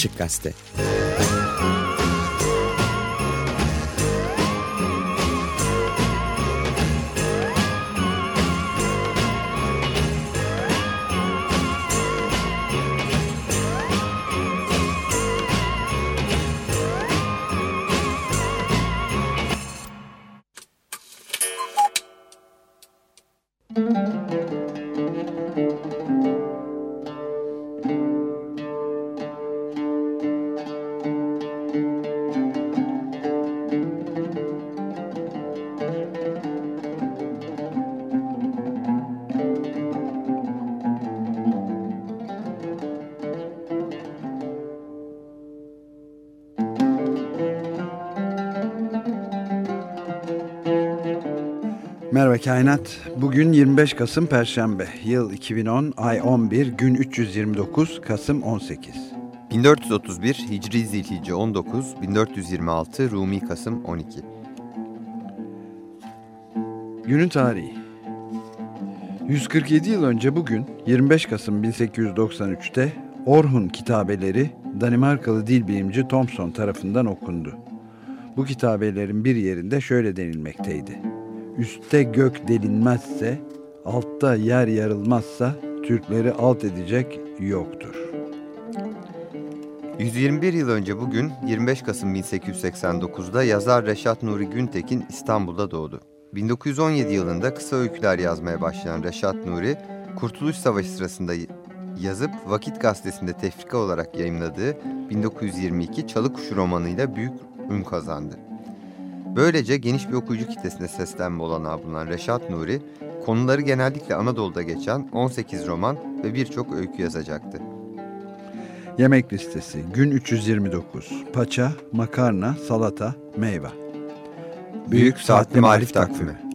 Açık Gazete Merhaba Kainat. Bugün 25 Kasım Perşembe. Yıl 2010, ay 11, gün 329, Kasım 18. 1431 Hicri Zilhicce 19, 1426 Rumi Kasım 12. Günün tarihi. 147 yıl önce bugün 25 Kasım 1893'te Orhun kitabeleri Danimarkalı dil bilimci Thomson tarafından okundu. Bu kitabelerin bir yerinde şöyle denilmekteydi. Üste gök delinmezse, altta yer yarılmazsa Türkleri alt edecek yoktur. 121 yıl önce bugün 25 Kasım 1889'da yazar Reşat Nuri Güntekin İstanbul'da doğdu. 1917 yılında kısa öyküler yazmaya başlayan Reşat Nuri, Kurtuluş Savaşı sırasında yazıp Vakit Gazetesi'nde tefrika olarak yayımladığı 1922 Çalı Kuşu romanıyla büyük ün kazandı. Böylece geniş bir okuyucu kitlesine seslenme olanağı bulunan Reşat Nuri, konuları genellikle Anadolu'da geçen 18 roman ve birçok öykü yazacaktı. Yemek listesi gün 329 paça, makarna, salata, meyve. Büyük Saatli Marif Takvimi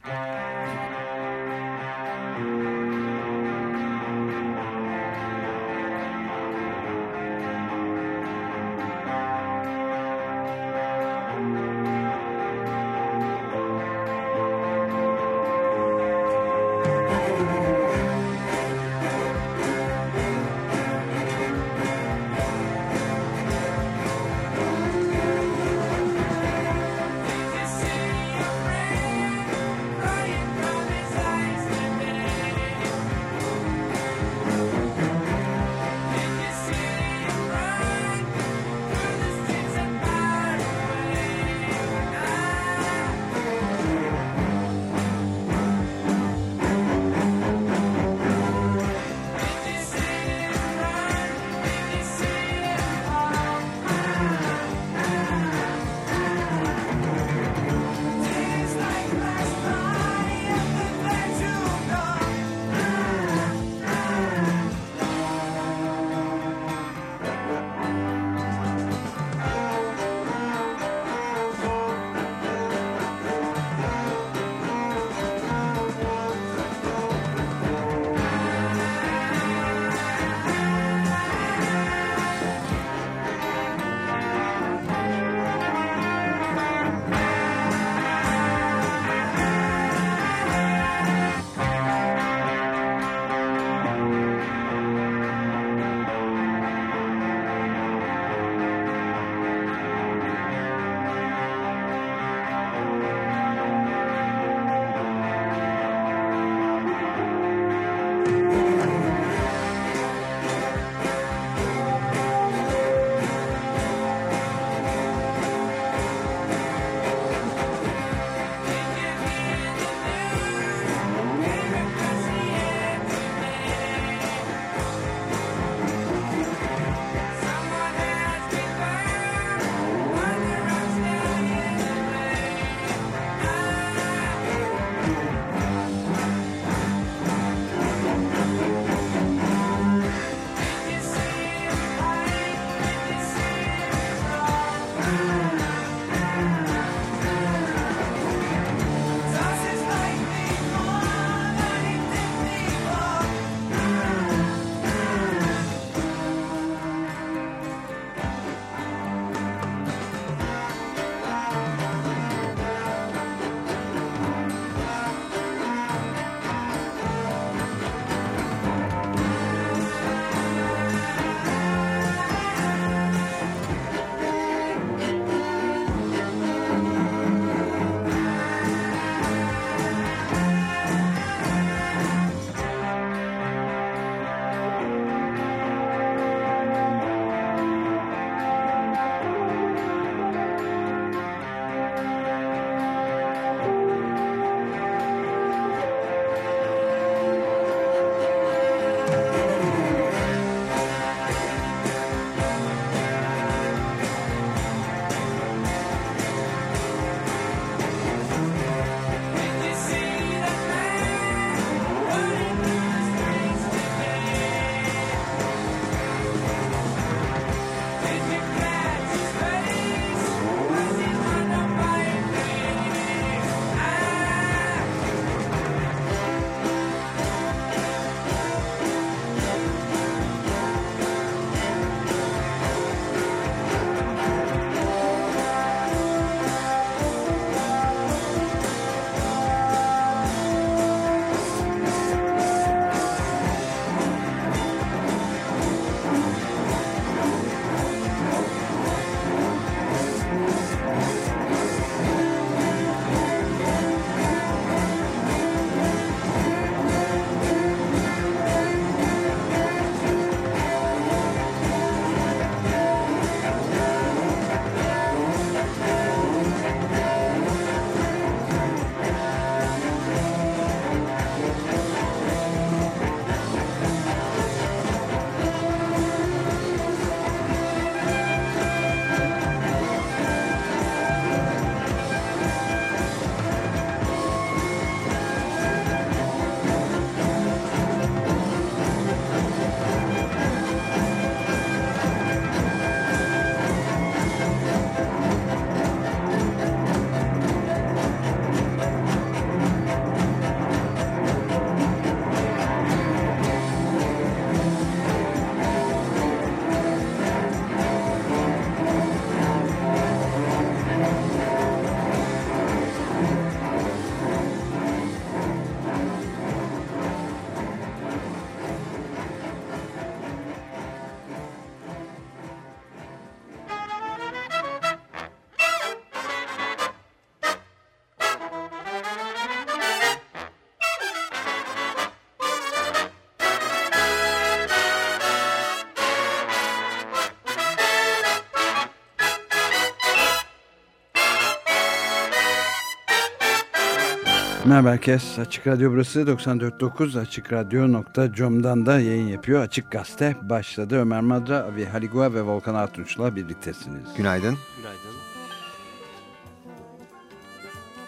Merhaba herkes. Açık Radyo burası 94.9 AçıkRadyo.com'dan da yayın yapıyor. Açık Gazete başladı. Ömer Madra, Avi Haligua ve Volkan Artunç'la birliktesiniz. Günaydın. Günaydın.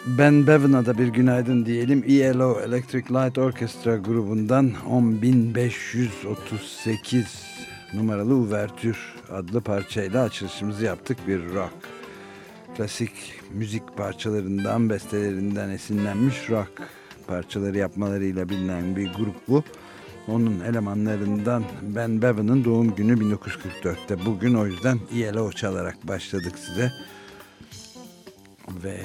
Ben Bevan'a da bir günaydın diyelim. ELO Electric Light Orchestra grubundan 10.538 numaralı Uvertür adlı parçayla açılışımızı yaptık. Bir rock klasik müzik parçalarından, bestelerinden esinlenmiş rock parçaları yapmalarıyla bilinen bir grup bu. Onun elemanlarından Ben Bevan'ın doğum günü 1944'te. Bugün o yüzden ELO çalarak başladık size. Ve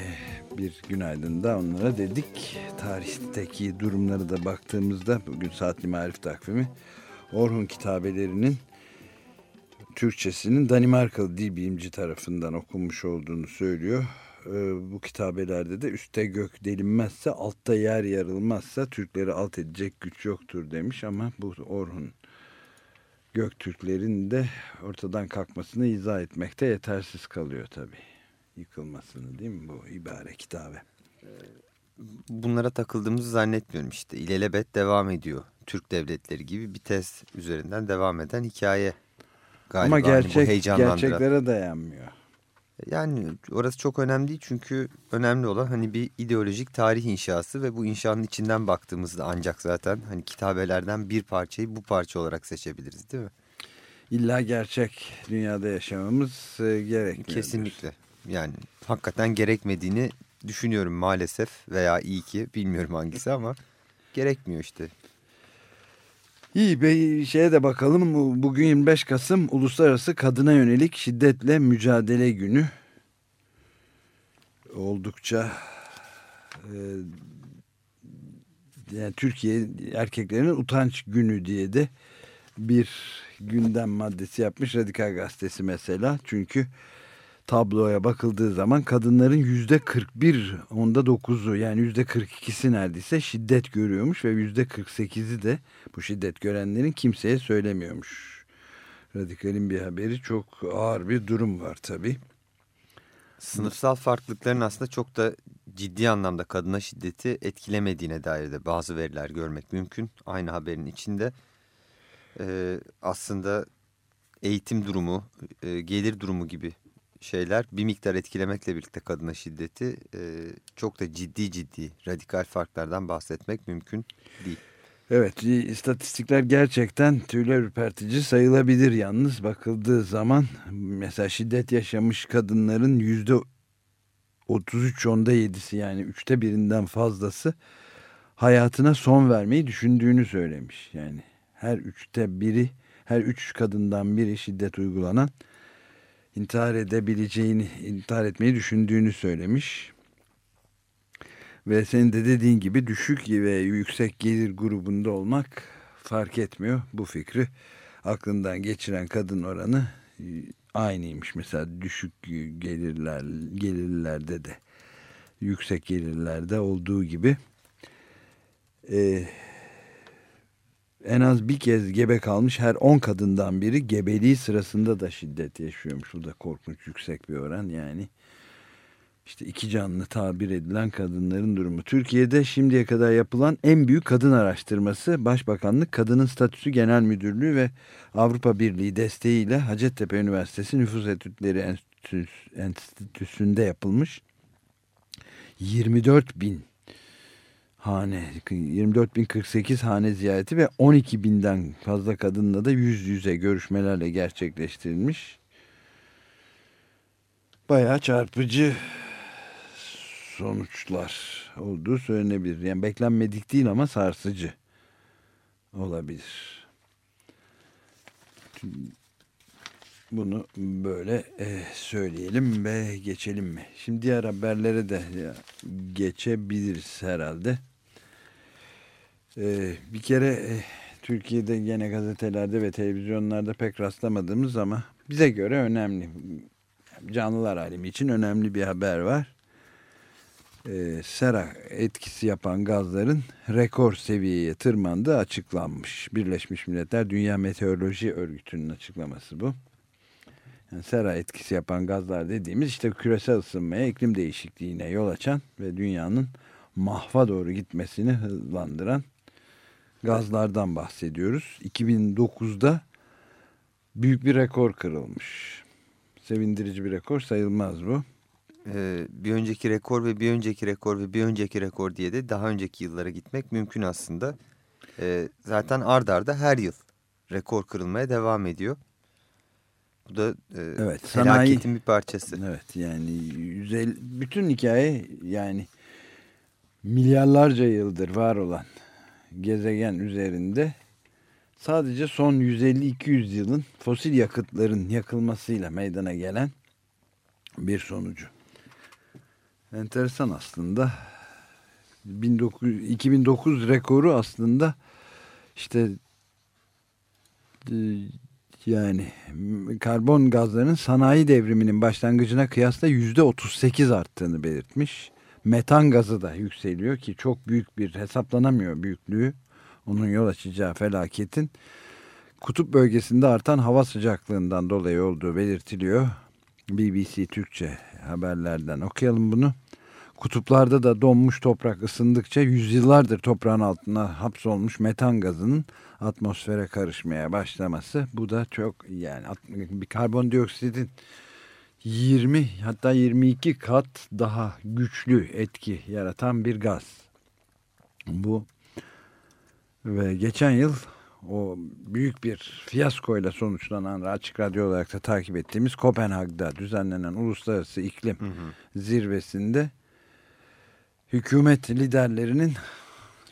bir günaydın da onlara dedik. Tarihteki durumları da baktığımızda bugün Saatli Marif takvimi Orhun kitabelerinin Türkçesinin Danimarkalı dil bilimci tarafından okunmuş olduğunu söylüyor. Ee, bu kitabelerde de üstte gök delinmezse altta yer yarılmazsa Türkleri alt edecek güç yoktur demiş ama bu Orhun Göktürklerin de ortadan kalkmasını izah etmekte yetersiz kalıyor tabi. Yıkılmasını değil mi bu ibare kitabe? Bunlara takıldığımızı zannetmiyorum işte. İlelebet devam ediyor. Türk devletleri gibi bir tez üzerinden devam eden hikaye Galiba Ama hani gerçek, hani gerçeklere dayanmıyor. Yani orası çok önemli değil çünkü önemli olan hani bir ideolojik tarih inşası ve bu inşanın içinden baktığımızda ancak zaten hani kitabelerden bir parçayı bu parça olarak seçebiliriz değil mi? İlla gerçek dünyada yaşamamız e, gerekmiyor. Kesinlikle. Yani hakikaten gerekmediğini düşünüyorum maalesef veya iyi ki bilmiyorum hangisi ama gerekmiyor işte. İyi bir şeye de bakalım. Bugün 25 Kasım Uluslararası Kadına Yönelik Şiddetle Mücadele Günü. Oldukça e, yani Türkiye erkeklerin utanç günü diye de bir gündem maddesi yapmış Radikal Gazetesi mesela. Çünkü tabloya bakıldığı zaman kadınların yüzde 41 onda 9'u yani yüzde 42'si neredeyse şiddet görüyormuş ve yüzde 48'i de bu şiddet görenlerin kimseye söylemiyormuş. Radikal'in bir haberi çok ağır bir durum var tabi. Sınıfsal farklılıkların aslında çok da ciddi anlamda kadına şiddeti etkilemediğine dair de bazı veriler görmek mümkün. Aynı haberin içinde ee, aslında eğitim durumu, e, gelir durumu gibi şeyler bir miktar etkilemekle birlikte kadına şiddeti e, çok da ciddi ciddi radikal farklardan bahsetmek mümkün değil. Evet istatistikler gerçekten tüyler ürpertici sayılabilir yalnız bakıldığı zaman mesela şiddet yaşamış kadınların yüzde 33 onda yedisi yani üçte birinden fazlası hayatına son vermeyi düşündüğünü söylemiş. Yani her üçte biri her üç kadından biri şiddet uygulanan intihar edebileceğini, intihar etmeyi düşündüğünü söylemiş. Ve senin de dediğin gibi düşük ve yüksek gelir grubunda olmak fark etmiyor. Bu fikri aklından geçiren kadın oranı e, aynıymış. Mesela düşük gelirler gelirlerde de yüksek gelirlerde olduğu gibi. Ee, en az bir kez gebe kalmış her 10 kadından biri gebeliği sırasında da şiddet yaşıyormuş. Bu da korkunç yüksek bir oran yani. İşte iki canlı tabir edilen kadınların durumu. Türkiye'de şimdiye kadar yapılan en büyük kadın araştırması Başbakanlık Kadının Statüsü Genel Müdürlüğü ve Avrupa Birliği desteğiyle Hacettepe Üniversitesi Nüfus Etütleri Enstitüsü'nde yapılmış. 24 bin hane 24.048 hane ziyareti ve 12.000'den fazla kadınla da yüz yüze görüşmelerle gerçekleştirilmiş. Bayağı çarpıcı sonuçlar olduğu söylenebilir. Yani beklenmedik değil ama sarsıcı olabilir. Bunu böyle e, söyleyelim ve geçelim mi? Şimdi diğer haberlere de geçebiliriz herhalde. Ee, bir kere e, Türkiye'de gene gazetelerde ve televizyonlarda pek rastlamadığımız ama bize göre önemli. Canlılar alemi için önemli bir haber var. Ee, sera etkisi yapan gazların rekor seviyeye tırmandığı açıklanmış. Birleşmiş Milletler Dünya Meteoroloji Örgütü'nün açıklaması bu. Yani sera etkisi yapan gazlar dediğimiz işte küresel ısınmaya, iklim değişikliğine yol açan ve dünyanın mahva doğru gitmesini hızlandıran gazlardan bahsediyoruz. 2009'da büyük bir rekor kırılmış. Sevindirici bir rekor sayılmaz bu. Ee, bir önceki rekor ve bir önceki rekor ve bir önceki rekor diye de daha önceki yıllara gitmek mümkün aslında. Ee, zaten ard arda her yıl rekor kırılmaya devam ediyor. Bu da e, evet, sanayi, bir parçası. Evet yani 150, bütün hikaye yani milyarlarca yıldır var olan gezegen üzerinde sadece son 150-200 yılın fosil yakıtların yakılmasıyla meydana gelen bir sonucu. Enteresan aslında. 19, 2009 rekoru aslında işte e, yani karbon gazlarının sanayi devriminin başlangıcına kıyasla yüzde 38 arttığını belirtmiş. Metan gazı da yükseliyor ki çok büyük bir hesaplanamıyor büyüklüğü. Onun yol açacağı felaketin kutup bölgesinde artan hava sıcaklığından dolayı olduğu belirtiliyor. BBC Türkçe haberlerden okuyalım bunu. Kutuplarda da donmuş toprak ısındıkça yüzyıllardır toprağın altına hapsolmuş metan gazının atmosfere karışmaya başlaması. Bu da çok yani bir karbondioksitin 20 hatta 22 kat daha güçlü etki yaratan bir gaz. Bu ve geçen yıl o büyük bir fiyaskoyla sonuçlanan açık radyo olarak da takip ettiğimiz Kopenhag'da düzenlenen uluslararası iklim hı hı. zirvesinde hükümet liderlerinin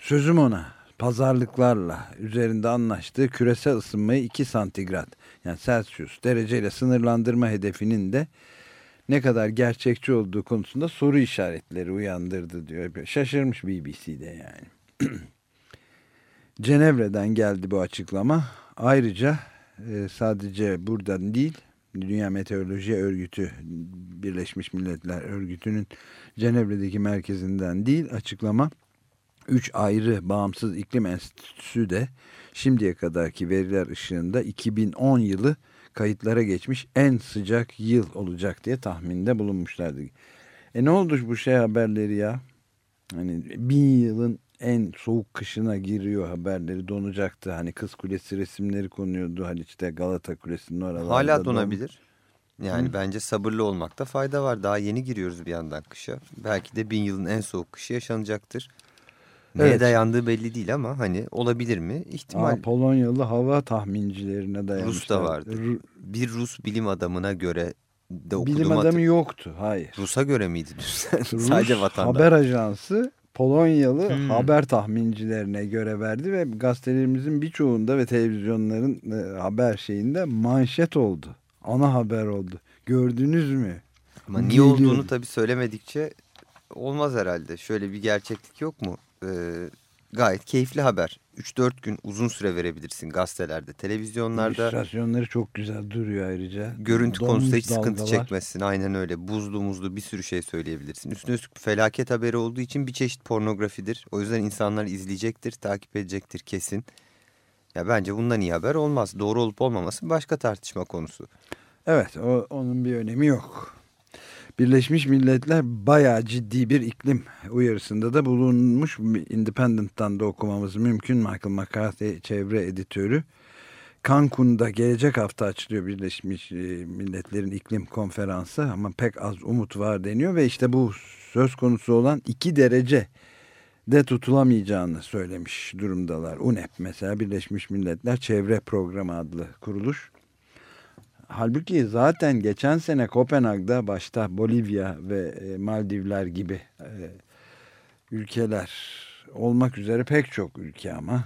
sözüm ona pazarlıklarla üzerinde anlaştığı küresel ısınmayı 2 santigrat yani Celsius dereceyle sınırlandırma hedefinin de ne kadar gerçekçi olduğu konusunda soru işaretleri uyandırdı diyor. Şaşırmış BBC'de yani. Cenevre'den geldi bu açıklama. Ayrıca e, sadece buradan değil Dünya Meteoroloji Örgütü Birleşmiş Milletler Örgütü'nün Cenevre'deki merkezinden değil açıklama 3 ayrı bağımsız iklim enstitüsü de şimdiye kadarki veriler ışığında 2010 yılı kayıtlara geçmiş en sıcak yıl olacak diye tahminde bulunmuşlardı. E ne oldu bu şey haberleri ya? Hani bin yılın en soğuk kışına giriyor haberleri donacaktı. Hani Kız Kulesi resimleri konuyordu. Hani işte Galata Kulesi'nin oralarında. Hala donabilir. Yani Hı? bence sabırlı olmakta fayda var. Daha yeni giriyoruz bir yandan kışa. Belki de bin yılın en soğuk kışı yaşanacaktır. Neye evet. dayandığı belli değil ama hani olabilir mi? İhtimal. Aa, Polonyalı hava tahmincilerine dayanmışlar. Rus da vardı. Ru bir Rus bilim adamına göre de Bilim adamı yoktu. Hayır. Rus'a göre miydi? Rus Sadece vatandaş. haber ajansı Polonyalı hmm. haber tahmincilerine göre verdi ve gazetelerimizin birçoğunda ve televizyonların e, haber şeyinde manşet oldu. Ana haber oldu. Gördünüz mü? Ama niye olduğunu tabii söylemedikçe olmaz herhalde. Şöyle bir gerçeklik yok mu? Ee, gayet keyifli haber. 3-4 gün uzun süre verebilirsin gazetelerde, televizyonlarda. İllüstrasyonları çok güzel duruyor ayrıca. Görüntü Donmuş konusunda hiç sıkıntı çekmezsin. Aynen öyle. Buzlu muzlu bir sürü şey söyleyebilirsin. Üstüne üstlük felaket haberi olduğu için bir çeşit pornografidir. O yüzden insanlar izleyecektir, takip edecektir kesin. Ya bence bundan iyi haber olmaz. Doğru olup olmaması başka tartışma konusu. Evet, o, onun bir önemi yok. Birleşmiş Milletler bayağı ciddi bir iklim uyarısında da bulunmuş. Independent'tan da okumamız mümkün. Michael McCarthy çevre editörü. Cancun'da gelecek hafta açılıyor Birleşmiş e, Milletler'in iklim konferansı ama pek az umut var deniyor ve işte bu söz konusu olan iki derece de tutulamayacağını söylemiş durumdalar. UNEP mesela Birleşmiş Milletler Çevre Programı adlı kuruluş halbuki zaten geçen sene Kopenhag'da başta Bolivya ve e, Maldivler gibi e, ülkeler olmak üzere pek çok ülke ama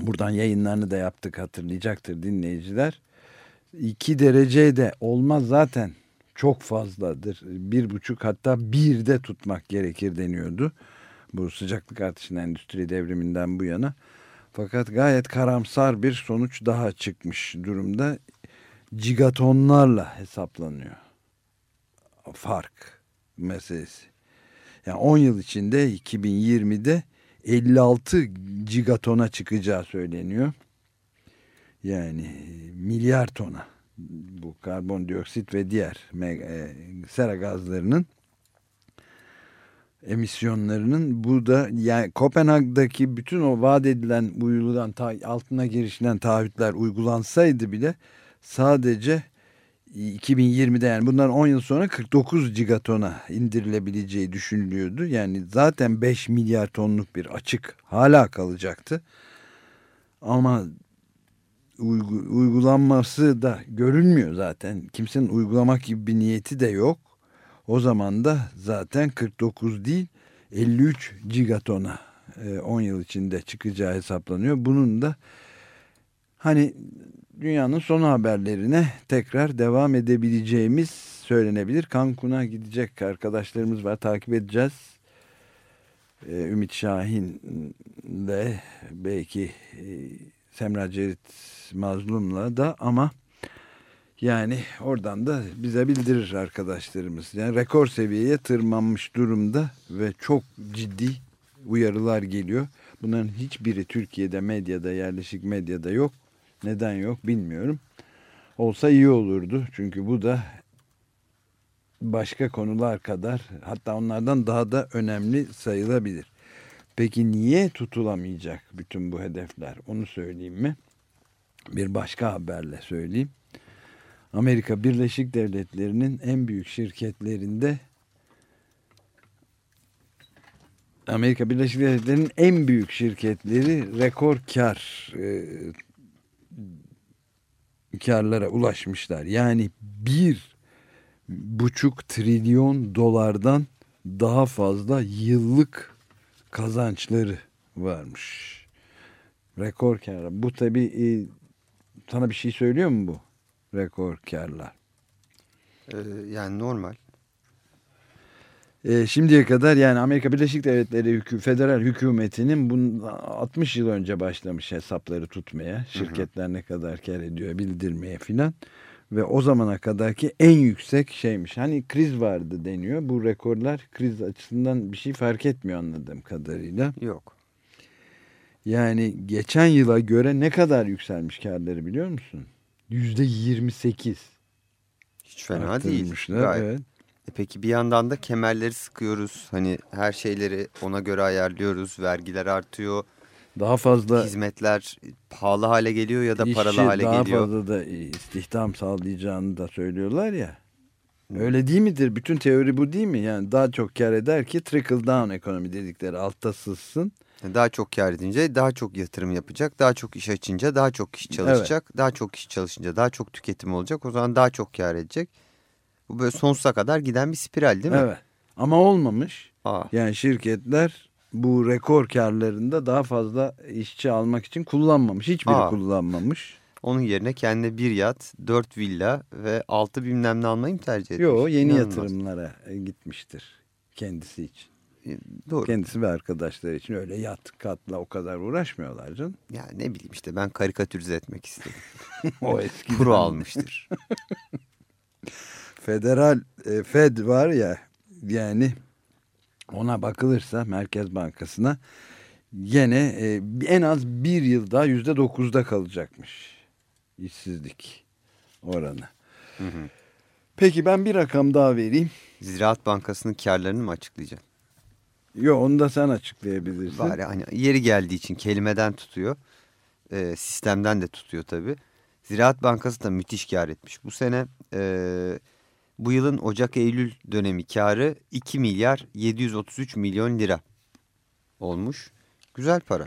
buradan yayınlarını da yaptık hatırlayacaktır dinleyiciler. 2 derece de olmaz zaten çok fazladır. Bir buçuk hatta bir de tutmak gerekir deniyordu. Bu sıcaklık artışının endüstri devriminden bu yana. Fakat gayet karamsar bir sonuç daha çıkmış durumda gigatonlarla hesaplanıyor. Fark meselesi. Yani 10 yıl içinde 2020'de 56 gigatona çıkacağı söyleniyor. Yani milyar tona bu karbondioksit ve diğer e, sera gazlarının emisyonlarının bu da yani Kopenhag'daki bütün o vaat edilen uyuludan altına girişilen taahhütler uygulansaydı bile sadece 2020'de yani bundan 10 yıl sonra 49 gigatona indirilebileceği düşünülüyordu. Yani zaten 5 milyar tonluk bir açık hala kalacaktı. Ama uygu, uygulanması da görülmüyor zaten. Kimsenin uygulamak gibi bir niyeti de yok. O zaman da zaten 49 değil 53 gigatona 10 yıl içinde çıkacağı hesaplanıyor. Bunun da hani dünyanın son haberlerine tekrar devam edebileceğimiz söylenebilir. Cancun'a gidecek arkadaşlarımız var takip edeceğiz. Ee, Ümit Şahin de belki e, Semra Cerit Mazlum'la da ama yani oradan da bize bildirir arkadaşlarımız. Yani rekor seviyeye tırmanmış durumda ve çok ciddi uyarılar geliyor. Bunların hiçbiri Türkiye'de medyada yerleşik medyada yok. Neden yok bilmiyorum. Olsa iyi olurdu. Çünkü bu da başka konular kadar hatta onlardan daha da önemli sayılabilir. Peki niye tutulamayacak bütün bu hedefler? Onu söyleyeyim mi? Bir başka haberle söyleyeyim. Amerika Birleşik Devletleri'nin en büyük şirketlerinde Amerika Birleşik Devletleri'nin en büyük şirketleri rekor kar e, karlara ulaşmışlar. Yani bir buçuk trilyon dolardan daha fazla yıllık kazançları varmış. Rekor kar. Bu tabi e, sana bir şey söylüyor mu bu? Rekor karlar. Ee, yani normal. E, şimdiye kadar yani Amerika Birleşik Devletleri hükü, federal hükümetinin bunun 60 yıl önce başlamış hesapları tutmaya, şirketler ne kadar kar ediyor bildirmeye filan ve o zamana kadarki en yüksek şeymiş. Hani kriz vardı deniyor. Bu rekorlar kriz açısından bir şey fark etmiyor anladığım kadarıyla. Yok. Yani geçen yıla göre ne kadar yükselmiş karları biliyor musun? Yüzde 28. Hiç fena değil. Gayet. Evet. E peki bir yandan da kemerleri sıkıyoruz. Hani her şeyleri ona göre ayarlıyoruz. Vergiler artıyor. Daha fazla hizmetler pahalı hale geliyor ya da paralı hale daha geliyor. Daha fazla da istihdam sağlayacağını da söylüyorlar ya. Öyle değil midir? Bütün teori bu değil mi? Yani daha çok kar eder ki trickle down ekonomi dedikleri altta sızsın. Daha çok kar edince daha çok yatırım yapacak. Daha çok iş açınca daha çok kişi çalışacak. Evet. Daha çok kişi çalışınca daha çok tüketim olacak. O zaman daha çok kar edecek. Bu böyle sonsuza kadar giden bir spiral değil mi? Evet. Ama olmamış. Aa. Yani şirketler bu rekor karlarında daha fazla işçi almak için kullanmamış. Hiçbiri Aa. kullanmamış. Onun yerine kendine bir yat, dört villa ve altı bilmem ne almayı mı tercih etmiş? Yok yeni İnanılmaz. yatırımlara gitmiştir kendisi için. E, doğru. Kendisi ve arkadaşları için öyle yat katla o kadar uğraşmıyorlar canım. Ya ne bileyim işte ben karikatürize etmek istedim. o eski Kuru almıştır. Federal e, Fed var ya yani ona bakılırsa Merkez Bankası'na gene e, en az bir yıl daha yüzde dokuzda kalacakmış işsizlik oranı. Hı hı. Peki ben bir rakam daha vereyim. Ziraat Bankası'nın karlarını mı açıklayacaksın? Yok onu da sen açıklayabilirsin. Bari hani yeri geldiği için kelimeden tutuyor. E, sistemden de tutuyor tabii. Ziraat Bankası da müthiş kar etmiş. Bu sene e, bu yılın Ocak-Eylül dönemi karı 2 milyar 733 milyon lira olmuş. Güzel para.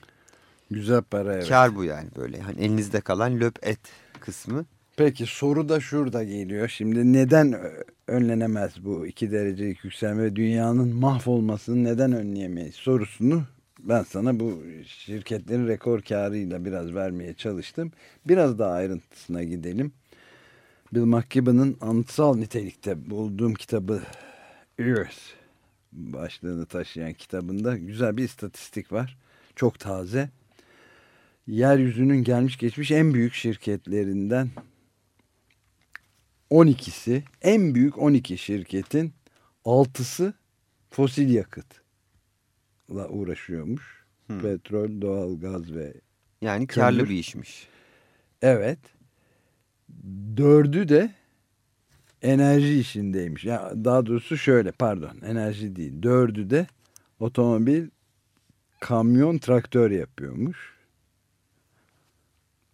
Güzel para evet. Kar bu yani böyle. Hani elinizde kalan löp et kısmı. Peki soru da şurada geliyor. Şimdi neden önlenemez bu iki derecelik yükselme ve dünyanın mahvolmasını neden önleyemeyiz sorusunu ben sana bu şirketlerin rekor karıyla biraz vermeye çalıştım. Biraz daha ayrıntısına gidelim. Bill McKibben'ın anıtsal nitelikte bulduğum kitabı Earth başlığını taşıyan kitabında güzel bir istatistik var. Çok taze. Yeryüzünün gelmiş geçmiş en büyük şirketlerinden 12'si en büyük 12 şirketin 6'sı fosil yakıtla uğraşıyormuş. Hmm. Petrol, doğal gaz ve yani karlı kömür. bir işmiş. Evet. Dördü de enerji işindeymiş. Yani daha doğrusu şöyle pardon enerji değil. Dördü de otomobil, kamyon, traktör yapıyormuş.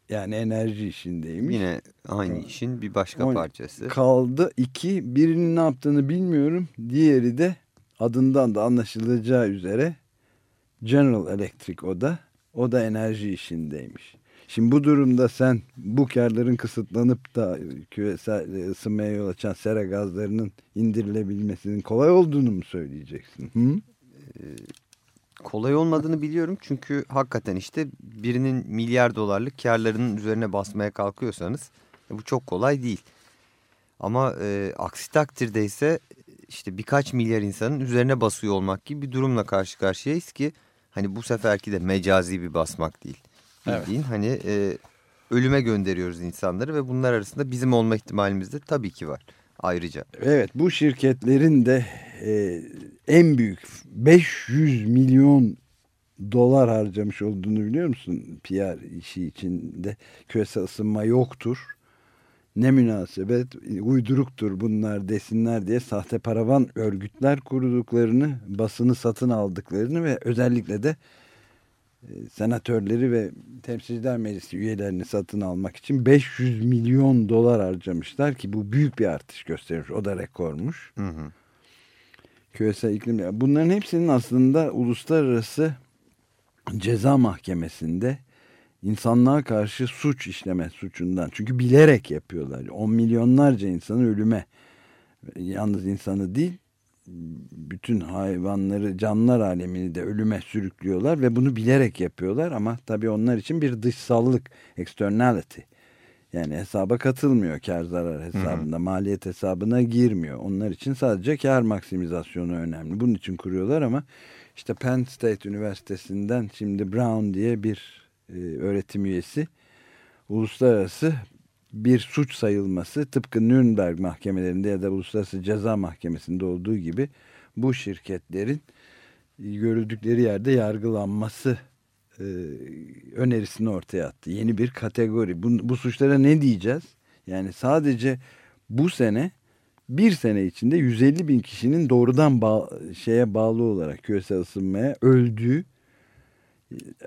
Yani enerji işindeymiş. Yine aynı işin bir başka On, parçası. Kaldı iki. Birinin ne yaptığını bilmiyorum. Diğeri de adından da anlaşılacağı üzere General Electric o da. O da enerji işindeymiş. Şimdi bu durumda sen bu karların kısıtlanıp da küresel ısınmaya yol açan sera gazlarının indirilebilmesinin kolay olduğunu mu söyleyeceksin? Hı? Ee, kolay olmadığını biliyorum çünkü hakikaten işte birinin milyar dolarlık karlarının üzerine basmaya kalkıyorsanız e, bu çok kolay değil. Ama e, aksi takdirde ise işte birkaç milyar insanın üzerine basıyor olmak gibi bir durumla karşı karşıyayız ki hani bu seferki de mecazi bir basmak değil. Bildiğin evet. hani e, ölüme gönderiyoruz insanları ve bunlar arasında bizim olma ihtimalimiz de tabii ki var ayrıca. Evet bu şirketlerin de e, en büyük 500 milyon dolar harcamış olduğunu biliyor musun? PR işi içinde küresel ısınma yoktur. Ne münasebet uyduruktur bunlar desinler diye sahte paravan örgütler kurduklarını, basını satın aldıklarını ve özellikle de senatörleri ve temsilciler meclisi üyelerini satın almak için 500 milyon dolar harcamışlar ki bu büyük bir artış gösterir. O da rekormuş. Hı hı. Küresel iklim. Bunların hepsinin aslında uluslararası ceza mahkemesinde insanlığa karşı suç işleme suçundan. Çünkü bilerek yapıyorlar. On milyonlarca insanı ölüme yalnız insanı değil bütün hayvanları canlılar alemini de ölüme sürüklüyorlar ve bunu bilerek yapıyorlar ama tabii onlar için bir dışsallık externality. Yani hesaba katılmıyor kar zarar hesabında hı. hı. maliyet hesabına girmiyor. Onlar için sadece kar maksimizasyonu önemli. Bunun için kuruyorlar ama işte Penn State Üniversitesi'nden şimdi Brown diye bir e, öğretim üyesi uluslararası bir suç sayılması tıpkı Nürnberg mahkemelerinde ya da Uluslararası Ceza Mahkemesi'nde olduğu gibi bu şirketlerin görüldükleri yerde yargılanması e, önerisini ortaya attı. Yeni bir kategori. Bu, bu suçlara ne diyeceğiz? Yani sadece bu sene bir sene içinde 150 bin kişinin doğrudan bağ, şeye bağlı olarak küresel ısınmaya öldüğü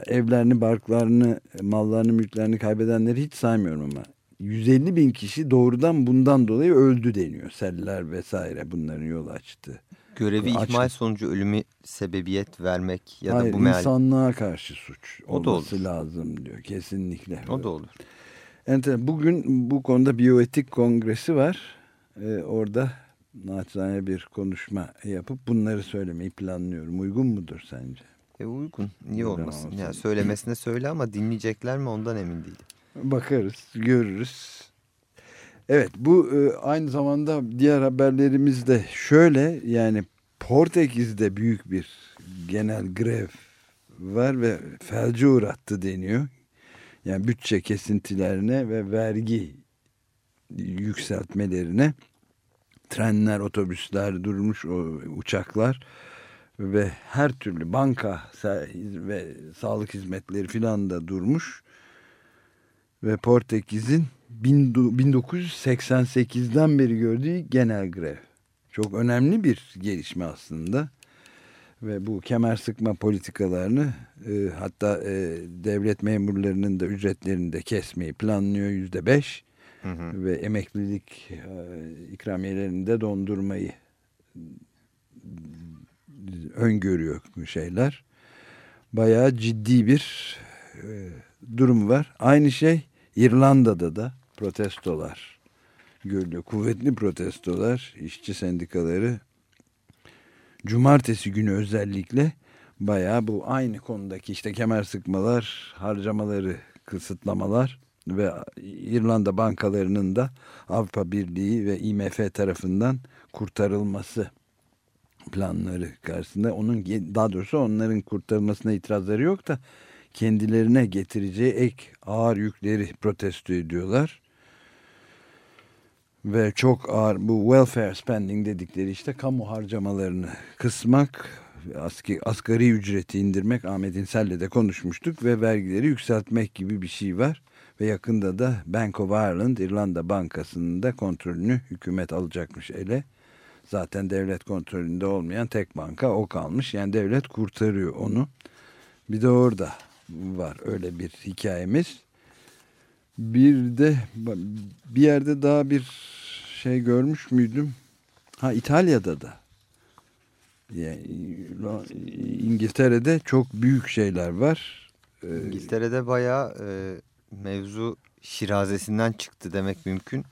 evlerini, barklarını, mallarını, mülklerini kaybedenleri hiç saymıyorum ama 150 bin kişi doğrudan bundan dolayı öldü deniyor. Seller vesaire bunların yol açtı. Görevi Açtı. ihmal sonucu ölümü sebebiyet vermek ya Hayır, da bu meal... insanlığa karşı suç o olması da olur. lazım diyor kesinlikle. O da olur. Enter, bugün bu konuda biyoetik kongresi var. Ee, orada naçizane bir konuşma yapıp bunları söylemeyi planlıyorum. Uygun mudur sence? E uygun. Niye olmasın? Yani söylemesine söyle ama dinleyecekler mi ondan emin değilim. Bakarız, görürüz. Evet bu e, aynı zamanda diğer haberlerimiz de şöyle yani Portekiz'de büyük bir genel grev var ve felce uğrattı deniyor. Yani bütçe kesintilerine ve vergi yükseltmelerine trenler, otobüsler durmuş, uçaklar ve her türlü banka ve sağlık hizmetleri filan da durmuş ve Portekiz'in 1988'den beri gördüğü genel grev. Çok önemli bir gelişme aslında. Ve bu kemer sıkma politikalarını e, hatta e, devlet memurlarının da ücretlerini de kesmeyi planlıyor yüzde beş. Ve emeklilik e, ikramiyelerini de dondurmayı öngörüyor şeyler. Bayağı ciddi bir e, durum var. Aynı şey İrlanda'da da protestolar görülüyor. Kuvvetli protestolar, işçi sendikaları cumartesi günü özellikle bayağı bu aynı konudaki işte kemer sıkmalar, harcamaları kısıtlamalar ve İrlanda bankalarının da Avrupa Birliği ve IMF tarafından kurtarılması planları karşısında onun daha doğrusu onların kurtarılmasına itirazları yok da kendilerine getireceği ek ağır yükleri protesto ediyorlar. Ve çok ağır bu welfare spending dedikleri işte kamu harcamalarını kısmak, aski, asgari ücreti indirmek Ahmet İnsel'le de konuşmuştuk ve vergileri yükseltmek gibi bir şey var. Ve yakında da Bank of Ireland İrlanda Bankası'nın da kontrolünü hükümet alacakmış ele. Zaten devlet kontrolünde olmayan tek banka o kalmış. Yani devlet kurtarıyor onu. Bir de orada var öyle bir hikayemiz. Bir de bir yerde daha bir şey görmüş müydüm? Ha İtalya'da da. Yani, İngiltere'de çok büyük şeyler var. Ee, İngiltere'de bayağı e, mevzu şirazesinden çıktı demek mümkün.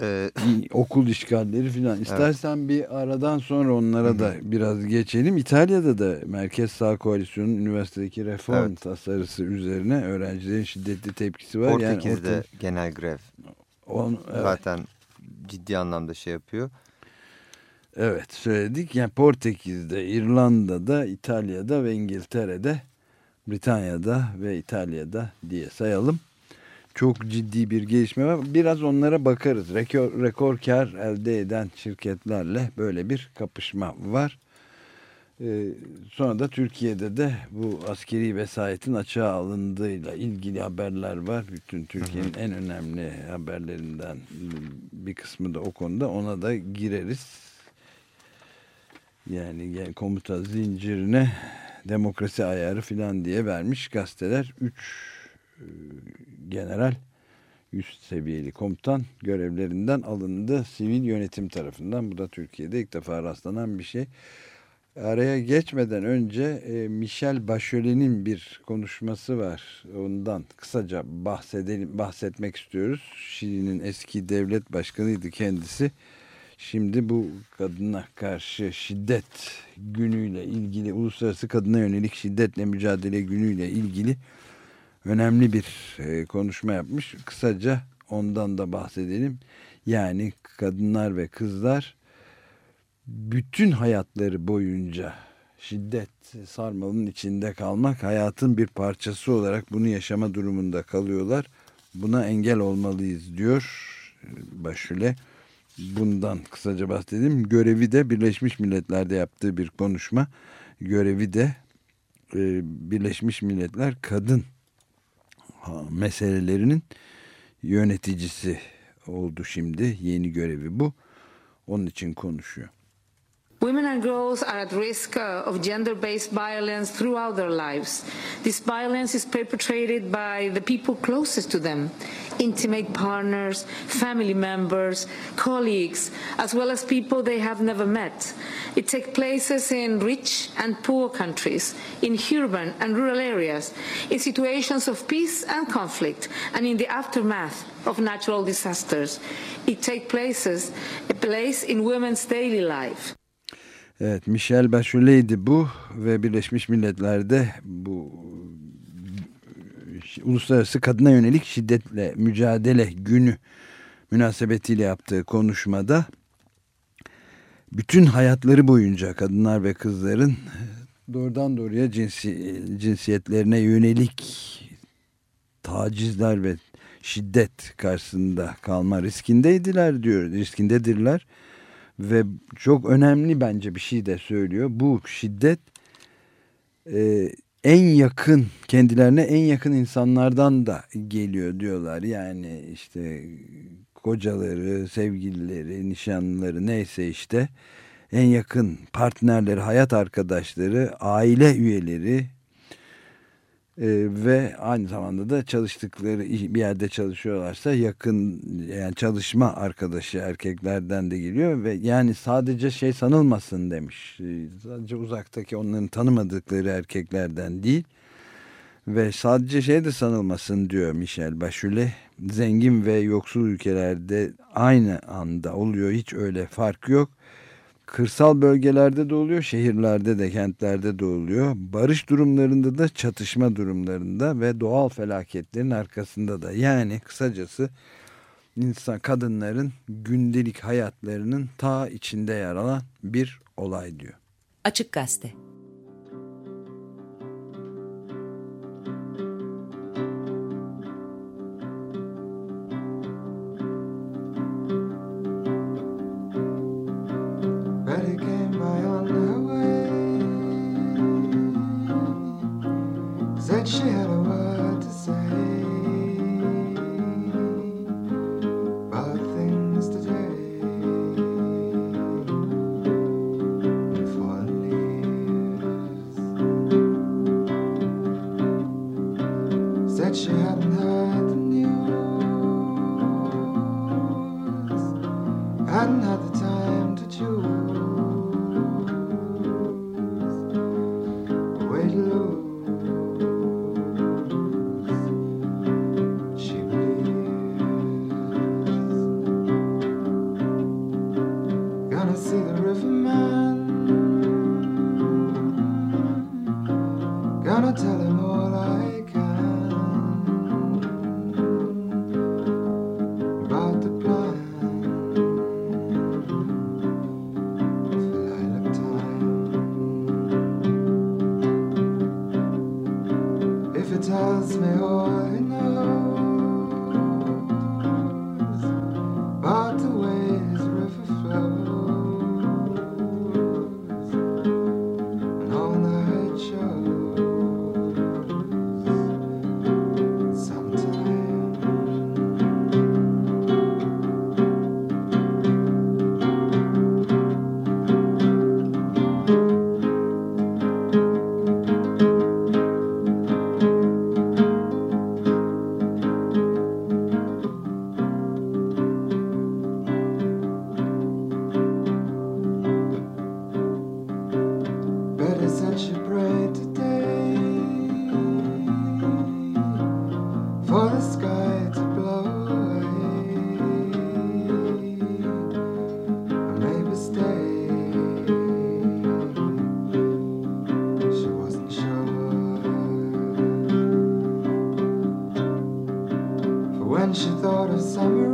Ee, okul işgalleri filan. İstersen evet. bir aradan sonra onlara Hı -hı. da biraz geçelim. İtalya'da da Merkez Sağ Koalisyonu üniversitedeki reform evet. tasarısı üzerine öğrencilerin şiddetli tepkisi var. Portekiz'de yani orta... genel grev. On, evet. Zaten ciddi anlamda şey yapıyor. Evet söyledik. Yani Portekiz'de, İrlanda'da, İtalya'da ve İngiltere'de, Britanya'da ve İtalya'da diye sayalım çok ciddi bir gelişme var. Biraz onlara bakarız. Rekor, rekor kar elde eden şirketlerle böyle bir kapışma var. Ee, sonra da Türkiye'de de bu askeri vesayetin açığa alındığıyla ilgili haberler var. Bütün Türkiye'nin en önemli haberlerinden bir kısmı da o konuda. Ona da gireriz. Yani, komuta zincirine demokrasi ayarı filan diye vermiş gazeteler. Üç e, general üst seviyeli komutan görevlerinden alındı sivil yönetim tarafından. Bu da Türkiye'de ilk defa rastlanan bir şey. Araya geçmeden önce e, Michel Bachelet'in bir konuşması var. Ondan kısaca bahsedelim, bahsetmek istiyoruz. Şili'nin eski devlet başkanıydı kendisi. Şimdi bu kadına karşı şiddet günüyle ilgili, uluslararası kadına yönelik şiddetle mücadele günüyle ilgili önemli bir e, konuşma yapmış. Kısaca ondan da bahsedelim. Yani kadınlar ve kızlar bütün hayatları boyunca şiddet sarmalının içinde kalmak hayatın bir parçası olarak bunu yaşama durumunda kalıyorlar. Buna engel olmalıyız diyor Başüle. Bundan kısaca bahsedeyim. Görevi de Birleşmiş Milletler'de yaptığı bir konuşma. Görevi de e, Birleşmiş Milletler Kadın meselelerinin yöneticisi oldu şimdi. Yeni görevi bu. Onun için konuşuyor. Women and girls are at risk uh, of gender-based violence throughout their lives. This violence is perpetrated by the people closest to them, intimate partners, family members, colleagues, as well as people they have never met. It takes places in rich and poor countries, in urban and rural areas, in situations of peace and conflict, and in the aftermath of natural disasters. It takes places, a place in women's daily life. Evet Michel Bachelet'di bu ve Birleşmiş Milletler'de bu Uluslararası Kadına Yönelik Şiddetle Mücadele Günü münasebetiyle yaptığı konuşmada bütün hayatları boyunca kadınlar ve kızların doğrudan doğruya cinsi, cinsiyetlerine yönelik tacizler ve şiddet karşısında kalma riskindeydiler diyor, riskindedirler ve çok önemli bence bir şey de söylüyor. Bu şiddet e, en yakın kendilerine en yakın insanlardan da geliyor diyorlar. Yani işte kocaları, sevgilileri, nişanlıları neyse işte en yakın partnerleri, hayat arkadaşları, aile üyeleri e, ve aynı zamanda da çalıştıkları bir yerde çalışıyorlarsa yakın yani çalışma arkadaşı erkeklerden de geliyor ve yani sadece şey sanılmasın demiş. Ee, sadece uzaktaki onların tanımadıkları erkeklerden değil ve sadece şey de sanılmasın diyor Michel Bachelet. Zengin ve yoksul ülkelerde aynı anda oluyor. Hiç öyle fark yok kırsal bölgelerde de oluyor, şehirlerde de, kentlerde de oluyor. Barış durumlarında da, çatışma durumlarında ve doğal felaketlerin arkasında da. Yani kısacası insan kadınların gündelik hayatlarının ta içinde yer alan bir olay diyor. Açık Gazete she thought of summer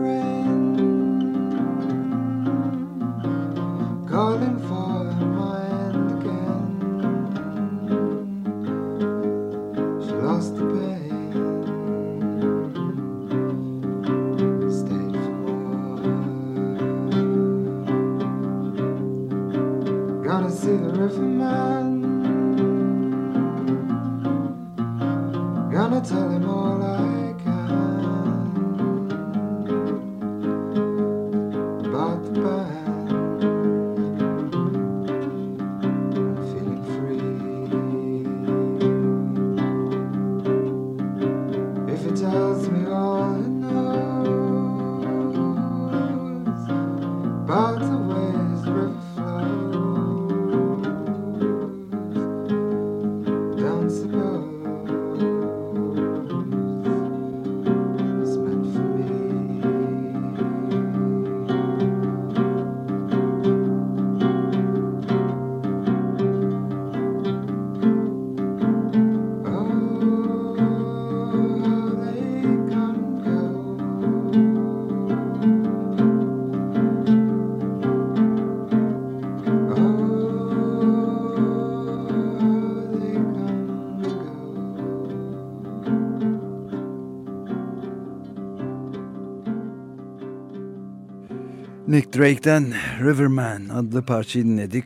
Nick Drake'den Riverman adlı parçayı dinledik.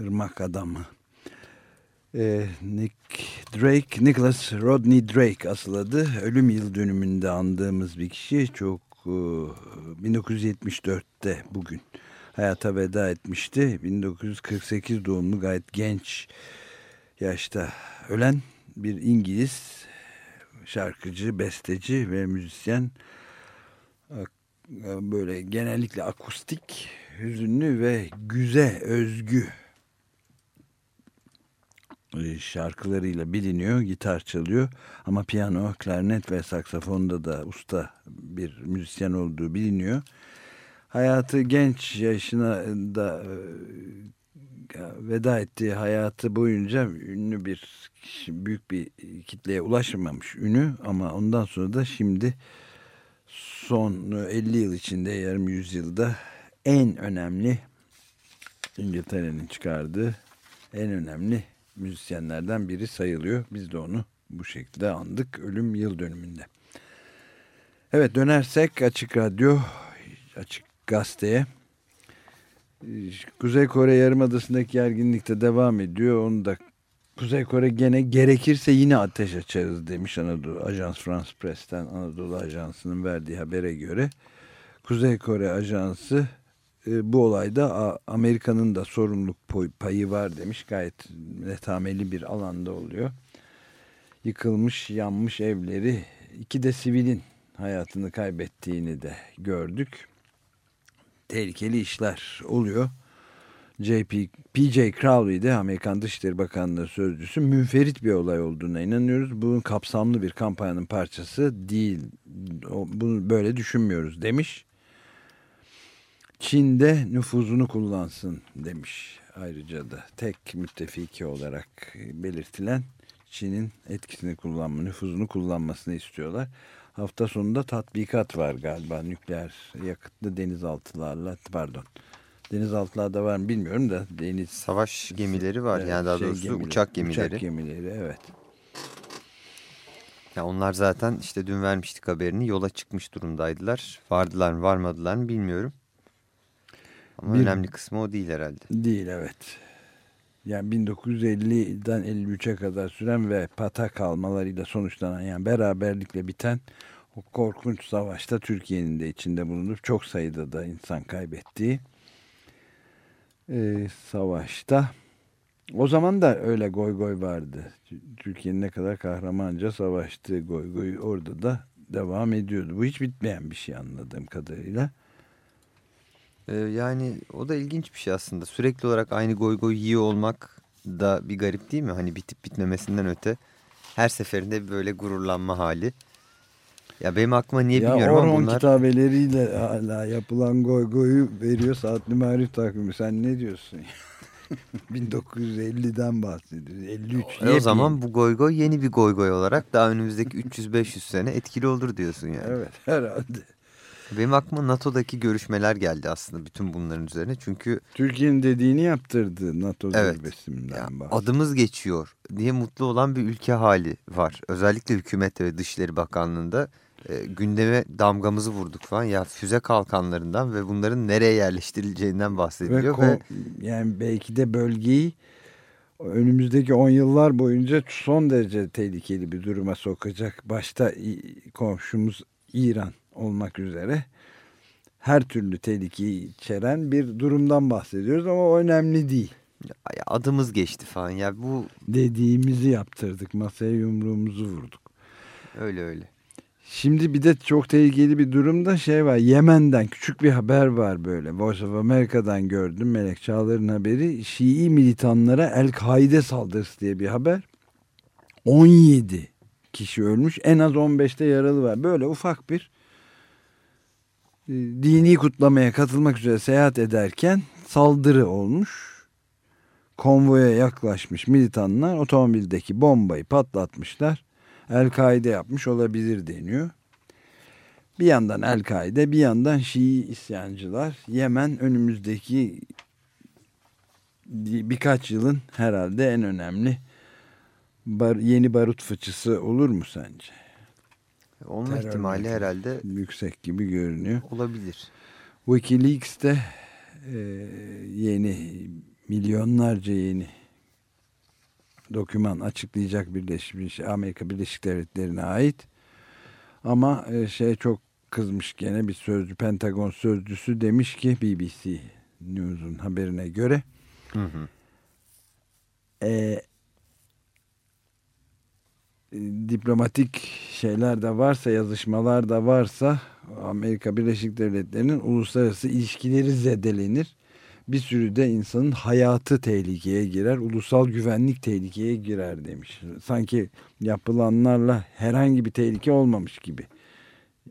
Irmak Adamı. Ee, Nick Drake, Nicholas Rodney Drake asıl adı. Ölüm yıl dönümünde andığımız bir kişi. Çok e, 1974'te bugün hayata veda etmişti. 1948 doğumlu gayet genç yaşta ölen bir İngiliz şarkıcı, besteci ve müzisyen böyle genellikle akustik, hüzünlü ve güze özgü e, şarkılarıyla biliniyor. Gitar çalıyor ama piyano, klarnet ve saksafonda da usta bir müzisyen olduğu biliniyor. Hayatı genç yaşına da e, veda ettiği hayatı boyunca ünlü bir büyük bir kitleye ulaşmamış ünü ama ondan sonra da şimdi son 50 yıl içinde yarım yüzyılda en önemli İngiltere'nin çıkardığı en önemli müzisyenlerden biri sayılıyor. Biz de onu bu şekilde andık ölüm yıl dönümünde. Evet dönersek Açık Radyo, Açık Gazete'ye. Kuzey Kore Yarımadası'ndaki gerginlik de devam ediyor. Onu da Kuzey Kore gene gerekirse yine ateş açarız demiş Anadolu Ajans France Press'ten Anadolu Ajansı'nın verdiği habere göre. Kuzey Kore Ajansı e, bu olayda Amerika'nın da sorumluluk payı var demiş. Gayet netameli bir alanda oluyor. Yıkılmış, yanmış evleri, iki de sivilin hayatını kaybettiğini de gördük. tehlikeli işler oluyor. JP, PJ Crowley de Amerikan Dışişleri Bakanlığı sözcüsü münferit bir olay olduğuna inanıyoruz. Bunun kapsamlı bir kampanyanın parçası değil. Bunu böyle düşünmüyoruz demiş. Çin de nüfuzunu kullansın demiş. Ayrıca da tek müttefiki olarak belirtilen Çin'in etkisini kullanma, nüfuzunu kullanmasını istiyorlar. Hafta sonunda tatbikat var galiba nükleer yakıtlı denizaltılarla pardon denizaltılarda var mı bilmiyorum da deniz Savaş gemileri var Evet, yani daha şey doğrusu gemileri, uçak gemileri. Uçak gemileri evet. Ya onlar zaten işte dün vermiştik haberini yola çıkmış durumdaydılar. Vardılar mı varmadılar mı bilmiyorum. Ama Bir- önemli kısmı o değil herhalde. Değil evet. Yani 1950'den 53'e kadar süren ve pata kalmalarıyla sonuçlanan yani beraberlikle biten o korkunç savaşta Türkiye'nin de içinde bulunup çok sayıda da insan kaybettiği e, savaşta o zaman da öyle goy goy vardı. Türkiye'nin ne kadar kahramanca savaştığı goy goy orada da devam ediyordu. Bu hiç bitmeyen bir şey anladığım kadarıyla. Ee, yani o da ilginç bir şey aslında. Sürekli olarak aynı goy goy yiyor olmak da bir garip değil mi? Hani bitip bitmemesinden öte her seferinde böyle gururlanma hali. Ya benim aklıma niye ya bilmiyorum ama Orhon bunlar... kitabeleriyle hala yapılan goy goyu veriyor saatli marif takvimi. Sen ne diyorsun? 1950'den bahsediyoruz. 53. E o zaman bu goy goy yeni bir goy goy olarak daha önümüzdeki 300-500 sene etkili olur diyorsun yani. Evet herhalde. Benim aklıma NATO'daki görüşmeler geldi aslında bütün bunların üzerine. Çünkü Türkiye'nin dediğini yaptırdı NATO Evet. zirvesinden ya, adımız geçiyor diye mutlu olan bir ülke hali var. Özellikle hükümette ve Dışişleri Bakanlığı'nda e, gündeme damgamızı vurduk falan. Ya füze kalkanlarından ve bunların nereye yerleştirileceğinden Ve, bahsediliyor. Ve, ko- yani belki de bölgeyi önümüzdeki 10 yıllar boyunca son derece tehlikeli bir duruma sokacak. Başta komşumuz İran olmak üzere her türlü tehlikeyi içeren bir durumdan bahsediyoruz ama o önemli değil. ya adımız geçti falan. Ya bu Dediğimizi yaptırdık, masaya yumruğumuzu vurduk. öyle öyle. Şimdi bir de çok tehlikeli bir durumda şey var. Yemen'den küçük bir haber var böyle. Voice of America'dan gördüm. Melek Çağlar'ın haberi. Şii militanlara El-Kaide saldırısı diye bir haber. 17 kişi ölmüş. En az 15'te yaralı var. Böyle ufak bir e, dini kutlamaya katılmak üzere seyahat ederken saldırı olmuş. Konvoya yaklaşmış militanlar otomobildeki bombayı patlatmışlar. El-Kaide yapmış olabilir deniyor. Bir yandan El-Kaide bir yandan Şii isyancılar Yemen önümüzdeki birkaç yılın herhalde en önemli bar- yeni barut fıçısı olur mu sence? Olma Terör ihtimali herhalde Yüksek gibi görünüyor. olabilir. Wikileaks'te e, yeni milyonlarca yeni doküman açıklayacak Birleşmiş Amerika Birleşik Devletleri'ne ait. Ama e, şey çok kızmış gene bir sözcü Pentagon sözcüsü demiş ki BBC News'un haberine göre Hı hı. e, e, diplomatik şeyler de varsa yazışmalar da varsa Amerika Birleşik Devletleri'nin uluslararası ilişkileri zedelenir. Bir sürü de insanın hayatı tehlikeye girer, ulusal güvenlik tehlikeye girer demiş. Sanki yapılanlarla herhangi bir tehlike olmamış gibi.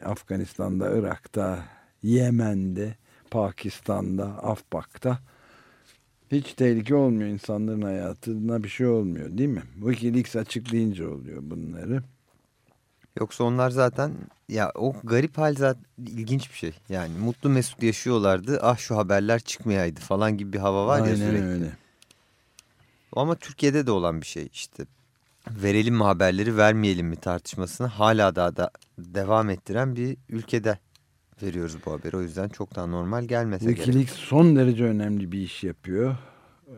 Afganistan'da, Irak'ta, Yemen'de, Pakistan'da, Afpak'ta hiç tehlike olmuyor insanların hayatına bir şey olmuyor değil mi? Wikileaks açıklayınca oluyor bunları. Yoksa onlar zaten ya o garip hal zaten ilginç bir şey. Yani mutlu mesut yaşıyorlardı. Ah şu haberler çıkmayaydı falan gibi bir hava var ya Aynen sürekli. öyle. Ama Türkiye'de de olan bir şey işte. Verelim mi haberleri vermeyelim mi tartışmasını hala daha da devam ettiren bir ülkede veriyoruz bu haberi. O yüzden çok daha normal gelmese gerek. Wikileaks son derece önemli bir iş yapıyor. Ee,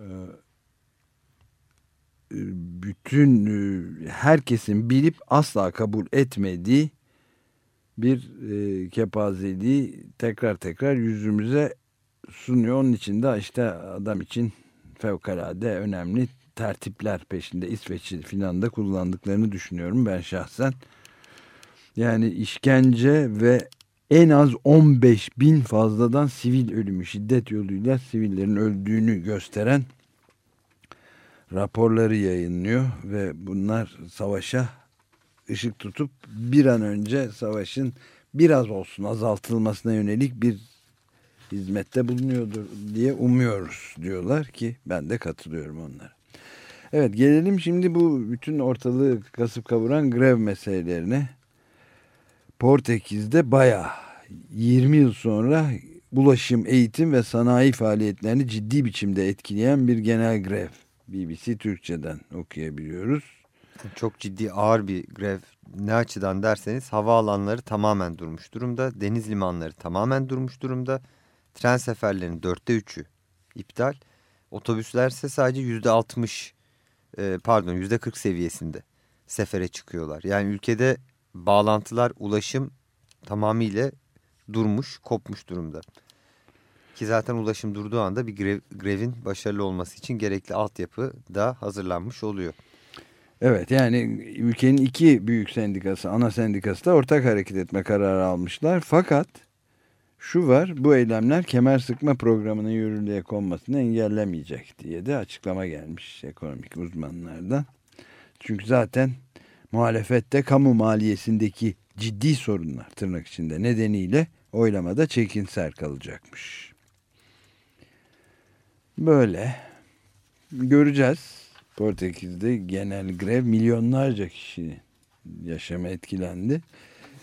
bütün e, herkesin bilip asla kabul etmediği bir e, kepazeliği tekrar tekrar yüzümüze sunuyor. Onun için de işte adam için fevkalade önemli tertipler peşinde İsveç'i filan da kullandıklarını düşünüyorum ben şahsen. Yani işkence ve en az 15 bin fazladan sivil ölümü şiddet yoluyla sivillerin öldüğünü gösteren raporları yayınlıyor ve bunlar savaşa ışık tutup bir an önce savaşın biraz olsun azaltılmasına yönelik bir hizmette bulunuyordur diye umuyoruz diyorlar ki ben de katılıyorum onlara. Evet gelelim şimdi bu bütün ortalığı kasıp kavuran grev meselelerine. Portekiz'de bayağı 20 yıl sonra ulaşım, eğitim ve sanayi faaliyetlerini ciddi biçimde etkileyen bir genel grev. BBC Türkçe'den okuyabiliyoruz. Çok ciddi ağır bir grev. Ne açıdan derseniz havaalanları tamamen durmuş durumda. Deniz limanları tamamen durmuş durumda. Tren seferlerinin dörtte üçü iptal. Otobüsler ise sadece yüzde altmış e, pardon yüzde kırk seviyesinde sefere çıkıyorlar. Yani ülkede bağlantılar, ulaşım tamamıyla durmuş, kopmuş durumda. Ki zaten ulaşım durduğu anda bir grev, grevin başarılı olması için gerekli altyapı da hazırlanmış oluyor. Evet yani ülkenin iki büyük sendikası, ana sendikası da ortak hareket etme kararı almışlar. Fakat şu var bu eylemler kemer sıkma programının yürürlüğe konmasını engellemeyecek diye de açıklama gelmiş ekonomik uzmanlardan. Çünkü zaten muhalefette kamu maliyesindeki ciddi sorunlar tırnak içinde nedeniyle oylamada çekinser kalacakmış. Böyle göreceğiz. Portekiz'de genel grev milyonlarca kişi yaşama etkilendi.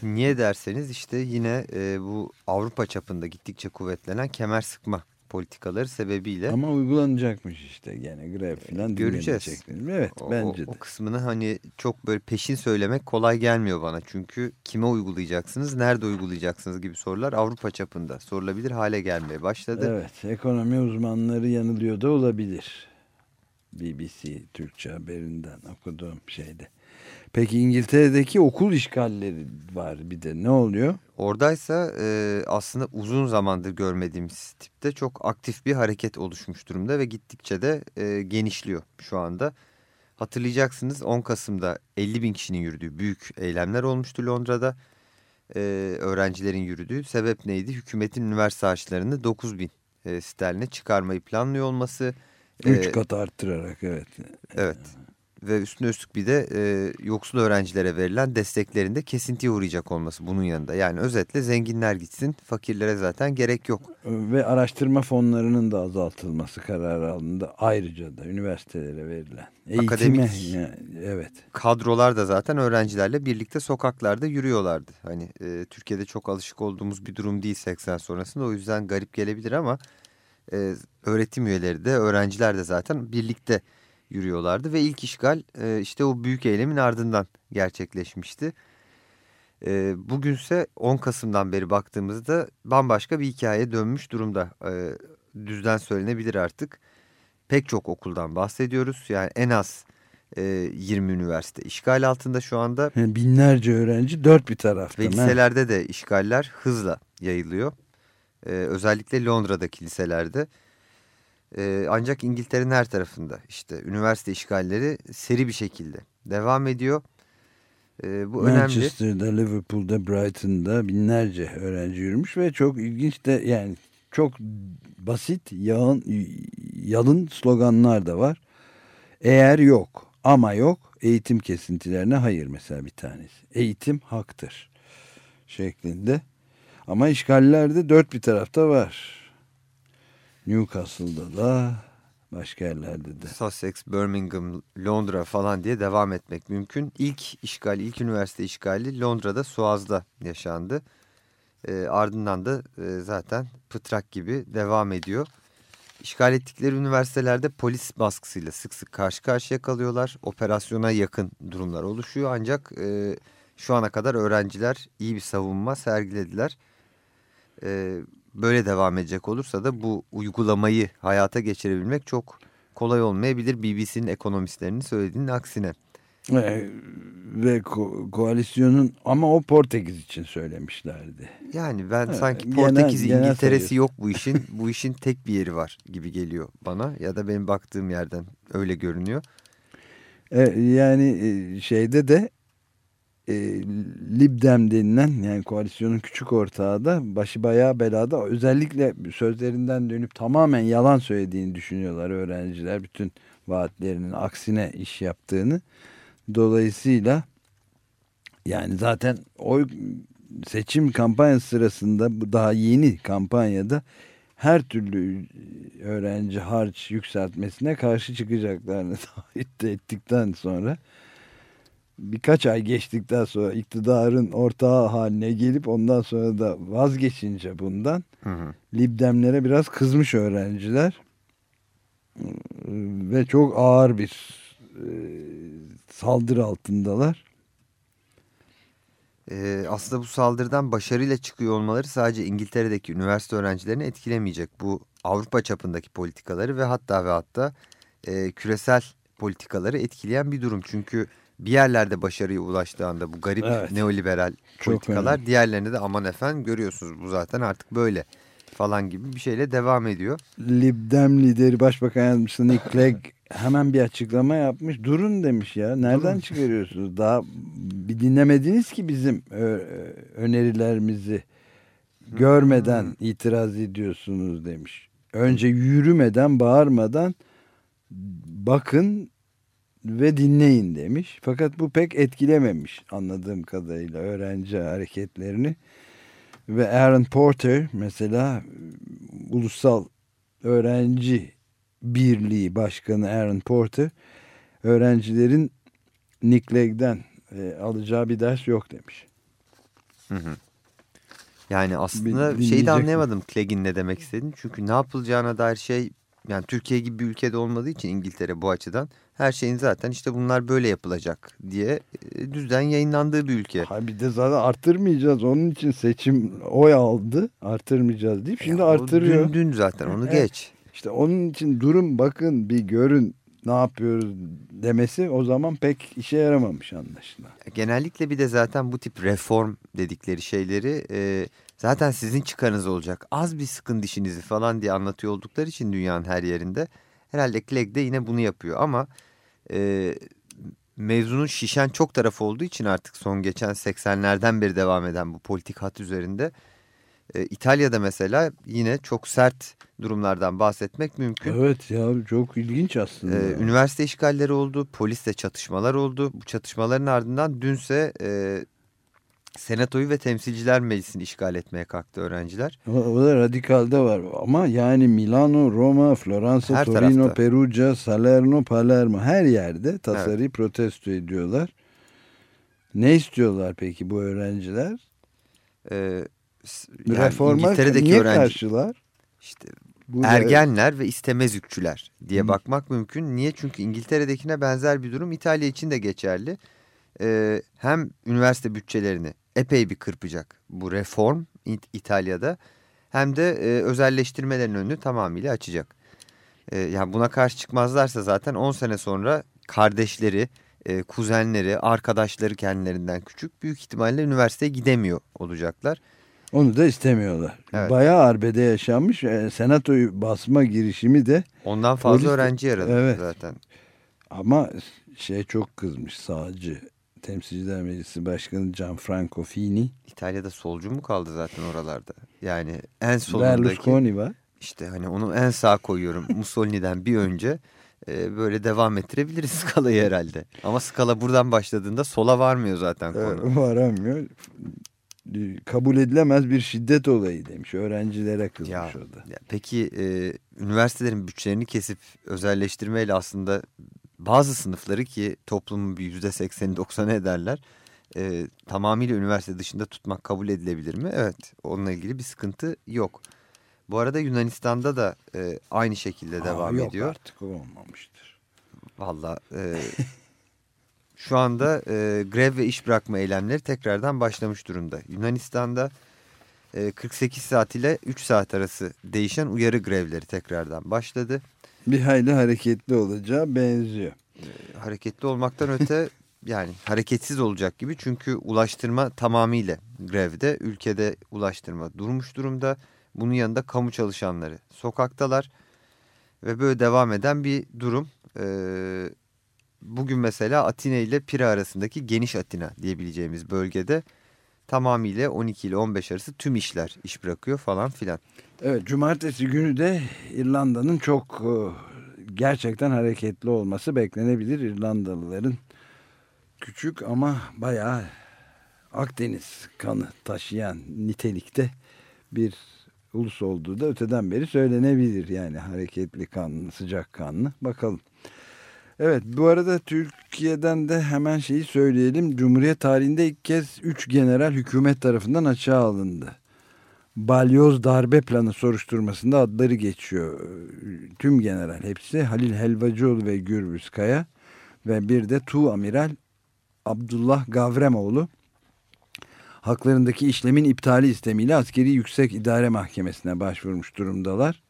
Niye derseniz işte yine e, bu Avrupa çapında gittikçe kuvvetlenen kemer sıkma politikaları sebebiyle. Ama uygulanacakmış işte gene grev falan. Göreceğiz. Evet o, bence de. O kısmını hani çok böyle peşin söylemek kolay gelmiyor bana. Çünkü kime uygulayacaksınız, nerede uygulayacaksınız gibi sorular Avrupa çapında sorulabilir hale gelmeye başladı. Evet ekonomi uzmanları yanılıyor da olabilir. BBC Türkçe haberinden okuduğum şeyde. Peki İngiltere'deki okul işgalleri var bir de ne oluyor? Oradaysa e, aslında uzun zamandır görmediğimiz tipte çok aktif bir hareket oluşmuş durumda ve gittikçe de e, genişliyor şu anda. Hatırlayacaksınız 10 Kasım'da 50 bin kişinin yürüdüğü büyük eylemler olmuştu Londra'da. E, öğrencilerin yürüdüğü sebep neydi? Hükümetin üniversite harçlarını 9 bin e, sterline çıkarmayı planlıyor olması. Üç kat arttırarak evet. Evet ve üstüne üstlük bir de e, yoksul öğrencilere verilen desteklerinde kesintiye uğrayacak olması bunun yanında. Yani özetle zenginler gitsin fakirlere zaten gerek yok. Ve araştırma fonlarının da azaltılması kararı alındı. Ayrıca da üniversitelere verilen. Eğitime, Akademik yani, evet. kadrolar da zaten öğrencilerle birlikte sokaklarda yürüyorlardı. Hani e, Türkiye'de çok alışık olduğumuz bir durum değil 80 sonrasında o yüzden garip gelebilir ama e, öğretim üyeleri de öğrenciler de zaten birlikte yürüyorlardı ve ilk işgal e, işte o büyük eylemin ardından gerçekleşmişti. E, bugünse 10 Kasım'dan beri baktığımızda bambaşka bir hikaye dönmüş durumda. E, düzden söylenebilir artık. Pek çok okuldan bahsediyoruz. Yani en az e, 20 üniversite işgal altında şu anda. Binlerce öğrenci dört bir tarafta. Ve liselerde de işgaller hızla yayılıyor. E, özellikle Londra'daki liselerde. Ee, ancak İngiltere'nin her tarafında işte üniversite işgalleri seri bir şekilde devam ediyor. Ee, bu Manchester'da, önemli. Liverpool'da, Brighton'da binlerce öğrenci yürümüş ve çok ilginç de yani çok basit, yağın, yalın sloganlar da var. Eğer yok ama yok eğitim kesintilerine hayır mesela bir tanesi. Eğitim haktır şeklinde. Ama işgallerde dört bir tarafta var. Newcastle'da da başka yerlerde de. Sussex, Birmingham, Londra falan diye devam etmek mümkün. İlk işgal, ilk üniversite işgali Londra'da Suaz'da yaşandı. E, ardından da e, zaten pıtrak gibi devam ediyor. İşgal ettikleri üniversitelerde polis baskısıyla sık sık karşı karşıya kalıyorlar. Operasyona yakın durumlar oluşuyor ancak e, şu ana kadar öğrenciler iyi bir savunma sergilediler. E, böyle devam edecek olursa da bu uygulamayı hayata geçirebilmek çok kolay olmayabilir BBC'nin ekonomistlerinin söylediğinin aksine. Ve, ve ko koalisyonun ama o Portekiz için söylemişlerdi. Yani ben evet, sanki Portekiz'i İngiltere'si yok bu işin. bu işin tek bir yeri var gibi geliyor bana ya da benim baktığım yerden öyle görünüyor. E, yani şeyde de e, Libdem denilen yani koalisyonun küçük ortağı da başı bayağı belada. Özellikle sözlerinden dönüp tamamen yalan söylediğini düşünüyorlar öğrenciler. Bütün vaatlerinin aksine iş yaptığını. Dolayısıyla yani zaten oy seçim kampanyası sırasında bu daha yeni kampanyada her türlü öğrenci harç yükseltmesine karşı çıkacaklarını taahhüt ettikten sonra birkaç ay geçtikten sonra iktidarın ortağı haline gelip ondan sonra da vazgeçince bundan Hı hı. Libdemlere biraz kızmış öğrenciler ve çok ağır bir e, saldırı altındalar. Ee, aslında bu saldırıdan başarıyla çıkıyor olmaları sadece İngiltere'deki üniversite öğrencilerini etkilemeyecek. Bu Avrupa çapındaki politikaları ve hatta ve hatta e, küresel politikaları etkileyen bir durum. Çünkü bir yerlerde başarıya ulaştığında bu garip Evet. neoliberal Çok politikalar önemli. diğerlerine de aman efendim görüyorsunuz bu zaten artık böyle falan gibi bir şeyle devam ediyor. Lib Dem lideri Başbakan Yardımcısı Nick Clegg hemen bir açıklama yapmış. Durun demiş ya. Nereden çıkarıyorsunuz? Daha bir dinlemediniz ki bizim ö- önerilerimizi görmeden itiraz ediyorsunuz demiş. Önce yürümeden, bağırmadan bakın ve dinleyin demiş. Fakat bu pek etkilememiş anladığım kadarıyla öğrenci hareketlerini. Ve Aaron Porter mesela ulusal öğrenci birliği başkanı Aaron Porter öğrencilerin Nick Clegg'den e, alacağı bir ders yok demiş. Yani aslında şeyi de anlayamadım Clegg'in ne demek istediğini. Çünkü ne yapılacağına dair şey yani Türkiye gibi bir ülkede olmadığı için İngiltere bu açıdan her şeyin zaten işte bunlar böyle yapılacak diye e, düzden yayınlandığı bir ülke. Ha bir de zaten artırmayacağız. Onun için seçim oy aldı. Artırmayacağız deyip şimdi Ya artırıyor. Dün, dün zaten onu Evet. geç. İşte onun için durun bakın bir görün ne yapıyoruz demesi o zaman pek işe yaramamış anlaşılan. Genellikle bir de zaten bu tip reform dedikleri şeyleri e, zaten sizin çıkarınız olacak. Az bir sıkın dişinizi falan diye anlatıyor oldukları için dünyanın her yerinde. Herhalde Clegg de yine bunu yapıyor ama e, mevzunun şişen çok tarafı olduğu için artık son geçen 80'lerden beri devam eden bu politik hat üzerinde e, İtalya'da mesela yine çok sert durumlardan bahsetmek mümkün. Evet ya çok ilginç aslında. Ee, üniversite işgalleri oldu, polisle çatışmalar oldu. Bu çatışmaların ardından dünse e, senatoyu ve temsilciler meclisini işgal etmeye kalktı öğrenciler. O, o da radikalde var ama yani Milano, Roma, Floransa, Her Torino, tarafta. Perugia, Salerno, Palermo her yerde tasarıyı protesto ediyorlar. Ne istiyorlar peki bu öğrenciler? Ee, yani Reforma İngiltere'deki niye öğrenci karşılar? işte Bu ergenler ve istemezükçüler diye Hı. bakmak mümkün. Niye? Çünkü İngiltere'dekine benzer bir durum İtalya için de geçerli. Ee, hem üniversite bütçelerini epey bir kırpacak bu reform İtalya'da hem de e, özelleştirmelerin önünü tamamıyla açacak. E, yani buna karşı çıkmazlarsa zaten 10 sene sonra kardeşleri, e, kuzenleri, arkadaşları kendilerinden küçük büyük ihtimalle üniversiteye gidemiyor olacaklar. Onu da istemiyorlar. Evet. Bayağı arbede yaşanmış. E, senatoyu basma girişimi de Ondan fazla Polis öğrenci yaradı Evet. zaten. ama şey çok kızmış sağcı. Temsilciler Meclisi Başkanı Gianfranco Fini. İtalya'da solcu mu kaldı zaten oralarda? Yani en solundaki Berlusconi var. işte hani onu en sağ koyuyorum Mussolini'den bir önce e, böyle devam ettirebiliriz skalayı herhalde. Ama skala buradan başladığında sola varmıyor zaten konu. E, varamıyor. E, Kabul edilemez bir şiddet olayı demiş. Öğrencilere kızmış Ya, o da. ya peki e, üniversitelerin bütçelerini kesip özelleştirmeyle aslında bazı sınıfları ki toplumun yüzde sekseni doksanı ederler e, tamamıyla üniversite dışında tutmak kabul edilebilir mi? Evet onunla ilgili bir sıkıntı yok. Bu arada Yunanistan'da da e, aynı şekilde Aa, devam yok ediyor. artık o olmamıştır. Valla e, şu anda e, grev ve iş bırakma eylemleri tekrardan başlamış durumda. Yunanistan'da e, 48 saat ile 3 saat arası değişen uyarı grevleri tekrardan başladı. Bir hayli hareketli olacağı benziyor. Hareketli olmaktan öte yani hareketsiz olacak gibi çünkü ulaştırma tamamıyla grevde. Ülkede ulaştırma durmuş durumda. Bunun yanında kamu çalışanları sokaktalar ve böyle devam eden bir durum. Ee, bugün mesela Atina ile Pire arasındaki geniş Atina diyebileceğimiz bölgede tamamıyla 12 ile 15 arası tüm işler iş bırakıyor falan filan. Evet cumartesi günü de İrlanda'nın çok e, gerçekten hareketli olması beklenebilir. İrlandalıların küçük ama bayağı Akdeniz kanı taşıyan nitelikte bir ulus olduğu da öteden beri söylenebilir. Yani hareketli kanlı, sıcak kanlı. Bakalım. Evet bu arada Türkiye'den de hemen şeyi söyleyelim. Cumhuriyet tarihinde ilk kez 3 general hükümet tarafından açığa alındı. Balyoz darbe planı soruşturmasında adları geçiyor. Tüm general hepsi Halil Helvacıoğlu ve Gürbüz Kaya ve bir de Tu Amiral Abdullah Gavremoğlu haklarındaki işlemin iptali istemiyle askeri yüksek idare mahkemesine başvurmuş durumdalar.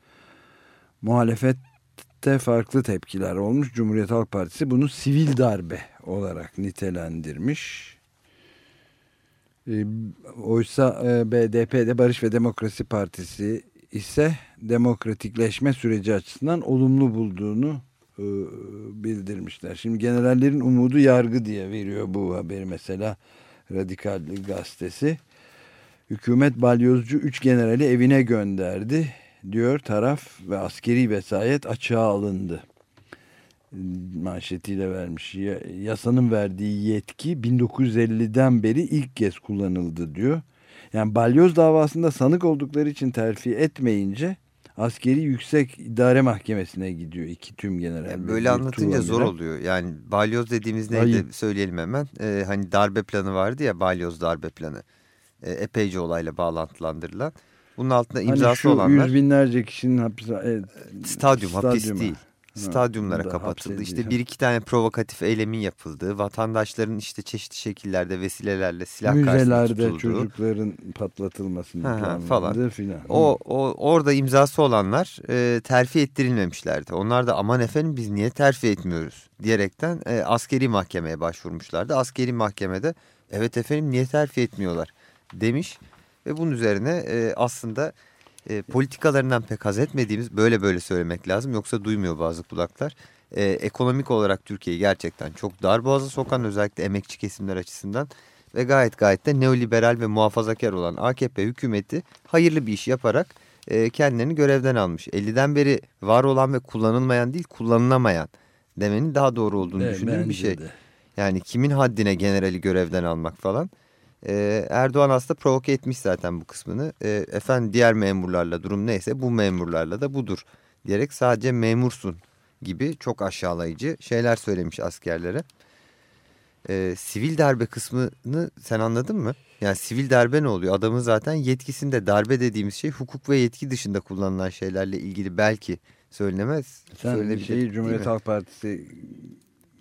Muhalefette farklı tepkiler olmuş. Cumhuriyet Halk Partisi bunu sivil darbe olarak nitelendirmiş. E, oysa e, BDP'de Barış ve Demokrasi Partisi ise demokratikleşme süreci açısından olumlu bulduğunu e, bildirmişler. Şimdi generallerin umudu yargı diye veriyor bu haberi mesela Radikal gazetesi. Hükümet balyozcu 3 generali evine gönderdi diyor taraf ve askeri vesayet açığa alındı manşetiyle vermiş. Yasanın verdiği yetki 1950'den beri ilk kez kullanıldı diyor. Yani balyoz davasında sanık oldukları için terfi etmeyince askeri yüksek idare mahkemesine gidiyor iki tüm general. Yani böyle anlatınca zor oluyor. Yani balyoz dediğimiz neydi Hayır. söyleyelim hemen. Ee, hani darbe planı vardı ya balyoz darbe planı. Ee, epeyce olayla bağlantılandırılan. Bunun altında hani imzası hani şu olanlar. yüz binlerce kişinin hapis... Evet, stadyum, stadyum hapis değil stadyumlara kapatıldı. İşte bir iki tane provokatif eylemin yapıldığı, vatandaşların işte çeşitli şekillerde vesilelerle silah Müzelerde çocukların patlatılmasını falan. Filan. O, o orada imzası olanlar e, terfi ettirilmemişlerdi. Onlar da aman efendim biz niye terfi etmiyoruz diyerekten e, askeri mahkemeye başvurmuşlardı. Askeri mahkemede evet efendim niye terfi etmiyorlar demiş ve bunun üzerine e, aslında e, politikalarından pek haz etmediğimiz böyle böyle söylemek lazım. Yoksa duymuyor bazı kulaklar. E, ekonomik olarak Türkiye'yi gerçekten çok dar boğaza sokan özellikle emekçi kesimler açısından ve gayet gayet de neoliberal ve muhafazakar olan AKP hükümeti hayırlı bir iş yaparak e, kendilerini görevden almış. 50'den beri var olan ve kullanılmayan değil kullanılamayan demenin daha doğru olduğunu evet, düşündüğüm bir şey. De. Yani kimin haddine generali görevden almak falan. Ee, Erdoğan aslında provoke etmiş zaten bu kısmını. Ee, efendim diğer memurlarla durum neyse bu memurlarla da budur diyerek sadece memursun gibi çok aşağılayıcı şeyler söylemiş askerlere. Ee, sivil darbe kısmını sen anladın mı? Yani sivil darbe ne oluyor? Adamın zaten yetkisinde darbe dediğimiz şey hukuk ve yetki dışında kullanılan şeylerle ilgili belki söylenemez. Sen şeyi Cumhuriyet Halk Partisi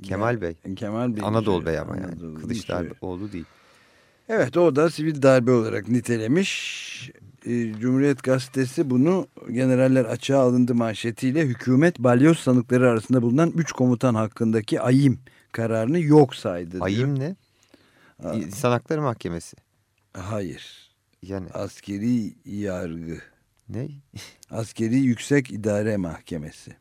Kemal Bey. Kemal Bey. Anadolu şey, Bey ama yani. Anadolu Kılıçdaroğlu değil. Evet o da sivil darbe olarak nitelemiş. Ee, Cumhuriyet Gazetesi bunu generaller açığa alındı manşetiyle hükümet balyoz sanıkları arasında bulunan 3 komutan hakkındaki ayım kararını yok saydı. Diyor. Ayım ne? İnsan Hakları Mahkemesi. Hayır. Yani askeri yargı. Ne? askeri Yüksek İdare Mahkemesi.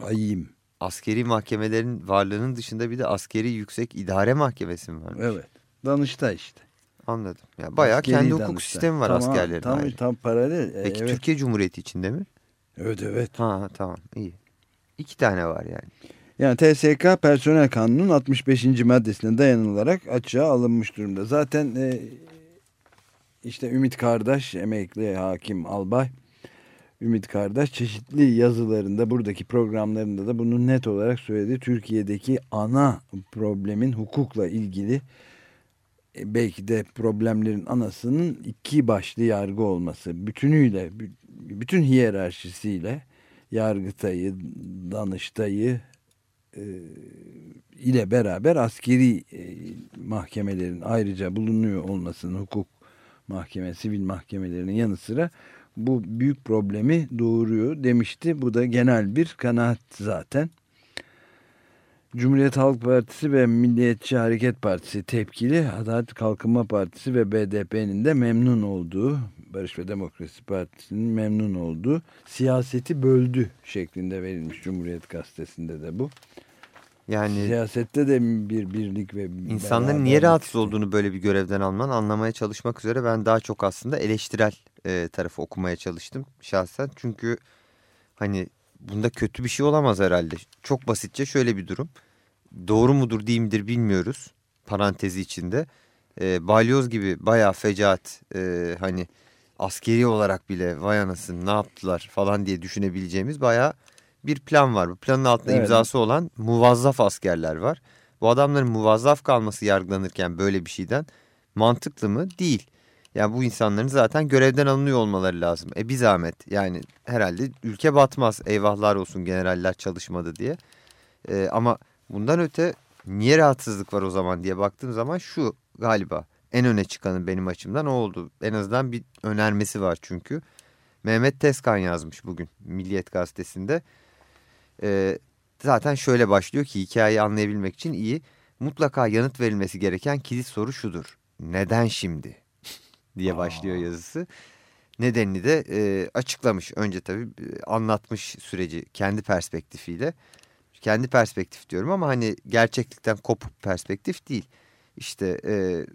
Ayım. Askeri mahkemelerin varlığının dışında bir de askeri yüksek idare mahkemesi mi varmış? Evet. Danıştay işte. Anladım. Ya bayağı Askeri kendi hukuk danışta. sistemi var tamam, askerlerin. Tam, ayrı. tam paralel. Peki evet. Türkiye Cumhuriyeti içinde mi? Evet evet. Ha tamam iyi. İki tane var yani. Yani TSK Personel Kanunu'nun 65. maddesine dayanılarak açığa alınmış durumda. Zaten e, işte Ümit Kardeş, emekli hakim albay, Ümit Kardeş çeşitli yazılarında buradaki programlarında da bunu net olarak söyledi. Türkiye'deki ana problemin hukukla ilgili e, belki de problemlerin anasının iki başlı yargı olması. Bütünüyle, bütün hiyerarşisiyle Yargıtay'ı, Danıştay'ı e, ile beraber askeri e, mahkemelerin ayrıca bulunuyor olmasının hukuk mahkeme, sivil mahkemelerinin yanı sıra bu büyük problemi doğuruyor demişti. Bu da genel bir kanaat zaten. Cumhuriyet Halk Partisi ve Milliyetçi Hareket Partisi tepkili, Adalet Kalkınma Partisi ve BDP'nin de memnun olduğu, Barış ve Demokrasi Partisi'nin memnun olduğu siyaseti böldü şeklinde verilmiş Cumhuriyet Gazetesi'nde de bu. Yani Siyasette de bir birlik ve insanların niye rahatsız olduğunu böyle bir görevden alman anlamaya çalışmak üzere ben daha çok aslında eleştirel e, tarafı okumaya çalıştım şahsen. Çünkü hani bunda kötü bir şey olamaz herhalde. Çok basitçe şöyle bir durum. Doğru mudur değil midir bilmiyoruz parantezi içinde. E, balyoz gibi bayağı fecaat e, hani askeri olarak bile vay anasını ne yaptılar falan diye düşünebileceğimiz bayağı bir plan var. Bu planın altında Evet. imzası olan muvazzaf askerler var. Bu adamların muvazzaf kalması yargılanırken böyle bir şeyden mantıklı mı? Değil. Yani bu insanların zaten görevden alınıyor olmaları lazım. E bir zahmet yani herhalde ülke batmaz eyvahlar olsun generaller çalışmadı diye. E, ama bundan öte niye rahatsızlık var o zaman diye baktığım zaman şu galiba en öne çıkanı benim açımdan o oldu. En azından bir önermesi var çünkü. Mehmet Tezkan yazmış bugün Milliyet Gazetesi'nde. E, zaten şöyle başlıyor ki hikayeyi anlayabilmek için iyi. Mutlaka yanıt verilmesi gereken kilit soru şudur. Neden şimdi? Diye başlıyor yazısı. Nedenini de e, açıklamış. Önce tabii e, anlatmış süreci kendi perspektifiyle. Kendi perspektif diyorum ama hani gerçeklikten kopuk perspektif değil. İşte e,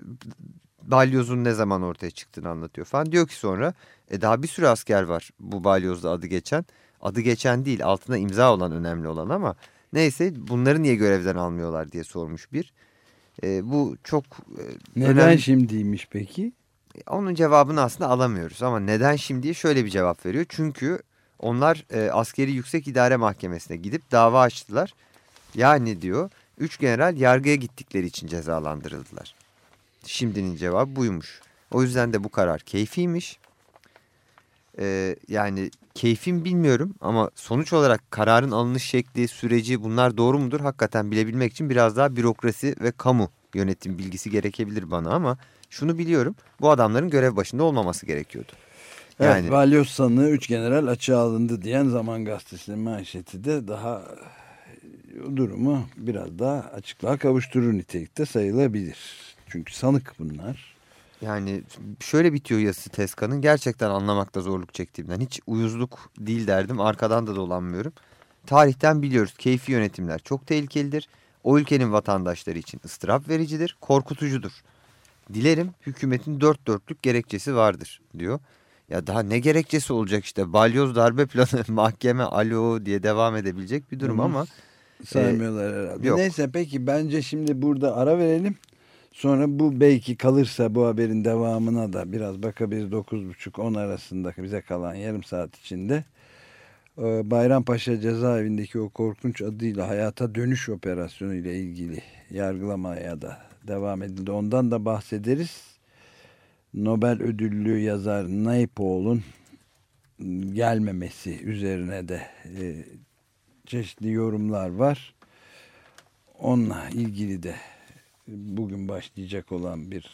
balyozun ne zaman ortaya çıktığını anlatıyor falan. Diyor ki sonra e, daha bir sürü asker var bu balyozda adı geçen. Adı geçen değil altına imza olan önemli olan ama neyse bunları niye görevden almıyorlar diye sormuş bir. E, bu çok e, Neden önemli. şimdiymiş peki? Onun cevabını aslında alamıyoruz ama neden şimdiye şöyle bir cevap veriyor. Çünkü onlar e, askeri yüksek idare mahkemesine gidip dava açtılar. Yani diyor üç general yargıya gittikleri için cezalandırıldılar. Şimdinin cevabı buymuş. O yüzden de bu karar keyfiymiş. E, yani keyfim bilmiyorum ama sonuç olarak kararın alınış şekli, süreci bunlar doğru mudur? Hakikaten bilebilmek için biraz daha bürokrasi ve kamu yönetim bilgisi gerekebilir bana ama şunu biliyorum. Bu adamların görev başında olmaması gerekiyordu. Yani Evet, balyoz sanığı 3 general açığa alındı diyen Zaman Gazetesi'nin manşeti de daha e, durumu biraz daha açıklığa kavuşturur nitelikte sayılabilir. Çünkü sanık bunlar. yani şöyle bitiyor yazısı Tezkan'ın gerçekten anlamakta zorluk çektiğimden. Hiç uyuzluk değil derdim arkadan da dolanmıyorum. Tarihten biliyoruz keyfi yönetimler çok tehlikelidir. O ülkenin vatandaşları için ıstırap vericidir, korkutucudur. Dilerim hükümetin dört dörtlük gerekçesi vardır diyor. Ya daha ne gerekçesi olacak işte balyoz darbe planı mahkeme alo diye devam edebilecek bir durum Hı hı. ama Saymıyorlar herhalde. yok. Neyse peki bence şimdi burada ara verelim. Sonra bu belki kalırsa bu haberin devamına da biraz bakabiliriz 9.30-10 arasında bize kalan yarım saat içinde. Ee, Bayrampaşa cezaevindeki o korkunç adıyla hayata dönüş operasyonu ile ilgili yargılamaya da devam edildi. Ondan da bahsederiz. Nobel ödüllü yazar Naipaul'un gelmemesi üzerine de e, çeşitli yorumlar var. Onunla ilgili de bugün başlayacak olan bir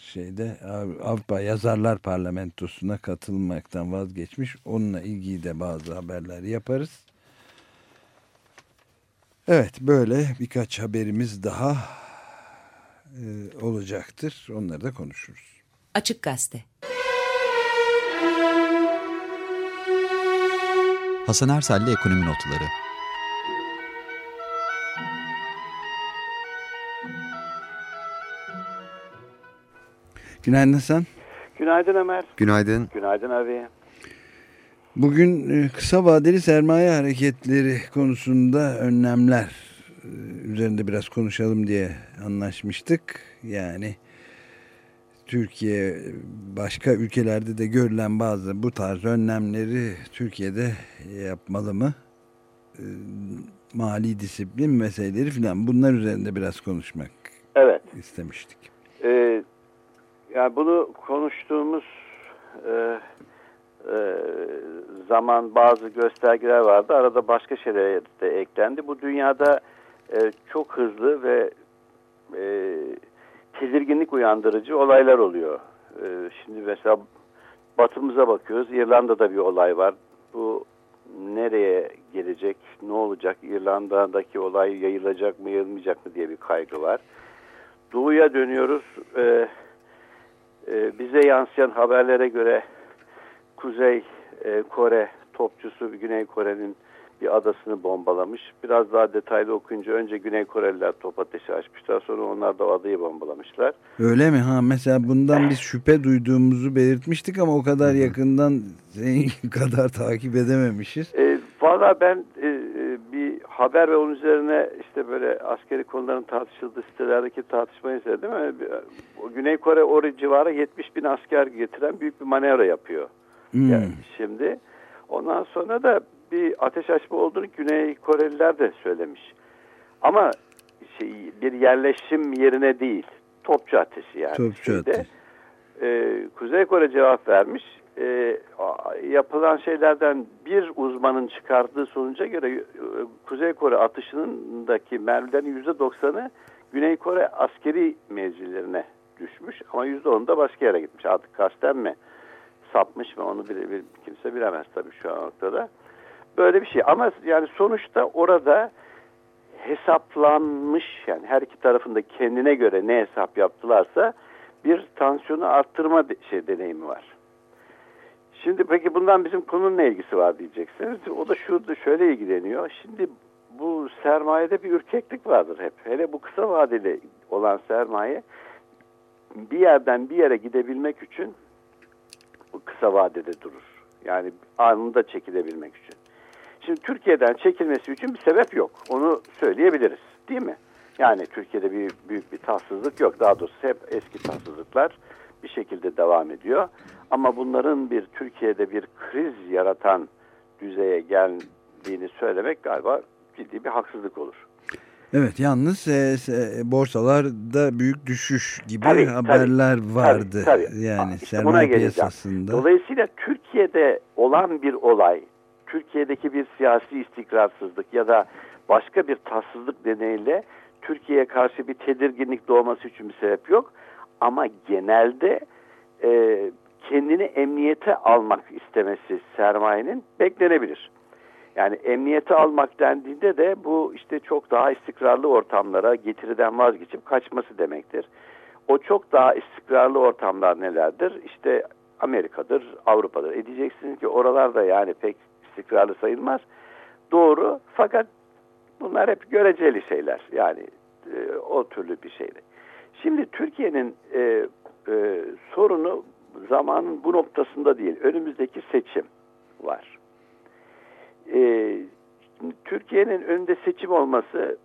şeyde Av- Avrupa Yazarlar Parlamentosu'na katılmaktan vazgeçmiş. Onunla ilgili de bazı haberler yaparız. Evet böyle birkaç haberimiz daha e, olacaktır. Onları da konuşuruz. Açık Gazete. Hasan Ersel'le Ekonomi Notları Günaydın Hasan. Günaydın Ömer. günaydın. Günaydın abi. Bugün e, kısa vadeli sermaye hareketleri konusunda önlemler üzerinde biraz konuşalım diye anlaşmıştık. Yani Türkiye başka ülkelerde de görülen bazı bu tarz önlemleri Türkiye'de yapmalı mı? E, Mali disiplin meseleleri filan bunlar üzerinde biraz konuşmak Evet. istemiştik. Ee, yani bunu konuştuğumuz e, e, zaman bazı göstergeler vardı. Arada başka şeyler de eklendi. Bu dünyada e, çok hızlı ve e, tedirginlik uyandırıcı olaylar oluyor. E, şimdi mesela batımıza bakıyoruz. İrlanda'da bir olay var. Bu nereye gelecek, ne olacak, İrlanda'daki olay yayılacak mı, yayılmayacak mı diye bir kaygı var. Doğuya dönüyoruz. Ee, e, bize yansıyan haberlere göre Kuzey e, Kore topçusu Güney Kore'nin bir adasını bombalamış. Biraz daha detaylı okuyunca önce Güney Koreliler top ateşi açmışlar. Sonra onlar da o adayı bombalamışlar. Öyle mi? Ha mesela bundan biz şüphe duyduğumuzu belirtmiştik ama o kadar yakından senin kadar takip edememişiz. E, Valla ben e, e, bir haber ve onun üzerine işte böyle askeri konuların tartışıldığı sitelerdeki tartışmayı izledim. Yani, o Güney Kore o civarı 70 bin asker getiren büyük bir manevra yapıyor. Hmm. Yani şimdi ondan sonra da bir ateş açma olduğunu Güney Koreliler de söylemiş. Ama şey, bir yerleşim yerine değil. Topçu ateşi yani. Topçu ateşi. Ee, Kuzey Kore cevap vermiş. A- yapılan şeylerden bir uzmanın çıkardığı sonuca göre e, Kuzey Kore atışındaki mermilerin %90'ı Güney Kore askeri mevzilerine düşmüş. Ama %10'u da başka yere gitmiş. Artık kasten mi sapmış mı onu bile, bile- kimse bilemez tabii şu an noktada. Böyle bir şey ama yani sonuçta orada hesaplanmış yani her iki tarafında kendine göre ne hesap yaptılarsa bir tansiyonu arttırma şey deneyimi var. Şimdi peki bundan bizim konunun ne ilgisi var diyeceksiniz. O da şurada şöyle ilgileniyor. Şimdi bu sermayede bir ürkeklik vardır hep. Hele bu kısa vadeli olan sermaye bir yerden bir yere gidebilmek için bu kısa vadede durur. Yani anında çekilebilmek için. Şimdi Türkiye'den çekilmesi için bir sebep yok. Onu söyleyebiliriz. Değil mi? Yani Türkiye'de bir büyük bir tatsızlık yok. Daha doğrusu hep eski tatsızlıklar bir şekilde devam ediyor. Ama bunların bir Türkiye'de bir kriz yaratan düzeye geldiğini söylemek galiba ciddi bir haksızlık olur. Evet yalnız e, e, borsalarda büyük düşüş gibi Tabii, haberler vardı. Tabii, tabii. Yani İşte buna sermaye geleceğim. piyasasında. Dolayısıyla Türkiye'de olan bir olay, Türkiye'deki bir siyasi istikrarsızlık ya da başka bir tatsızlık nedeniyle Türkiye'ye karşı bir tedirginlik doğması için bir sebep yok. Ama genelde e, kendini emniyete almak istemesi sermayenin beklenebilir. Yani emniyete almak dendiğinde de bu işte çok daha istikrarlı ortamlara getiriden vazgeçip kaçması demektir. O çok daha istikrarlı ortamlar nelerdir? İşte Amerika'dır, Avrupa'dır. E diyeceksiniz ki oralarda yani pek istikrarlı sayılmaz. Doğru fakat bunlar hep göreceli şeyler. Yani e, o türlü bir şeydi. Şimdi Türkiye'nin e, e, sorunu zamanın bu noktasında değil. Önümüzdeki seçim var. E, Türkiye'nin önünde seçim olması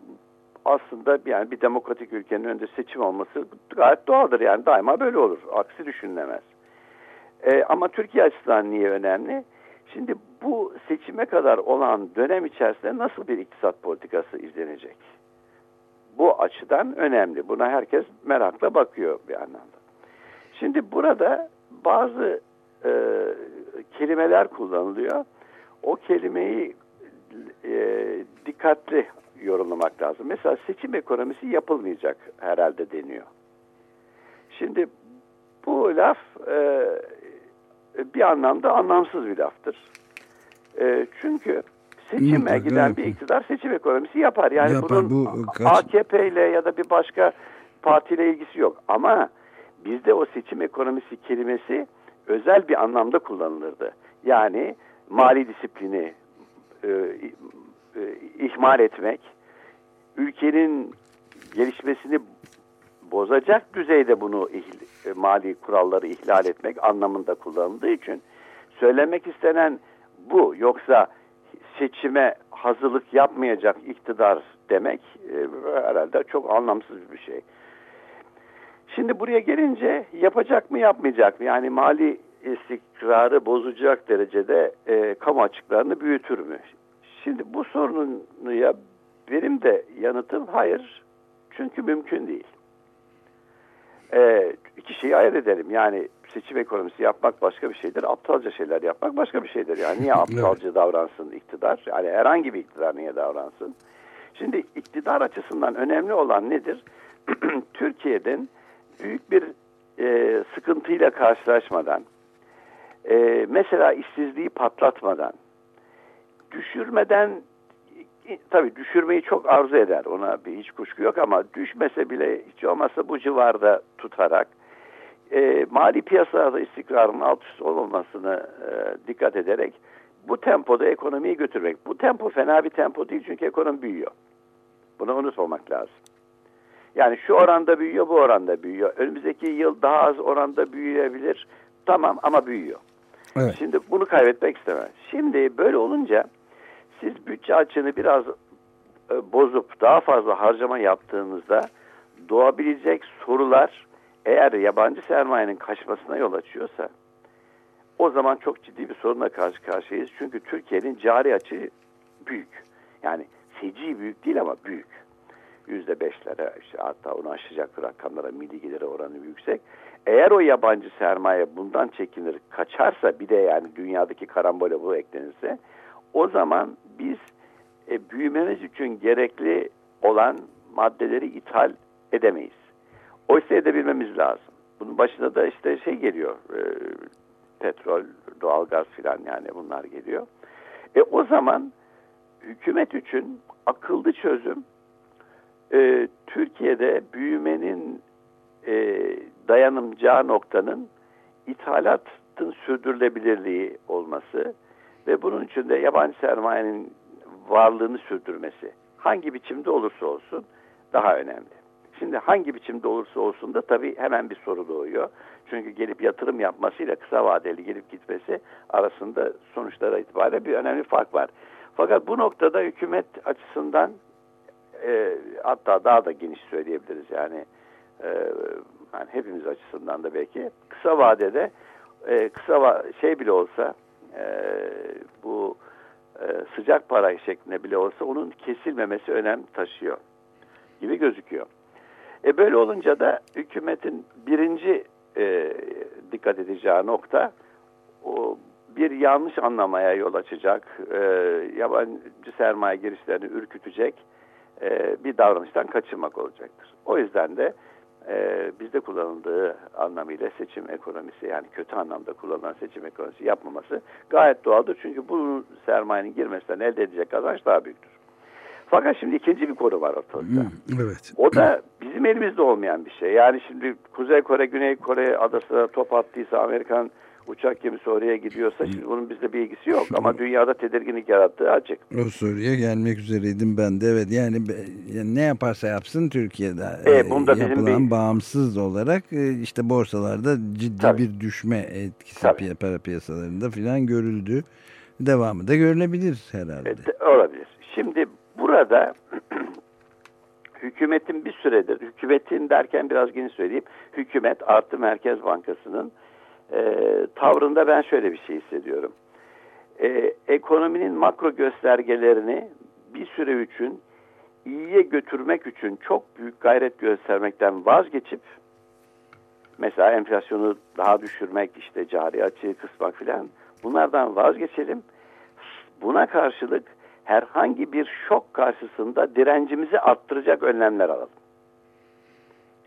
aslında yani bir demokratik ülkenin önünde seçim olması gayet doğaldır. Yani daima böyle olur. Aksi düşünülemez. E, ama Türkiye açısından niye önemli? Şimdi bu seçime kadar olan dönem içerisinde nasıl bir iktisat politikası izlenecek? Bu açıdan önemli. Buna herkes merakla bakıyor bir anlamda. Şimdi burada bazı e, kelimeler kullanılıyor. O kelimeyi e, dikkatli yorumlamak lazım. Mesela seçim ekonomisi yapılmayacak herhalde deniyor. Şimdi bu laf e, bir anlamda anlamsız bir laftır. E, çünkü seçime Mutlaka giden bir iktidar seçim ekonomisi yapar. Yani Yapar. bunun Bu kaç- AKP ile ya da bir başka partiyle ilgisi yok. Ama bizde o seçim ekonomisi kelimesi özel bir anlamda kullanılırdı. Yani mali disiplini e, e, ihmal etmek, ülkenin gelişmesini bozacak düzeyde bunu ihl- e, mali kuralları ihlal etmek anlamında kullanıldığı için söylemek istenen bu. Yoksa seçime hazırlık yapmayacak iktidar demek e, herhalde çok anlamsız bir şey. Şimdi buraya gelince yapacak mı yapmayacak mı? Yani mali istikrarı bozacak derecede e, kamu açıklarını büyütür mü? Şimdi bu sorunun ya benim de yanıtım hayır. Çünkü mümkün değil. E, iki şeyi ayırt edelim. Yani seçim ekonomisi yapmak başka bir şeydir. Aptalca şeyler yapmak başka bir şeydir. Yani niye aptalca davransın iktidar? Yani herhangi bir iktidar niye davransın? Şimdi iktidar açısından önemli olan nedir? Türkiye'den büyük bir e, sıkıntıyla karşılaşmadan, e, mesela işsizliği patlatmadan, düşürmeden, tabii düşürmeyi çok arzu eder, ona bir hiç kuşku yok ama düşmese bile hiç olmazsa bu civarda tutarak, e, mali piyasalarda istikrarın alt üst olmamasını e, dikkat ederek, bu tempoda ekonomiyi götürmek. Bu tempo fena bir tempo değil çünkü ekonomi büyüyor. Bunu unutmamak lazım. Yani şu oranda büyüyor, bu oranda büyüyor. Önümüzdeki yıl daha az oranda büyüyebilir. Tamam ama büyüyor. Evet. Şimdi bunu kaybetmek istemem. Şimdi böyle olunca siz bütçe açığını biraz e, bozup daha fazla harcama yaptığınızda doğabilecek sorular eğer yabancı sermayenin kaçmasına yol açıyorsa o zaman çok ciddi bir sorunla karşı karşıyayız. Çünkü Türkiye'nin cari açığı büyük. Yani feci büyük değil ama büyük. Yüzde beşlere işte hatta onu aşacak rakamlara milli geliri oranı yüksek. Eğer o yabancı sermaye bundan çekinir kaçarsa bir de yani dünyadaki karambole bu eklenirse o zaman biz e, büyümemiz için gerekli olan maddeleri ithal edemeyiz. Oysa edebilmemiz lazım. Bunun başında da işte şey geliyor. E, petrol, doğalgaz filan yani bunlar geliyor. E o zaman hükümet için akıllı çözüm e, Türkiye'de büyümenin e, dayanımacağı noktanın ithalatın sürdürülebilirliği olması ve bunun için de yabancı sermayenin varlığını sürdürmesi hangi biçimde olursa olsun daha önemli. Şimdi hangi biçimde olursa olsun da tabii hemen bir soru doğuyor. Çünkü gelip yatırım yapmasıyla kısa vadeli gelip gitmesi arasında sonuçlara itibariyle bir önemli fark var. Fakat bu noktada hükümet açısından e, hatta daha da geniş söyleyebiliriz yani, e, yani hepimiz açısından da belki kısa vadede e, kısa va şey bile olsa e, bu e, sıcak para şeklinde bile olsa onun kesilmemesi önem taşıyor gibi gözüküyor. E böyle olunca da hükümetin birinci e, dikkat edeceği nokta o bir yanlış anlamaya yol açacak, e, yabancı sermaye girişlerini ürkütecek e, bir davranıştan kaçınmak olacaktır. O yüzden de e, bizde kullanıldığı anlamıyla seçim ekonomisi yani kötü anlamda kullanılan seçim ekonomisi yapmaması gayet doğaldır. Çünkü bu sermayenin girmesinden elde edecek kazanç daha büyüktür. Fakat şimdi ikinci bir konu var ortalıkta. Evet. O da bizim elimizde olmayan bir şey. Yani şimdi Kuzey Kore, Güney Kore adasına top attıysa Amerikan uçak gemisi oraya gidiyorsa şimdi bunun bizde bir ilgisi yok. Ama dünyada tedirginlik yarattığı açık. O soruya gelmek üzereydim ben de. Evet yani, yani ne yaparsa yapsın Türkiye'de E, e, bunda bizim yapılan bir- bağımsız olarak e, işte borsalarda ciddi Tabii. bir düşme etkisi Tabii. para piyasalarında filan görüldü. Devamı da görülebilir herhalde. E, de- olabilir. Şimdi burada hükümetin bir süredir, hükümetin derken biraz geniş söyleyeyim, hükümet artı Merkez Bankası'nın e, tavrında ben şöyle bir şey hissediyorum. E, ekonominin makro göstergelerini bir süre için iyiye götürmek için çok büyük gayret göstermekten vazgeçip mesela enflasyonu daha düşürmek, işte cari açığı kısmak filan bunlardan vazgeçelim. Buna karşılık herhangi bir şok karşısında direncimizi arttıracak önlemler alalım.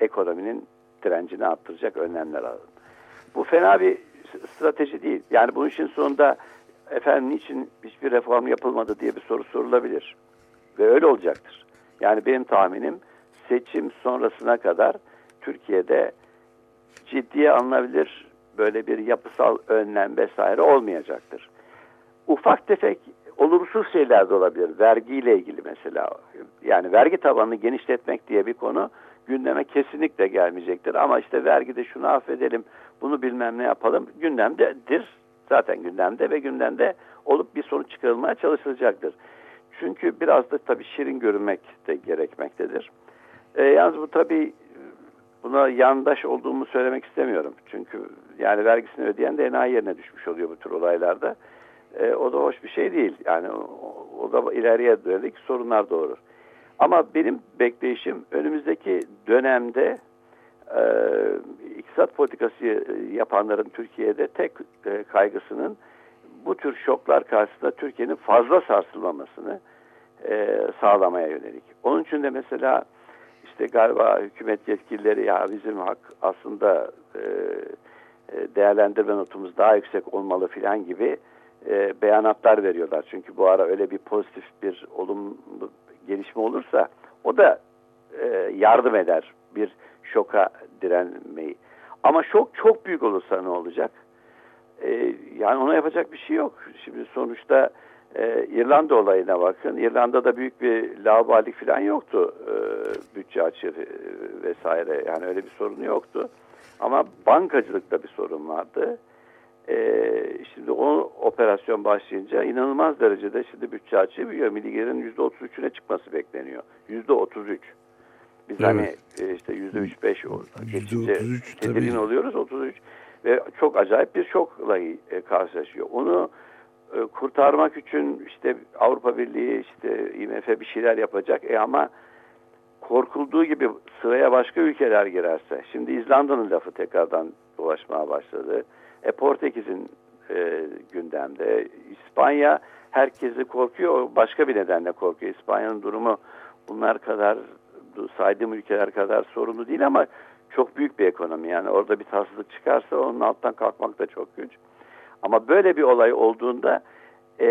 Ekonominin direncini arttıracak önlemler alalım. Bu fena bir strateji değil. Yani bunun için sonunda efendim niçin hiçbir reform yapılmadı diye bir soru sorulabilir. Ve öyle olacaktır. Yani benim tahminim seçim sonrasına kadar Türkiye'de ciddiye alınabilir böyle bir yapısal önlem vesaire olmayacaktır. Ufak tefek olumsuz şeyler de olabilir. Vergiyle ilgili mesela. Yani vergi tabanını genişletmek diye bir konu gündeme kesinlikle gelmeyecektir. Ama işte vergide şunu affedelim, bunu bilmem ne yapalım gündemdedir. Zaten gündemde ve gündemde olup bir sonuç çıkarılmaya çalışılacaktır. Çünkü biraz da tabii şirin görünmek de gerekmektedir. E, yalnız bu tabii buna yandaş olduğumu söylemek istemiyorum. Çünkü yani vergisini ödeyen de enayi yerine düşmüş oluyor bu tür olaylarda. E, o da hoş bir şey değil. Yani o, o da ileriye dönük sorunlar doğurur. Ama benim bekleyişim önümüzdeki dönemde e, iktisat politikası yapanların Türkiye'de tek e, kaygısının bu tür şoklar karşısında Türkiye'nin fazla sarsılmamasını e, sağlamaya yönelik. Onun için de mesela işte galiba hükümet yetkilileri ya bizim hak aslında e, e, değerlendirme notumuz daha yüksek olmalı filan gibi e, beyanatlar veriyorlar. Çünkü bu ara öyle bir pozitif bir olumlu gelişme olursa o da e, yardım eder bir şoka direnmeyi. Ama şok çok büyük olursa ne olacak? E, yani ona yapacak bir şey yok. Şimdi sonuçta e, İrlanda olayına bakın. İrlanda'da büyük bir laubalik falan yoktu. E, bütçe açığı vesaire. Yani öyle bir sorun yoktu. Ama bankacılıkta bir sorun vardı. E, şimdi o operasyon başlayınca inanılmaz derecede şimdi bütçe açığı büyüyor. Milli gelirin %33'üne çıkması bekleniyor. %33. Biz Evet. hani işte %3-5 o- geçince %33 tabii. tedirgin oluyoruz. 33 ve çok acayip bir şokla e, karşılaşıyor. Onu e, kurtarmak için işte Avrupa Birliği işte IMF bir şeyler yapacak. E ama korkulduğu gibi sıraya başka ülkeler girerse şimdi İzlanda'nın lafı tekrardan dolaşmaya başladı. E Portekiz'in e, gündemde. İspanya herkesi korkuyor. Başka bir nedenle korkuyor. İspanya'nın durumu bunlar kadar saydığım ülkeler kadar sorunlu değil ama çok büyük bir ekonomi. Yani orada bir tatsızlık çıkarsa onun alttan kalkmak da çok güç. Ama böyle bir olay olduğunda e,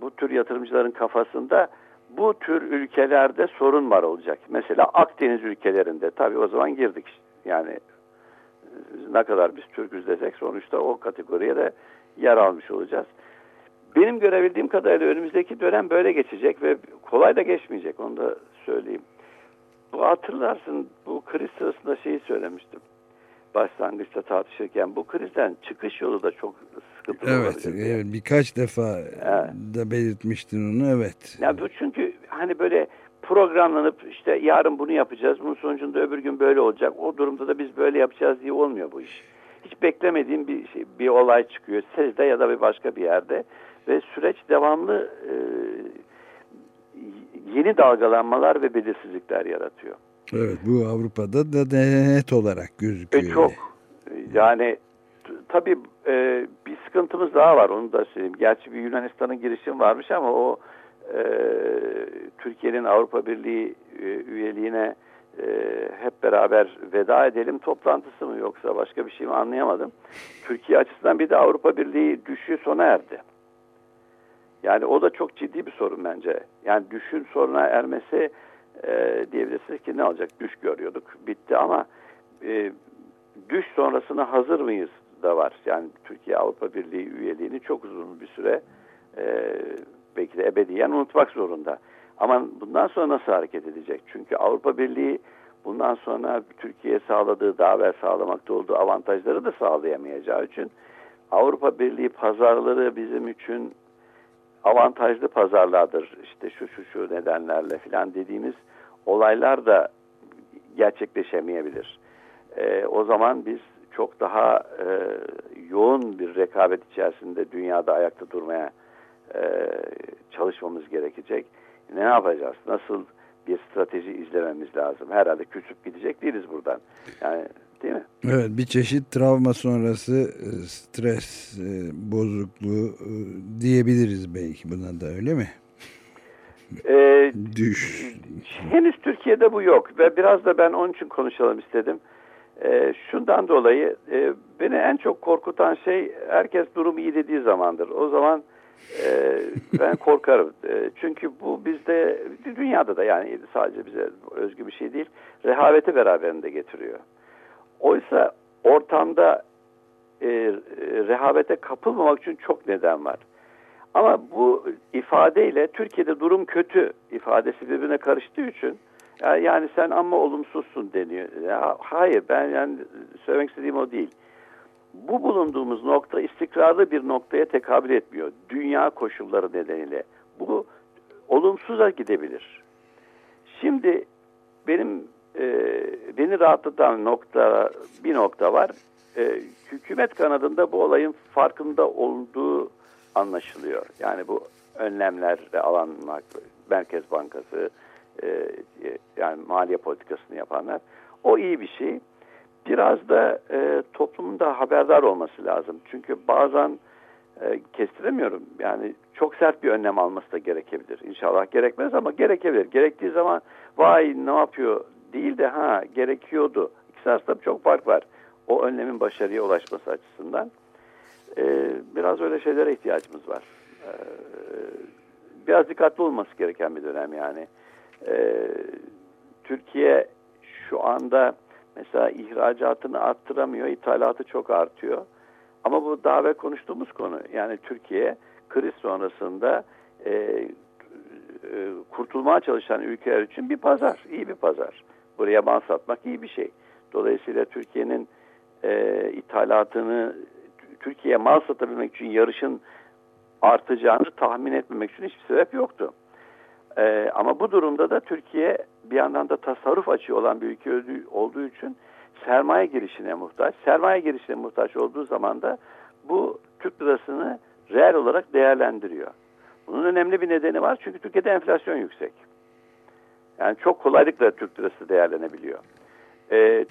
bu tür yatırımcıların kafasında bu tür ülkelerde sorun var olacak. Mesela Akdeniz ülkelerinde tabii o zaman girdik. Yani e, ne kadar biz Türk'üz desek sonuçta o kategoriye de yer almış olacağız. Benim görebildiğim kadarıyla önümüzdeki dönem böyle geçecek ve kolay da geçmeyecek onu da söyleyeyim. Bu hatırlarsın bu kriz sırasında şeyi söylemiştim. Başlangıçta tartışırken bu krizden çıkış yolu da çok sıkıntılı Evet, olabilir evet birkaç defa da belirtmiştin onu evet. Ya bu çünkü hani böyle programlanıp işte yarın bunu yapacağız. Bunun sonucunda öbür gün böyle olacak. O durumda da biz böyle yapacağız diye olmuyor bu iş. Hiç beklemediğim bir şey, bir olay çıkıyor. Sizde ya da bir başka bir yerde ve süreç devamlı e, yeni dalgalanmalar ve belirsizlikler yaratıyor. Evet bu Avrupa'da da net olarak E gözüküyor. çok. Yani tabii e, bir sıkıntımız daha var onu da söyleyeyim. Gerçi bir Yunanistan'ın girişim varmış ama o e, Türkiye'nin Avrupa Birliği e, üyeliğine e, hep beraber veda edelim toplantısı mı yoksa başka bir şey mi anlayamadım. Türkiye açısından bir de Avrupa Birliği düşüşü sona erdi. Yani o da çok ciddi bir sorun bence. Yani düşün sona ermesi e, diyebilirsiniz ki ne olacak? Düş görüyorduk. Bitti ama e, düş sonrasına hazır mıyız da var. Yani Türkiye Avrupa Birliği üyeliğini çok uzun bir süre e, belki de ebediyen unutmak zorunda. Ama bundan sonra nasıl hareket edecek? Çünkü Avrupa Birliği bundan sonra Türkiye'ye sağladığı daha evvel sağlamakta olduğu avantajları da sağlayamayacağı için Avrupa Birliği pazarları bizim için avantajlı pazarlardır. İşte şu şu şu nedenlerle filan dediğimiz olaylar da gerçekleşemeyebilir. Ee, o zaman biz çok daha e, yoğun bir rekabet içerisinde dünyada ayakta durmaya e, çalışmamız gerekecek. Ne yapacağız? Nasıl bir strateji izlememiz lazım? Herhalde küçük gidecek değiliz buradan. Yani değil mi? Evet bir çeşit travma sonrası e, stres e, bozukluğu e, diyebiliriz belki buna da öyle mi? Ee, Düş. Henüz Türkiye'de bu yok ve biraz da ben onun için konuşalım istedim. Ee, şundan dolayı e, beni en çok korkutan şey herkes durum iyi dediği zamandır. O zaman e, ben korkarım. E, çünkü bu bizde dünyada da yani sadece bize özgü bir şey değil. Rehaveti beraberinde getiriyor. Oysa ortamda e, rehavete kapılmamak için çok neden var. Ama bu ifadeyle Türkiye'de durum kötü ifadesi birbirine karıştığı için ya- yani sen ama olumsuzsun deniyor. Ya, hayır ben yani söylemek istediğim o değil. Bu bulunduğumuz nokta istikrarlı bir noktaya tekabül etmiyor. Dünya koşulları nedeniyle. Bu olumsuza gidebilir. Şimdi benim e, beni rahatlatan nokta bir nokta var. E, hükümet kanadında bu olayın farkında olduğu anlaşılıyor. Yani bu önlemler alınmak, Merkez Bankası e, e, yani maliye politikasını yapanlar o iyi bir şey. Biraz da e, toplumun da haberdar olması lazım. Çünkü bazen e, kestiremiyorum. Yani çok sert bir önlem alması da gerekebilir. İnşallah gerekmez ama gerekebilir. Gerektiği zaman vay ne yapıyor değil de ha gerekiyordu. İkisi arasında çok fark var. O önlemin başarıya ulaşması açısından. Ee, biraz öyle şeylere ihtiyacımız var. Ee, biraz dikkatli olması gereken bir dönem yani. Ee, Türkiye şu anda mesela ihracatını arttıramıyor, ithalatı çok artıyor. Ama bu daha evvel konuştuğumuz konu. Yani Türkiye kriz sonrasında e, e, kurtulmaya çalışan ülkeler için bir pazar, iyi bir pazar. Buraya mal satmak iyi bir şey. Dolayısıyla Türkiye'nin e, ithalatını, Türkiye'ye mal satabilmek için yarışın artacağını tahmin etmemek için hiçbir sebep yoktu. E, ama bu durumda da Türkiye bir yandan da tasarruf açığı olan bir ülke olduğu için sermaye girişine muhtaç. Sermaye girişine muhtaç olduğu zaman da bu Türk lirasını reel olarak değerlendiriyor. Bunun önemli bir nedeni var çünkü Türkiye'de enflasyon yüksek. Yani çok kolaylıkla Türk lirası değerlenebiliyor. Ee,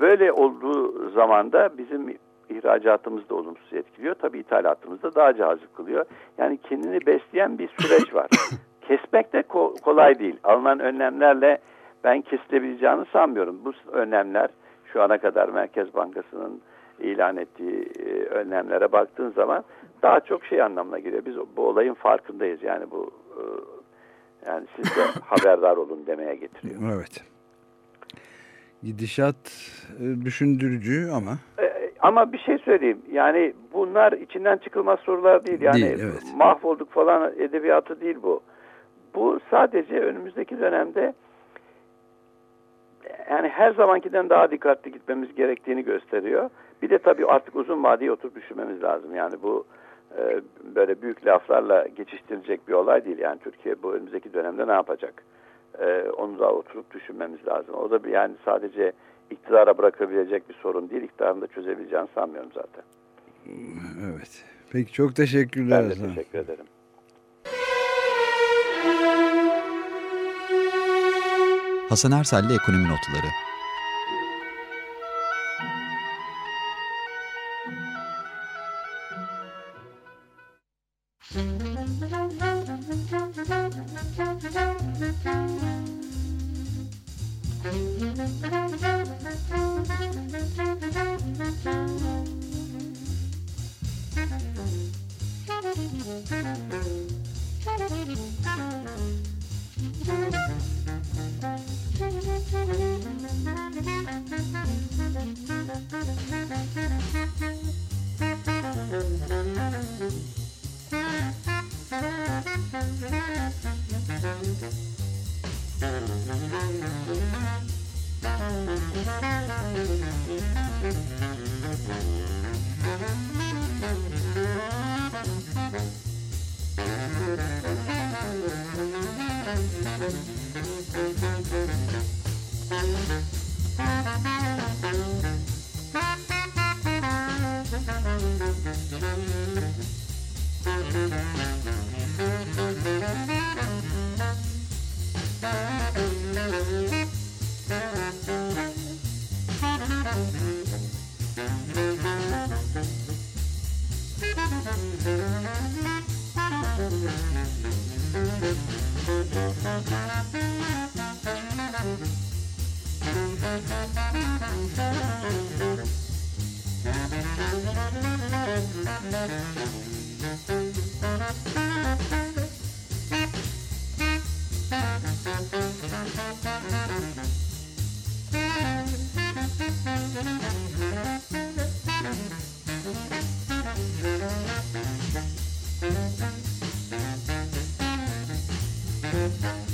böyle olduğu zaman da bizim ihracatımız da olumsuz etkiliyor. Tabii ithalatımız da daha cazip kılıyor. Yani kendini besleyen bir süreç var. Kesmek de kolay değil. Alınan önlemlerle ben kesilebileceğini sanmıyorum. Bu önlemler şu ana kadar Merkez Bankası'nın ilan ettiği e, önlemlere baktığın zaman daha çok şey anlamına geliyor. Biz bu olayın farkındayız. Yani bu e, yani siz de haberdar olun demeye getiriyor. Evet. Gidişat e, düşündürücü ama. Ama bir şey söyleyeyim. Yani bunlar içinden çıkılmaz sorular değil. Yani değil, evet. mahvolduk falan edebiyatı değil bu. Bu sadece önümüzdeki dönemde yani her zamankiden daha dikkatli gitmemiz gerektiğini gösteriyor. Bir de tabii artık uzun vadeye oturup düşünmemiz lazım. Yani bu e, böyle büyük laflarla geçiştirilecek bir olay değil. Yani Türkiye bu önümüzdeki dönemde ne yapacak? E, onu da oturup düşünmemiz lazım. O da bir, yani sadece iktidara bırakabilecek bir sorun değil. İktidarın da çözebileceğini sanmıyorum zaten. Evet. Peki çok teşekkürler. Ben de teşekkür ederim. Hasan Ersel'le Ekonomi Notları Bye.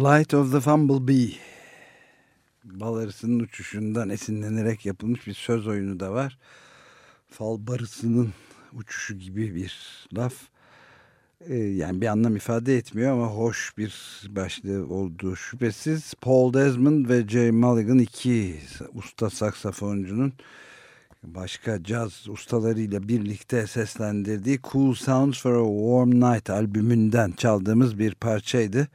Blight of the Bumblebee. Bal arısının uçuşundan esinlenerek yapılmış bir söz oyunu da var. Fal barısının uçuşu gibi bir laf. Ee, yani bir anlam ifade etmiyor ama hoş bir başlığı olduğu şüphesiz. Paul Desmond ve Jay Mulligan iki usta saksafoncunun başka caz ustalarıyla birlikte seslendirdiği Cool Sounds for a Warm Night albümünden çaldığımız bir parçaydı.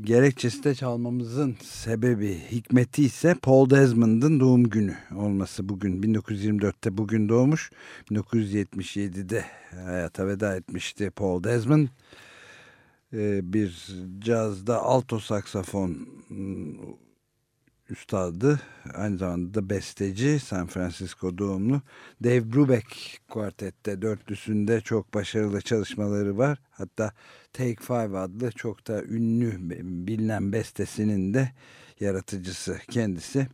Gerekçesi de çalmamızın sebebi, hikmeti ise Paul Desmond'ın doğum günü olması bugün. 1924'te bugün doğmuş. 1977'de hayata veda etmişti Paul Desmond. Ee, bir cazda alto saksafon üstadı. Aynı zamanda da besteci. San Francisco doğumlu. Dave Brubeck kuartette dörtlüsünde çok başarılı çalışmaları var. Hatta Take Five adlı çok da ünlü bilinen bestesinin de yaratıcısı kendisi.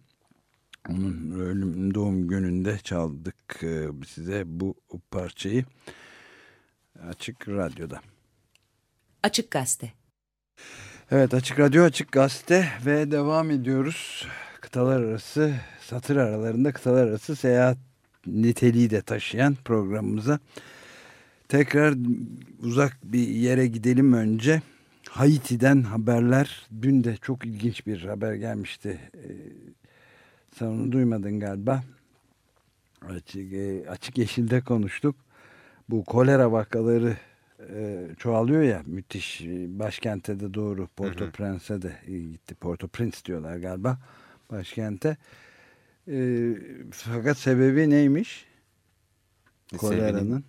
Onun ölüm doğum gününde çaldık e, size bu parçayı Açık Radyo'da. Açık Gazete. Evet Açık Radyo Açık Gazete ve devam ediyoruz. Kıtalar arası satır aralarında kıtalar arası seyahat niteliği de taşıyan programımıza. Tekrar uzak bir yere gidelim önce. Haiti'den haberler. Dün de çok ilginç bir haber gelmişti. Ee, sen onu duymadın galiba. Açık, e, açık Yeşil'de konuştuk. Bu kolera vakaları e, çoğalıyor ya müthiş başkente de doğru Port-au-Prince'e de gitti. Port-au-Prince diyorlar galiba başkente. E, fakat sebebi neymiş? Koleranın.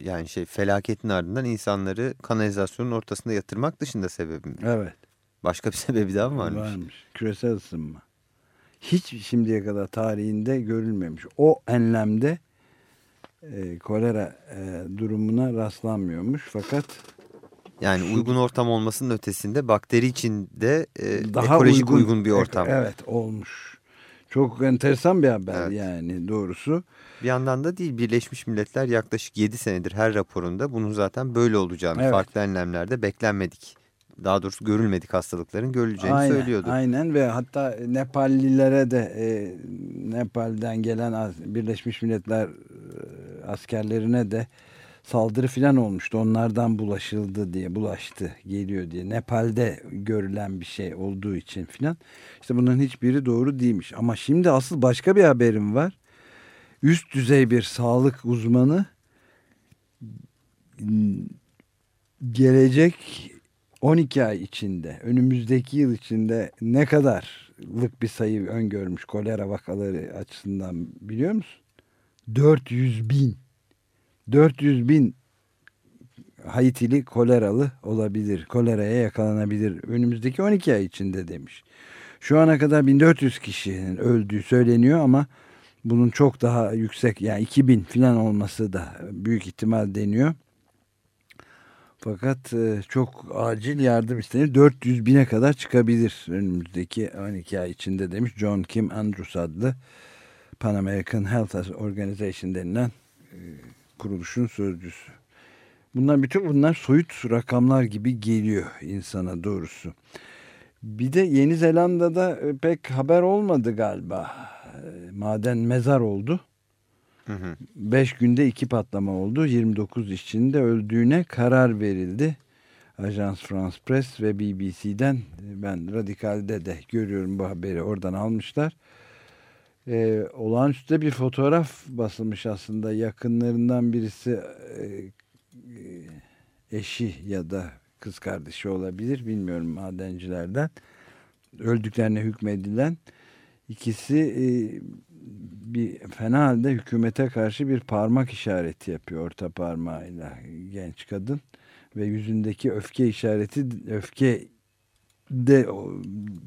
Yani şey felaketin ardından insanları kanalizasyonun ortasında yatırmak dışında sebebi mi? Evet. Başka bir sebebi daha mı varmış? Varmış. Küresel ısınma. Hiç şimdiye kadar tarihinde görülmemiş. O enlemde e, kolera e, durumuna rastlanmıyormuş fakat yani şu, uygun ortam olmasının ötesinde bakteri için de e, daha ekolojik uygun, uygun bir ortam. Evet olmuş. Çok enteresan bir haber evet. yani doğrusu. Bir yandan da değil Birleşmiş Milletler yaklaşık 7 senedir her raporunda bunun zaten böyle olacağını evet. farklı enlemlerde beklenmedik. Daha doğrusu görülmedik hastalıkların görüleceğini aynen, söylüyordu. Aynen ve hatta Nepallilere de e, Nepal'den gelen Birleşmiş Milletler askerlerine de saldırı filan olmuştu. Onlardan bulaşıldı diye, bulaştı, geliyor diye. Nepal'de görülen bir şey olduğu için filan. İşte bunların hiçbiri doğru değilmiş. Ama şimdi asıl başka bir haberim var. Üst düzey bir sağlık uzmanı gelecek 12 ay içinde, önümüzdeki yıl içinde ne kadarlık bir sayı öngörmüş kolera vakaları açısından biliyor musun? 400 bin 400 bin Haitili koleralı olabilir. Koleraya yakalanabilir önümüzdeki 12 ay içinde demiş. Şu ana kadar 1400 kişinin öldüğü söyleniyor ama bunun çok daha yüksek yani 2000 falan olması da büyük ihtimal deniyor. Fakat e, çok acil yardım istenir. 400 bine kadar çıkabilir önümüzdeki 12 ay içinde demiş John Kim Andrews adlı Pan American Health Organization denilen e, kuruluşun sözcüsü. Bunlar bütün bunlar soyut rakamlar gibi geliyor insana doğrusu. Bir de Yeni Zelanda'da e, pek haber olmadı galiba. Maden mezar oldu. 5 günde iki patlama oldu. 29 işçinin de öldüğüne karar verildi. Ajans France Press ve BBC'den ben Radikal'de de görüyorum bu haberi oradan almışlar. Ee, olağanüstü bir fotoğraf basılmış aslında yakınlarından birisi e, eşi ya da kız kardeşi olabilir bilmiyorum madencilerden öldüklerine hükmedilen ikisi e, bir fena halde hükümete karşı bir parmak işareti yapıyor orta parmağıyla genç kadın ve yüzündeki öfke işareti öfke de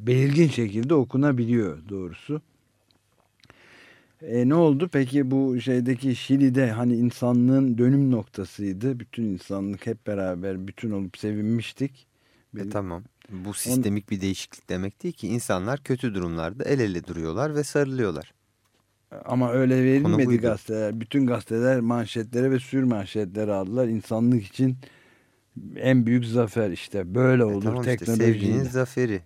belirgin şekilde okunabiliyor doğrusu. E ne oldu? Peki bu şeydeki Şili'de hani insanlığın dönüm noktasıydı. Bütün insanlık hep beraber bütün olup sevinmiştik. E, tamam. Bu sistemik bir değişiklik demek değil ki. insanlar kötü durumlarda el ele duruyorlar ve sarılıyorlar. Ama öyle verilmedi gazeteler. Bütün gazeteler manşetlere ve sür manşetlere aldılar. İnsanlık için en büyük zafer işte. Böyle e olur e tamam teknolojiyle. Işte sevginin zaferi.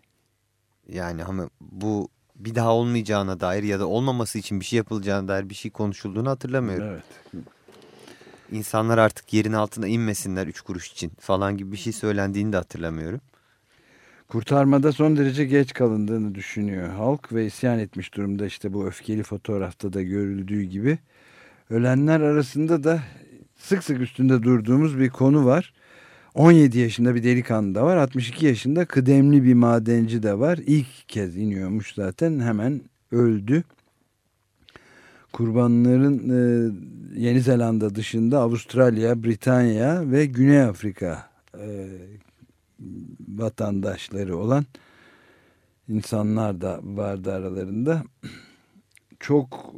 Yani ama bu bir daha olmayacağına dair ya da olmaması için bir şey yapılacağına dair bir şey konuşulduğunu hatırlamıyorum. Evet. İnsanlar artık yerin altına inmesinler üç kuruş için falan gibi bir şey söylendiğini de hatırlamıyorum. Kurtarmada son derece geç kalındığını düşünüyor halk ve isyan etmiş durumda işte bu öfkeli fotoğrafta da görüldüğü gibi. Ölenler arasında da sık sık üstünde durduğumuz bir konu var. 17 yaşında bir delikanlı da var. 62 yaşında kıdemli bir madenci de var. İlk kez iniyormuş zaten hemen öldü. Kurbanların e, Yeni Zelanda dışında Avustralya, Britanya ve Güney Afrika e, vatandaşları olan insanlar da vardı aralarında. Çok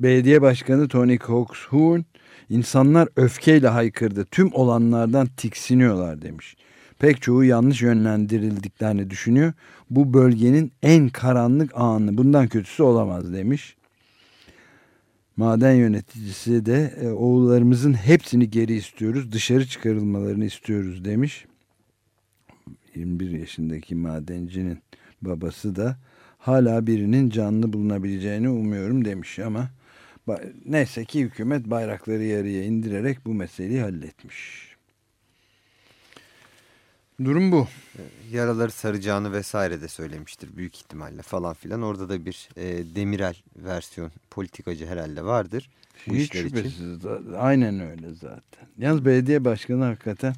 belediye başkanı Tony Hawkshoorn insanlar öfkeyle haykırdı. Tüm olanlardan tiksiniyorlar demiş. Pek çoğu yanlış yönlendirildiklerini düşünüyor. Bu bölgenin en karanlık anı bundan kötüsü olamaz demiş. Maden yöneticisi de e, oğullarımızın hepsini geri istiyoruz. Dışarı çıkarılmalarını istiyoruz demiş. 21 yaşındaki madencinin babası da hala birinin canlı bulunabileceğini umuyorum demiş ama neyse ki hükümet bayrakları yarıya indirerek bu meseleyi halletmiş. Durum bu. Yaraları saracağını vesaire de söylemiştir büyük ihtimalle falan filan. Orada da bir e, Demirel versiyon politikacı herhalde vardır. Hiç şüphesiz. Aynen öyle zaten. Yalnız belediye başkanı hakikaten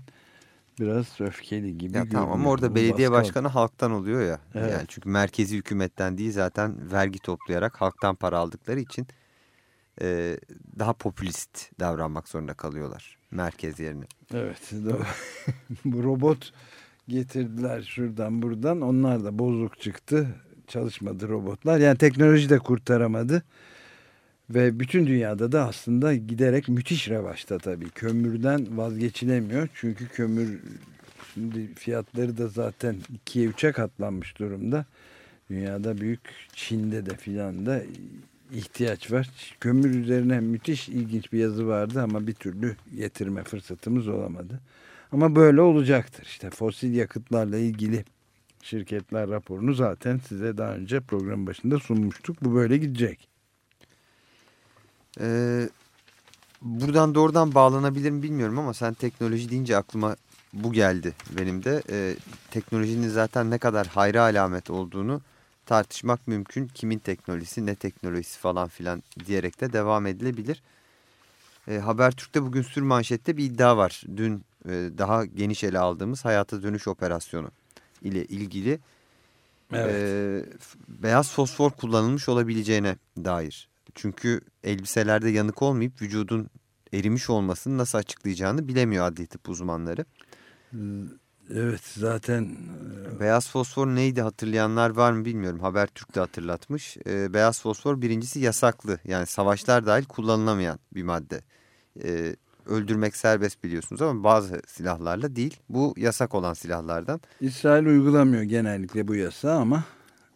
biraz öfkeli gibi ya Tamam ama orada belediye baskı. başkanı halktan oluyor ya. Evet. Yani çünkü merkezi hükümetten değil zaten vergi toplayarak halktan para aldıkları için e, daha popülist davranmak zorunda kalıyorlar merkez yerine. Evet. Bu robot getirdiler şuradan buradan. Onlar da bozuk çıktı. Çalışmadı robotlar. Yani teknoloji de kurtaramadı. Ve bütün dünyada da aslında giderek müthiş revaçta tabii. Kömürden vazgeçilemiyor. Çünkü kömür şimdi fiyatları da zaten ikiye üçe katlanmış durumda. Dünyada büyük Çin'de de filan da ihtiyaç var. Kömür üzerine müthiş ilginç bir yazı vardı ama bir türlü getirme fırsatımız olamadı. Ama böyle olacaktır. İşte fosil yakıtlarla ilgili şirketler raporunu zaten size daha önce program başında sunmuştuk. Bu böyle gidecek. Ee, buradan doğrudan bağlanabilir mi bilmiyorum ama sen teknoloji deyince aklıma bu geldi benim de. Ee, teknolojinin zaten ne kadar hayra alamet olduğunu tartışmak mümkün. Kimin teknolojisi, ne teknolojisi falan filan diyerek de devam edilebilir. E, Habertürk'te bugün sür manşette bir iddia var. Dün e, daha geniş ele aldığımız hayata dönüş operasyonu ile ilgili evet. e, beyaz fosfor kullanılmış olabileceğine dair. Çünkü elbiselerde yanık olmayıp vücudun erimiş olmasını nasıl açıklayacağını bilemiyor adli tıp uzmanları. Evet zaten Beyaz fosfor neydi hatırlayanlar var mı bilmiyorum. Habertürk de hatırlatmış. Ee, beyaz fosfor birincisi yasaklı. Yani savaşlar dahil kullanılamayan bir madde. Ee, öldürmek serbest biliyorsunuz ama bazı silahlarla değil. Bu yasak olan silahlardan. İsrail uygulamıyor genellikle bu yasa ama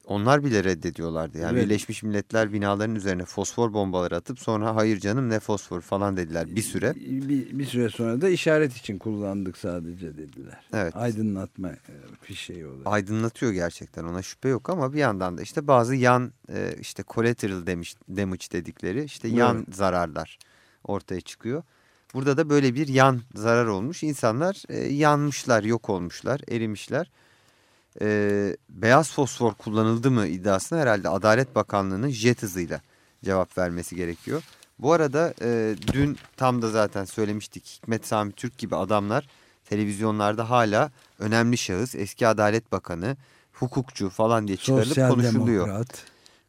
Onlar bile reddediyorlardı. Yani Evet. Birleşmiş Milletler binaların üzerine fosfor bombaları atıp sonra hayır canım ne fosfor falan dediler bir süre. bir, bir süre sonra da işaret için kullandık sadece dediler. Evet. Aydınlatma e, fişeği olarak. aydınlatıyor gerçekten ona şüphe yok ama bir yandan da işte bazı yan e, işte collateral demiş, damage dedikleri işte yan zararlar ortaya çıkıyor. Burada da böyle bir yan zarar olmuş. İnsanlar e, yanmışlar, yok olmuşlar, erimişler. E, beyaz fosfor kullanıldı mı iddiasına herhalde Adalet Bakanlığı'nın jet hızıyla cevap vermesi gerekiyor. Bu arada e, dün tam da zaten söylemiştik Hikmet Sami Türk gibi adamlar televizyonlarda hala önemli şahıs, eski Adalet Bakanı, hukukçu falan diye çıkarılıp Sosyal konuşuluyor. demokrat.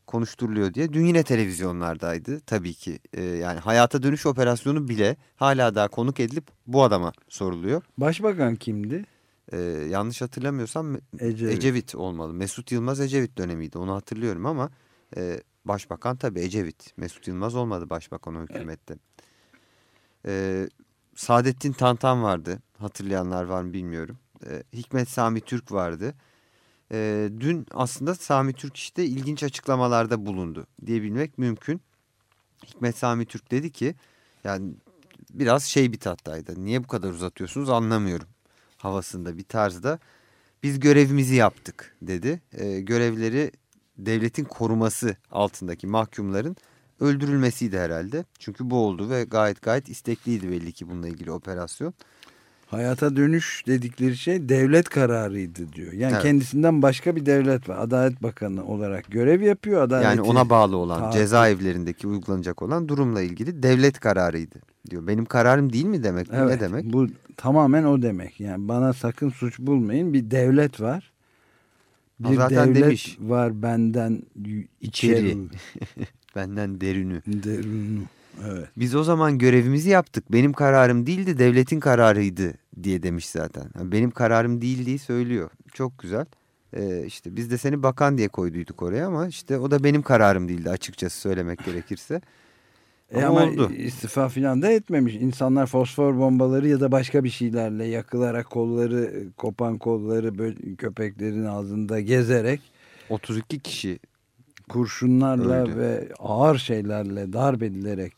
Konuşturuluyor diye. Dün yine televizyonlardaydı tabii ki. E, yani hayata dönüş operasyonu bile hala daha konuk edilip bu adama soruluyor. Başbakan kimdi? E, yanlış hatırlamıyorsam Ecevit. Ecevit. olmalı. Mesut Yılmaz Ecevit dönemiydi onu hatırlıyorum ama e, başbakan tabii Ecevit. Mesut Yılmaz olmadı başbakan o hükümette. E, Saadettin Tantan vardı hatırlayanlar var mı bilmiyorum. E, Hikmet Sami Türk vardı. E, dün aslında Sami Türk işte ilginç açıklamalarda bulundu diyebilmek mümkün. Hikmet Sami Türk dedi ki yani biraz şey bir tattaydı. Niye bu kadar uzatıyorsunuz anlamıyorum havasında bir tarzda. Biz görevimizi yaptık dedi. E, görevleri devletin koruması altındaki mahkumların öldürülmesiydi herhalde. Çünkü bu oldu ve gayet gayet istekliydi belli ki bununla ilgili operasyon. Hayata dönüş dedikleri şey devlet kararıydı diyor. Yani Evet. kendisinden başka bir devlet var. Adalet Bakanı olarak görev yapıyor. Adaleti, Yani ona bağlı olan takip- cezaevlerindeki uygulanacak olan durumla ilgili devlet kararıydı diyor. Benim kararım değil mi demek? Evet, Ne demek? Bu tamamen o demek. Yani bana sakın suç bulmayın. Bir devlet var. Bir zaten devlet demiş. var benden içeri. Benden derünü. Derunu. Evet. Biz o zaman görevimizi yaptık. Benim kararım değildi, devletin kararıydı diye demiş zaten. Yani benim kararım değildiği söylüyor. Çok güzel. Ee, işte biz de seni bakan diye koyduyduk oraya ama işte o da benim kararım değildi açıkçası söylemek gerekirse. E Ama ama oldu. istifa filan da etmemiş. İnsanlar fosfor bombaları ya da başka bir şeylerle yakılarak kolları, kopan kolları bö- köpeklerin ağzında gezerek 32 kişi kurşunlarla Öldü. ve ağır şeylerle darp edilerek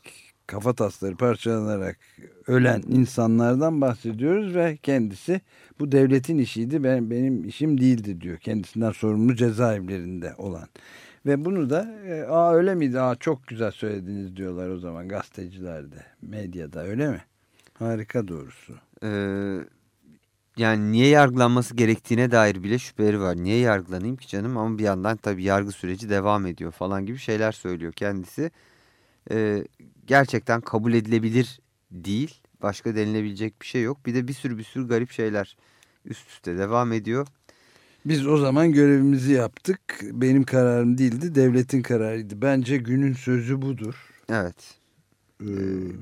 kafa tasları parçalanarak ölen insanlardan bahsediyoruz ve kendisi bu devletin işiydi ben benim işim değildi diyor kendisinden sorumlu cezaevlerinde olan ve bunu da e, aa öyle miydi aa çok güzel söylediniz diyorlar o zaman gazetecilerde medyada öyle mi harika doğrusu Ee, yani niye yargılanması gerektiğine dair bile şüpheleri var. Niye yargılanayım ki canım ama bir yandan tabii yargı süreci devam ediyor falan gibi şeyler söylüyor kendisi. Ee, gerçekten kabul edilebilir değil. Başka denilebilecek bir şey yok. Bir de bir sürü bir sürü garip şeyler üst üste devam ediyor. Biz o zaman görevimizi yaptık benim kararım değildi devletin kararıydı bence günün sözü budur Evet. Ee,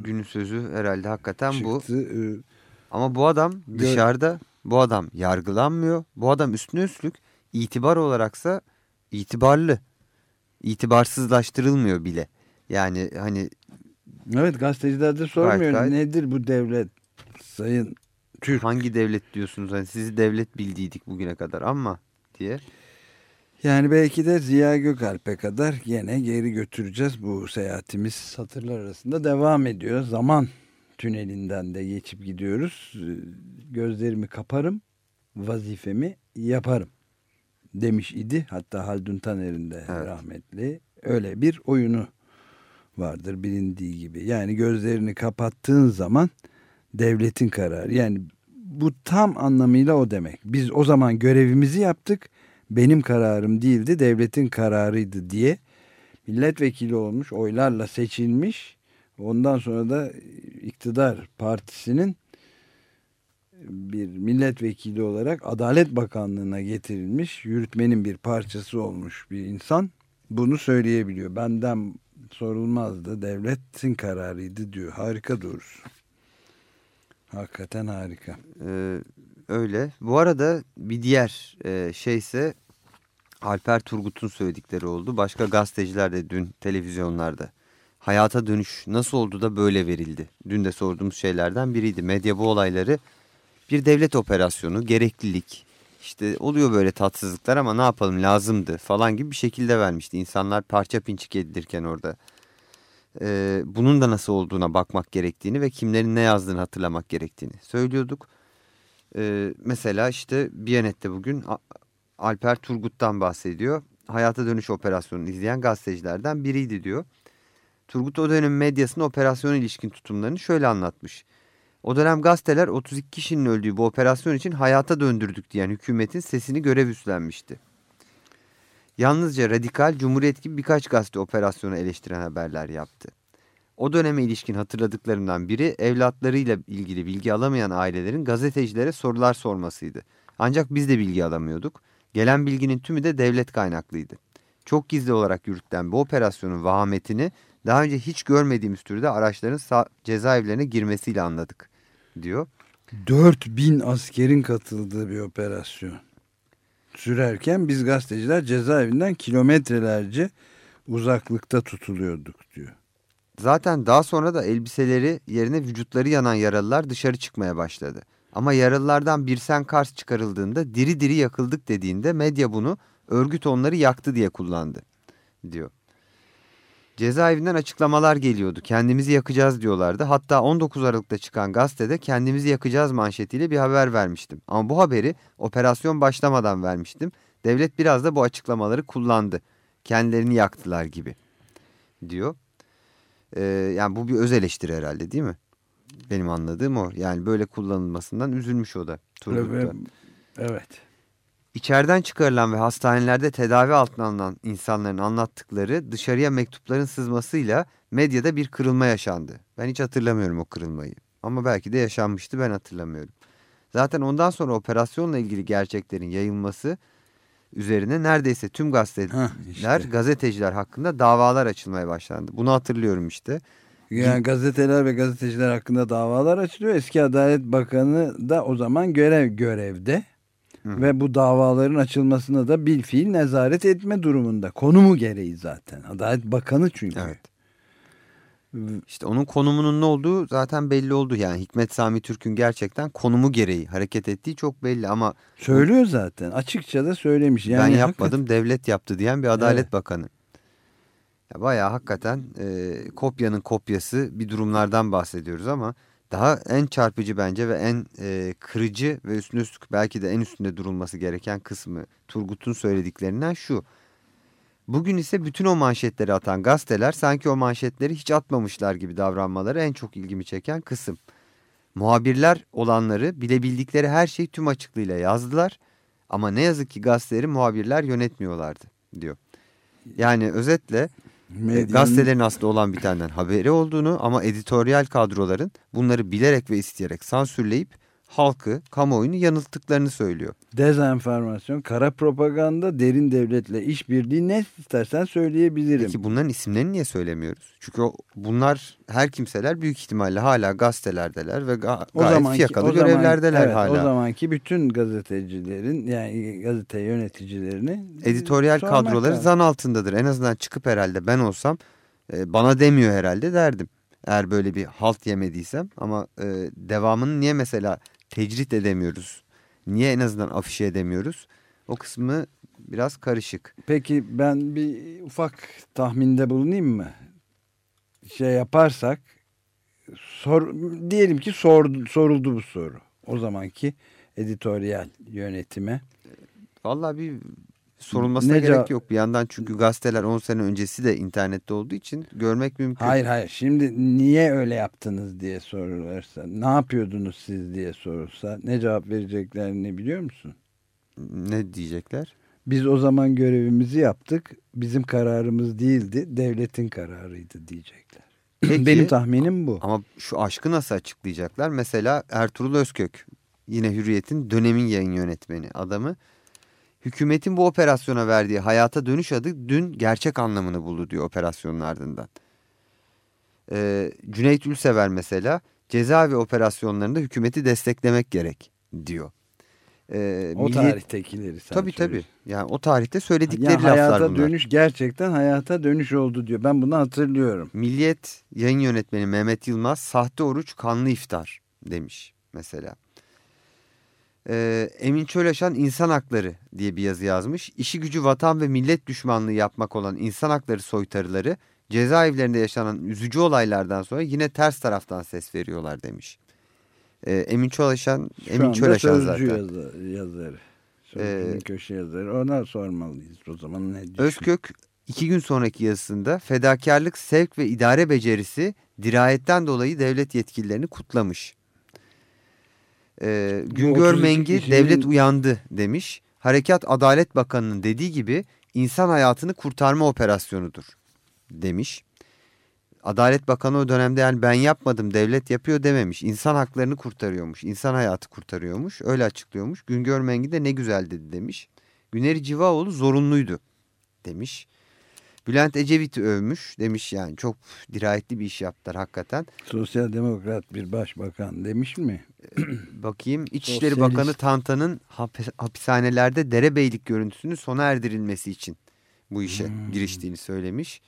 Günün sözü herhalde hakikaten bu. çıktı. Ee, Ama bu adam dışarıda bu adam yargılanmıyor. Bu adam üstüne üstlük itibar olaraksa itibarlı. İtibarsızlaştırılmıyor bile. Yani hani Evet gazeteciler de sormuyor gayet. nedir bu devlet sayın Türk. hangi devlet diyorsunuz? Hani sizi devlet bildiydik bugüne kadar ama diye. Yani belki de Ziya Gökalp'e kadar yine geri götüreceğiz. Bu seyahatimiz satırlar arasında devam ediyor. Zaman tünelinden de geçip gidiyoruz. Ee, Gözlerimi kaparım, vazifemi yaparım demiş idi. Hatta Haldun Taner'in de Evet. rahmetli öyle bir oyunu vardır bilindiği gibi. Yani gözlerini kapattığın zaman devletin kararı. Yani bu tam anlamıyla o demek. Biz o zaman görevimizi yaptık. Benim kararım değildi, devletin kararıydı diye milletvekili olmuş, oylarla seçilmiş. Ondan sonra da iktidar partisinin bir milletvekili olarak Adalet Bakanlığı'na getirilmiş, yürütmenin bir parçası olmuş bir insan bunu söyleyebiliyor. Benden sorulmazdı. Devletin kararıydı diyor. Harika doğrusu. Hakikaten harika. Ee, öyle. Bu arada bir diğer e, şeyse Alper Turgut'un söyledikleri oldu. Başka gazeteciler de dün televizyonlarda. Hayata dönüş nasıl oldu da böyle verildi? Dün de sorduğumuz şeylerden biriydi. Medya bu olayları bir devlet operasyonu, gereklilik, işte oluyor böyle tatsızlıklar ama ne yapalım lazımdı falan gibi bir şekilde vermişti. İnsanlar parça pinçik edilirken orada. Ee, bunun da nasıl olduğuna bakmak gerektiğini ve kimlerin ne yazdığını hatırlamak gerektiğini söylüyorduk. Ee, mesela işte Biyanet'te bugün Alper Turgut'tan bahsediyor. Hayata dönüş operasyonunu izleyen gazetecilerden biriydi diyor. Turgut o dönem medyasında operasyona ilişkin tutumlarını şöyle anlatmış. O dönem gazeteler 32 kişinin öldüğü bu operasyon için hayata döndürdük diyen hükümetin sesini görev üstlenmişti. Yalnızca radikal, cumhuriyet gibi birkaç gazete operasyonu eleştiren haberler yaptı. O döneme ilişkin hatırladıklarımdan biri evlatlarıyla ilgili bilgi alamayan ailelerin gazetecilere sorular sormasıydı. Ancak biz de bilgi alamıyorduk. Gelen bilginin tümü de devlet kaynaklıydı. Çok gizli olarak yürütülen bu operasyonun vahametini daha önce hiç görmediğimiz türde araçların cezaevlerine girmesiyle anladık diyor. 4000 askerin katıldığı bir operasyon sürerken biz gazeteciler cezaevinden kilometrelerce uzaklıkta tutuluyorduk diyor. Zaten daha sonra da elbiseleri yerine vücutları yanan yaralılar dışarı çıkmaya başladı. Ama yaralılardan bir sen kars çıkarıldığında diri diri yakıldık dediğinde medya bunu örgüt onları yaktı diye kullandı diyor. Cezaevinden açıklamalar geliyordu. Kendimizi yakacağız diyorlardı. Hatta 19 Aralık'ta çıkan gazetede kendimizi yakacağız manşetiyle bir haber vermiştim. Ama bu haberi operasyon başlamadan vermiştim. Devlet biraz da bu açıklamaları kullandı. Kendilerini yaktılar gibi diyor. Ee, yani bu bir öz eleştiri herhalde değil mi? Benim anladığım o. Yani böyle kullanılmasından üzülmüş o da. Evet. İçeriden çıkarılan ve hastanelerde tedavi altına alınan insanların anlattıkları dışarıya mektupların sızmasıyla medyada bir kırılma yaşandı. Ben hiç hatırlamıyorum o kırılmayı. Ama belki de yaşanmıştı ben hatırlamıyorum. Zaten ondan sonra operasyonla ilgili gerçeklerin yayılması üzerine neredeyse tüm gazeteler, Heh, işte. gazeteciler hakkında davalar açılmaya başlandı. Bunu hatırlıyorum işte. Yani gazeteler ve gazeteciler hakkında davalar açılıyor. Eski Adalet Bakanı da o zaman görev görevde. Hı. Ve bu davaların açılmasına da bir fiil nezaret etme durumunda. Konumu gereği zaten. Adalet Bakanı çünkü. Evet. İşte onun konumunun ne olduğu zaten belli oldu. Yani Hikmet Sami Türk'ün gerçekten konumu gereği hareket ettiği çok belli ama... Söylüyor zaten. Açıkça da söylemiş. Yani ben yapmadım hakikaten... devlet yaptı diyen bir Adalet evet. Bakanı. Ya bayağı hakikaten e, kopyanın kopyası bir durumlardan bahsediyoruz ama daha en çarpıcı bence ve en e, kırıcı ve üstüne üstlük belki de en üstünde durulması gereken kısmı Turgut'un söylediklerinden şu. Bugün ise bütün o manşetleri atan gazeteler sanki o manşetleri hiç atmamışlar gibi davranmaları en çok ilgimi çeken kısım. Muhabirler olanları bilebildikleri her şeyi tüm açıklığıyla yazdılar ama ne yazık ki gazeteleri muhabirler yönetmiyorlardı diyor. Yani özetle Medyanın... gazetelerin aslında olan bitenden haberi olduğunu ama editoryal kadroların bunları bilerek ve isteyerek sansürleyip halkı, kamuoyunu yanılttıklarını söylüyor. Dezenformasyon, kara propaganda, derin devletle işbirliği ne istersen söyleyebilirim. Peki bunların isimlerini niye söylemiyoruz? Çünkü o, bunlar her kimseler büyük ihtimalle hala gazetelerdeler ve ga o gayet zamanki, fiyakalı o görevlerdeler zamanki, evet, hala. O zamanki bütün gazetecilerin yani gazete yöneticilerini editoryal kadroları lazım. zan altındadır. En azından çıkıp herhalde ben olsam e, bana demiyor herhalde derdim. Eğer böyle bir halt yemediysem ama e, devamını niye mesela tecrit edemiyoruz? Niye en azından afişe edemiyoruz? O kısmı biraz karışık. Peki ben bir ufak tahminde bulunayım mı? Şey yaparsak sor, diyelim ki sor, soruldu bu soru. O zamanki editoryal yönetime. Vallahi bir sorulmasına ne gerek yok. Bir yandan çünkü gazeteler 10 sene öncesi de internette olduğu için görmek mümkün. Hayır hayır şimdi niye öyle yaptınız diye sorulursa ne yapıyordunuz siz diye sorulsa ne cevap vereceklerini biliyor musun? Ne diyecekler? Biz o zaman görevimizi yaptık. Bizim kararımız değildi. Devletin kararıydı diyecekler. Peki, Benim tahminim bu. Ama şu aşkı nasıl açıklayacaklar? Mesela Ertuğrul Özkök yine Hürriyet'in dönemin yayın yönetmeni adamı Hükümetin bu operasyona verdiği hayata dönüş adı dün gerçek anlamını buldu diyor operasyonun ardından. E, Cüneyt Ülsever mesela cezaevi operasyonlarında hükümeti desteklemek gerek diyor. E, O milliyet- tarihtakileri sen Tabii tabii. söylüyorsun. Yani o tarihte söyledikleri Ya hayata laflar bunlar. dönüş gerçekten hayata dönüş oldu diyor. Ben bunu hatırlıyorum. Milliyet yayın yönetmeni Mehmet Yılmaz sahte oruç kanlı iftar demiş mesela. Ee, Emin Çöleşan insan hakları diye bir yazı yazmış. İşi gücü vatan ve millet düşmanlığı yapmak olan insan hakları soytarıları cezaevlerinde yaşanan üzücü olaylardan sonra yine ters taraftan ses veriyorlar demiş. Ee, Emin Çöleşan, Şu Emin Çöleşan zaten. yazı- yazarı. Ee, köşe yazarı. Ona sormalıyız o zaman ne diyor? Özkök iki gün sonraki yazısında fedakarlık, sevk ve idare becerisi dirayetten dolayı devlet yetkililerini kutlamış. Ee, Güngör 32 Mengi kişinin- devlet uyandı demiş. Harekat Adalet Bakanı'nın dediği gibi insan hayatını kurtarma operasyonudur demiş. Adalet Bakanı o dönemde yani ben yapmadım devlet yapıyor dememiş. İnsan haklarını kurtarıyormuş. insan hayatı kurtarıyormuş. Öyle açıklıyormuş. Güngör Mengi de ne güzel dedi demiş. Güneri Civaoğlu zorunluydu demiş. Bülent Ecevit'i övmüş demiş yani çok dirayetli bir iş yaptılar hakikaten. Sosyal demokrat bir başbakan demiş mi? Bakayım İçişleri Sosyalist. Bakanı Tantan'ın hapis- hapishanelerde derebeylik görüntüsünün sona erdirilmesi için bu işe Hmm. giriştiğini söylemiş.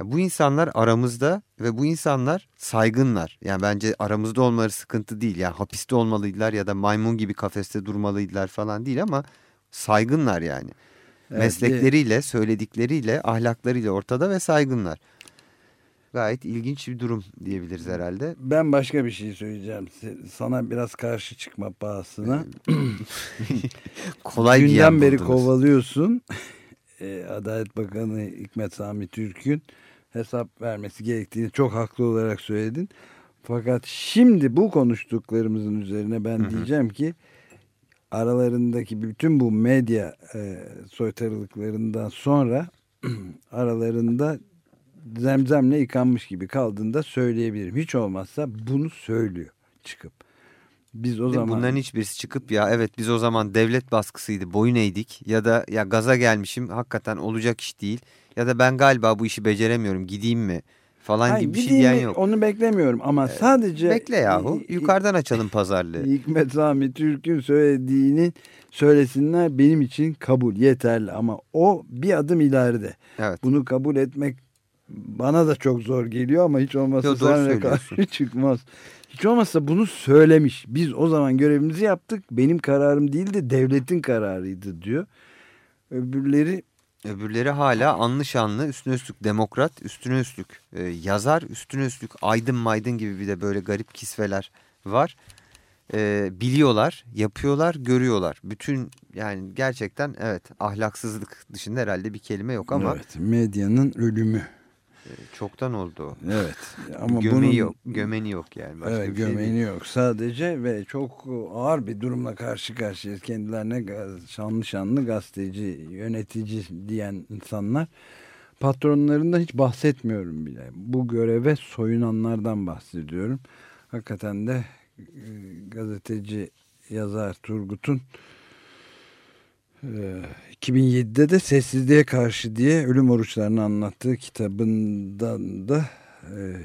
Ya bu insanlar aramızda ve bu insanlar saygınlar. Yani bence aramızda olmaları sıkıntı değil. Yani hapiste olmalıydılar ya da maymun gibi kafeste durmalıydılar falan değil ama saygınlar yani. Meslekleriyle, söyledikleriyle, ahlaklarıyla ortada ve saygınlar. Gayet ilginç bir durum diyebiliriz herhalde. Ben başka bir şey söyleyeceğim. Sana biraz karşı çıkma pahasına. Kolay bir yer Günden beri buldunuz. kovalıyorsun. Ee, Adalet Bakanı Hikmet Sami Türk'ün hesap vermesi gerektiğini çok haklı olarak söyledin. Fakat şimdi bu konuştuklarımızın üzerine ben diyeceğim ki aralarındaki bütün bu medya e, soytarılıklarından sonra aralarında zemzemle yıkanmış gibi kaldığını da söyleyebilirim. Hiç olmazsa bunu söylüyor çıkıp. Biz o Değil zaman Bunların hiçbirisi çıkıp ya evet biz o zaman devlet baskısıydı boyun eğdik ya da ya gaza gelmişim hakikaten olacak iş değil ya da ben galiba bu işi beceremiyorum gideyim mi falan Hayır, gibi bir şey diyen yok. Onu beklemiyorum ama sadece Bekle yahu yukarıdan açalım pazarlığı. Hikmet Sami Türk'ün söylediğini söylesinler benim için kabul yeterli ama o bir adım ileride. Evet. Bunu kabul etmek bana da çok zor geliyor ama hiç olmazsa Yo, söylüyorsun. karşı çıkmaz. Hiç olmazsa bunu söylemiş. Biz o zaman görevimizi yaptık. Benim kararım değildi devletin kararıydı diyor. Öbürleri Öbürleri hala anlı şanlı üstüne üstlük demokrat üstüne üstlük e, yazar üstüne üstlük aydın maydın gibi bir de böyle garip kisveler var. E, biliyorlar yapıyorlar görüyorlar. Bütün yani gerçekten evet ahlaksızlık dışında herhalde bir kelime yok ama evet, medyanın ölümü. Çoktan oldu. Evet. Ama Gömeği bunun, yok gömeni yok yani. Başka Evet şey gömeğini değil. yok sadece ve çok ağır bir durumla karşı karşıyayız. Kendilerine şanlı şanlı gazeteci, yönetici diyen insanlar patronlarından hiç bahsetmiyorum bile. Bu göreve soyunanlardan bahsediyorum. Hakikaten de e, gazeteci yazar Turgut'un 2007'de de Sessizliğe Karşı diye ölüm oruçlarını anlattığı kitabından da e,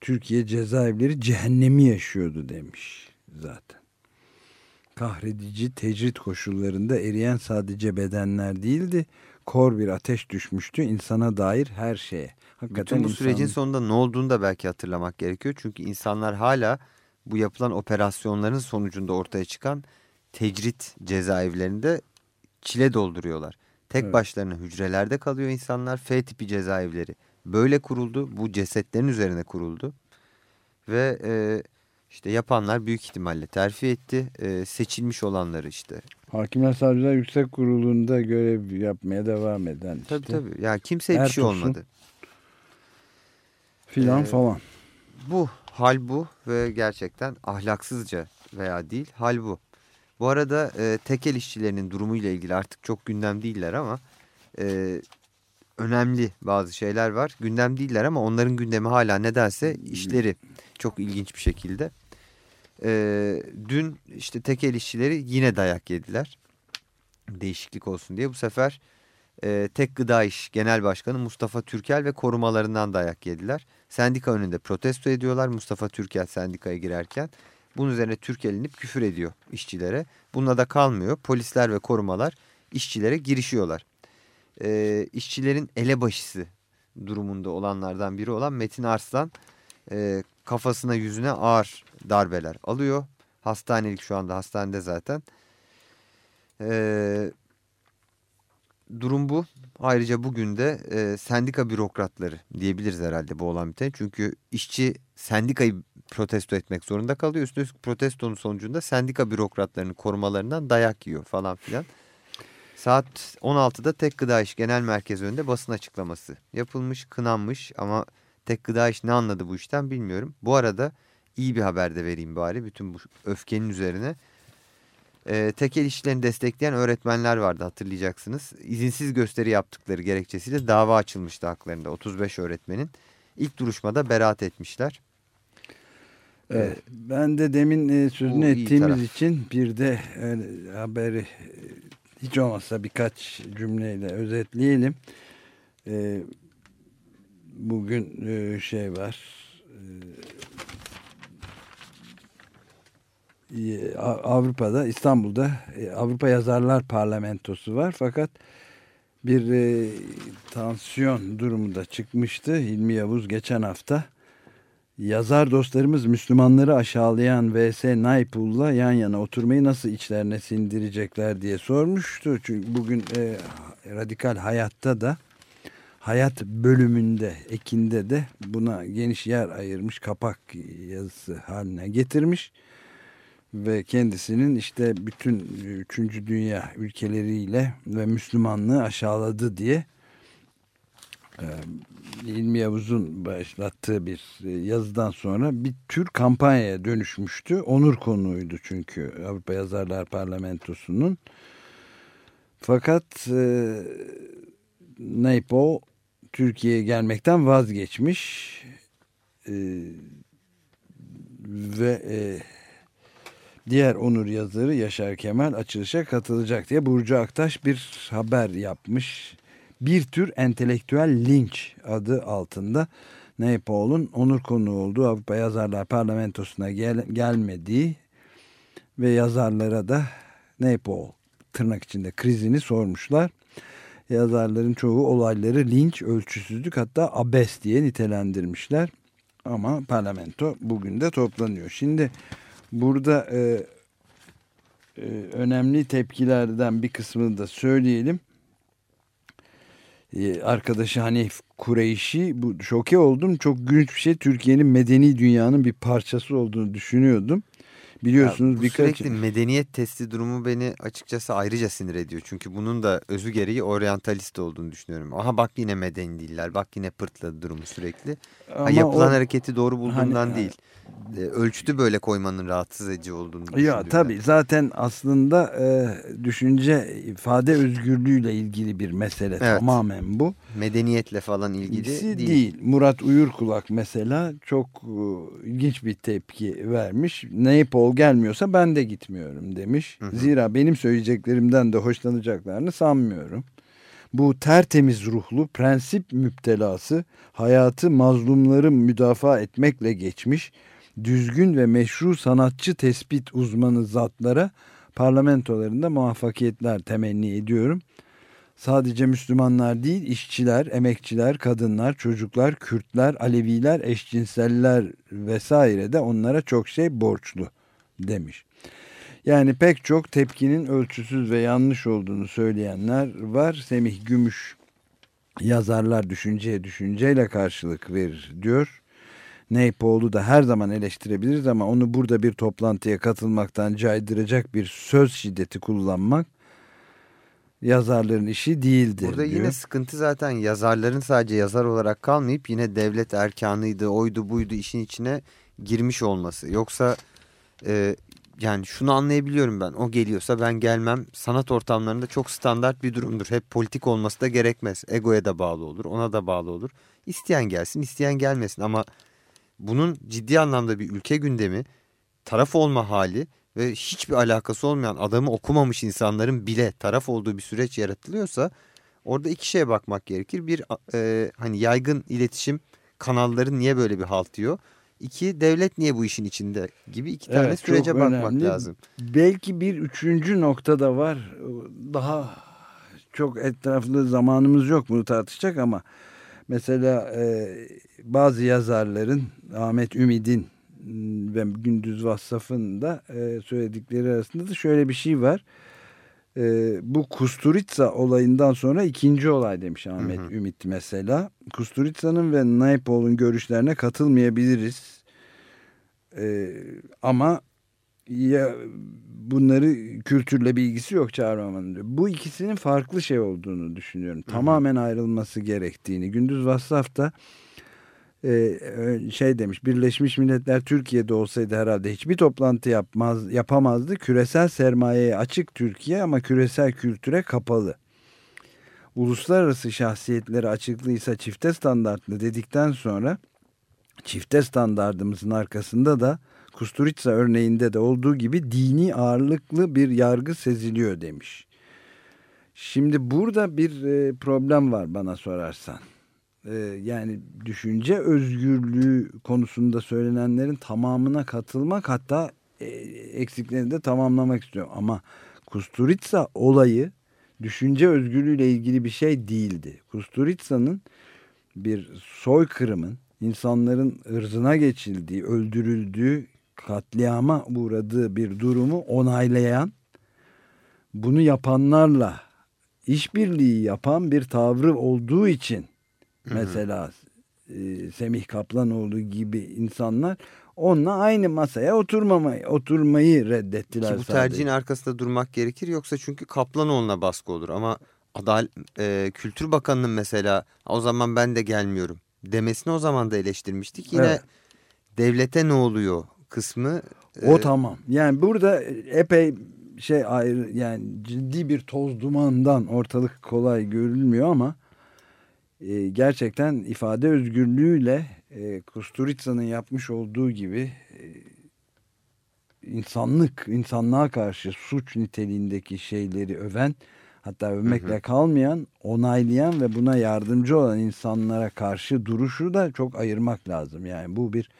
Türkiye cezaevleri cehennemi yaşıyordu demiş zaten. Kahredici tecrit koşullarında eriyen sadece bedenler değildi. Kor bir ateş düşmüştü insana dair her şeye. Hakikaten Bütün bu sürecin insan- sonunda ne olduğunu da belki hatırlamak gerekiyor. Çünkü insanlar hala bu yapılan operasyonların sonucunda ortaya çıkan tecrit cezaevlerinde çile dolduruyorlar. Tek Evet. başlarına hücrelerde kalıyor insanlar. F tipi cezaevleri böyle kuruldu. Bu cesetlerin üzerine kuruldu. Ve e, işte yapanlar büyük ihtimalle terfi etti. E, seçilmiş olanları işte. Hakimler Savcılar Yüksek Kurulu'nda görev yapmaya devam eden işte. Tabii tabii. Yani kimseye bir şey olmadı. Filan Ee, falan. Bu hal bu ve gerçekten ahlaksızca veya değil hal bu. Bu arada e, tekel işçilerinin durumuyla ilgili artık çok gündem değiller ama e, önemli bazı şeyler var. Gündem değiller ama onların gündemi hala nedense işleri çok ilginç bir şekilde. E, dün işte tekel işçileri yine dayak yediler. Değişiklik olsun diye bu sefer e, Tek Gıda İş Genel Başkanı Mustafa Türkel ve korumalarından dayak yediler. Sendika önünde protesto ediyorlar Mustafa Türkel sendikaya girerken. Bunun üzerine Türkel inip küfür ediyor işçilere. Bununla da kalmıyor. Polisler ve korumalar işçilere girişiyorlar. E, işçilerin elebaşısı durumunda olanlardan biri olan Metin Arslan e, kafasına yüzüne ağır darbeler alıyor. Hastanelik şu anda hastanede zaten. Eee durum bu. Ayrıca bugün de e, sendika bürokratları diyebiliriz herhalde bu olan biten. Çünkü işçi sendikayı protesto etmek zorunda kalıyor. Üstüne üstlük protestonun sonucunda sendika bürokratlarının korumalarından dayak yiyor falan filan. Saat 16'da Tek Gıda İş Genel Merkezi önünde basın açıklaması yapılmış, kınanmış ama Tek Gıda İş ne anladı bu işten bilmiyorum. Bu arada iyi bir haber de vereyim bari bütün bu öfkenin üzerine e, tekel işlerini destekleyen öğretmenler vardı hatırlayacaksınız. İzinsiz gösteri yaptıkları gerekçesiyle dava açılmıştı haklarında 35 öğretmenin. İlk duruşmada beraat etmişler. Evet, ben de demin e, sözünü ettiğimiz taraf. için bir de e, haberi e, hiç olmazsa birkaç cümleyle özetleyelim. Bugün şey var. E, A- Avrupa'da, İstanbul'da e, Avrupa Yazarlar Parlamentosu var. Fakat bir e, tansiyon durumu da çıkmıştı. Hilmi Yavuz geçen hafta yazar dostlarımız Müslümanları aşağılayan V.S. Naipaul'la yan yana oturmayı nasıl içlerine sindirecekler diye sormuştu. Çünkü bugün e, Radikal Hayat'ta da Hayat bölümünde, ekinde de buna geniş yer ayırmış, kapak yazısı haline getirmiş. Ve kendisinin işte bütün 3. dünya ülkeleriyle ve Müslümanlığı aşağıladı diye e, İlmi Yavuz'un başlattığı bir e, yazıdan sonra bir tür kampanyaya dönüşmüştü. Onur konuydu çünkü Avrupa Yazarlar Parlamentosu'nun. Fakat e, Naipaul Türkiye'ye gelmekten vazgeçmiş E, ve e, diğer onur yazarı Yaşar Kemal açılışa katılacak diye Burcu Aktaş bir haber yapmış. Bir tür entelektüel linç adı altında Naipaul'un onur konuğu olduğu Avrupa Yazarlar Parlamentosu'na gel gelmediği ve yazarlara da Naipaul tırnak içinde krizini sormuşlar. Yazarların çoğu olayları linç, ölçüsüzlük hatta abes diye nitelendirmişler. Ama parlamento bugün de toplanıyor. Şimdi burada e, e, önemli tepkilerden bir kısmını da söyleyelim. E, arkadaşı Hanif Kureyşi bu şoke oldum. Çok gülünç bir şey. Türkiye'nin medeni dünyanın bir parçası olduğunu düşünüyordum. Biliyorsunuz Ya birkaç sürekli medeniyet testi durumu beni açıkçası ayrıca sinir ediyor. Çünkü bunun da özü gereği oryantalist olduğunu düşünüyorum. Aha bak yine medeni değiller. Bak yine pırtladı durumu sürekli. Ha, yapılan o- hareketi doğru bulduğumdan Hani- değil. E, ölçütü böyle koymanın rahatsız edici olduğunu Ya tabii zaten aslında e, düşünce ifade özgürlüğüyle ilgili bir mesele Evet. tamamen bu. Medeniyetle falan ilgili İlgisi değil. değil. Murat Uyurkulak mesela çok e, ilginç bir tepki vermiş. Naipaul gelmiyorsa ben de gitmiyorum demiş. Zira benim söyleyeceklerimden de hoşlanacaklarını sanmıyorum. Bu tertemiz ruhlu prensip müptelası hayatı mazlumları müdafaa etmekle geçmiş düzgün ve meşru sanatçı tespit uzmanı zatlara parlamentolarında muvaffakiyetler temenni ediyorum. Sadece Müslümanlar değil, işçiler, emekçiler, kadınlar, çocuklar, Kürtler, Aleviler, eşcinseller vesaire de onlara çok şey borçlu demiş. Yani pek çok tepkinin ölçüsüz ve yanlış olduğunu söyleyenler var. Semih Gümüş yazarlar düşünceye düşünceyle karşılık verir diyor. Neypoğlu da her zaman eleştirebiliriz ama onu burada bir toplantıya katılmaktan caydıracak bir söz şiddeti kullanmak yazarların işi değildir Burada diyor. yine sıkıntı zaten yazarların sadece yazar olarak kalmayıp yine devlet erkanıydı, oydu buydu işin içine girmiş olması. Yoksa e, yani şunu anlayabiliyorum ben. O geliyorsa ben gelmem. Sanat ortamlarında çok standart bir durumdur. Hep politik olması da gerekmez. Egoya da bağlı olur, ona da bağlı olur. İsteyen gelsin, isteyen gelmesin ama bunun ciddi anlamda bir ülke gündemi, taraf olma hali ve hiçbir alakası olmayan adamı okumamış insanların bile taraf olduğu bir süreç yaratılıyorsa Orada iki şeye bakmak gerekir. Bir e, hani yaygın iletişim kanalları niye böyle bir halt diyor. İki devlet niye bu işin içinde gibi iki tane Evet, sürece bakmak önemli. lazım. Belki bir üçüncü nokta da var. Daha çok etraflı zamanımız yok bunu tartışacak ama mesela e, bazı yazarların Ahmet Ümid'in ve Gündüz Vassaf'ın da e, söyledikleri arasında da şöyle bir şey var. E, bu Kusturica olayından sonra ikinci olay demiş Ahmet Ümit mesela.Kusturica'nın ve Naipaul'un görüşlerine katılmayabiliriz. E, ama ya bunları kültürle bir ilgisi yok çağırmamanın diyor. Bu ikisinin farklı şey olduğunu düşünüyorum. Tamamen ayrılması gerektiğini. Gündüz Vassaf da e, şey demiş Birleşmiş Milletler Türkiye'de olsaydı herhalde hiçbir toplantı yapmaz yapamazdı. Küresel sermayeye açık Türkiye ama küresel kültüre kapalı. Uluslararası şahsiyetleri açıklıysa çifte standartlı dedikten sonra çifte standardımızın arkasında da Kusturica örneğinde de olduğu gibi dini ağırlıklı bir yargı seziliyor demiş. Şimdi burada bir e, problem var bana sorarsan. E, yani düşünce özgürlüğü konusunda söylenenlerin tamamına katılmak hatta e, eksiklerini de tamamlamak istiyorum. Ama Kusturica olayı düşünce özgürlüğüyle ilgili bir şey değildi. Kusturica'nın bir soykırımın insanların ırzına geçildiği, öldürüldüğü, katliama uğradığı bir durumu onaylayan, bunu yapanlarla işbirliği yapan bir tavrı olduğu için mesela e, Semih Kaplanoğlu gibi insanlar onunla aynı masaya oturmamayı, oturmayı reddettiler Ki bu sadece. tercihin arkasında durmak gerekir yoksa çünkü Kaplanoğlu'na baskı olur ama Adal e, Kültür Bakanı'nın mesela o zaman ben de gelmiyorum demesini o zaman da eleştirmiştik. Yine Evet. devlete ne oluyor kısmı O e, tamam. Yani burada epey şey ayrı yani ciddi bir toz dumandan ortalık kolay görülmüyor ama e, gerçekten ifade özgürlüğüyle e, Kusturica'nın yapmış olduğu gibi e, insanlık, insanlığa karşı suç niteliğindeki şeyleri öven hatta övmekle kalmayan, onaylayan ve buna yardımcı olan insanlara karşı duruşu da çok ayırmak lazım. Yani bu bir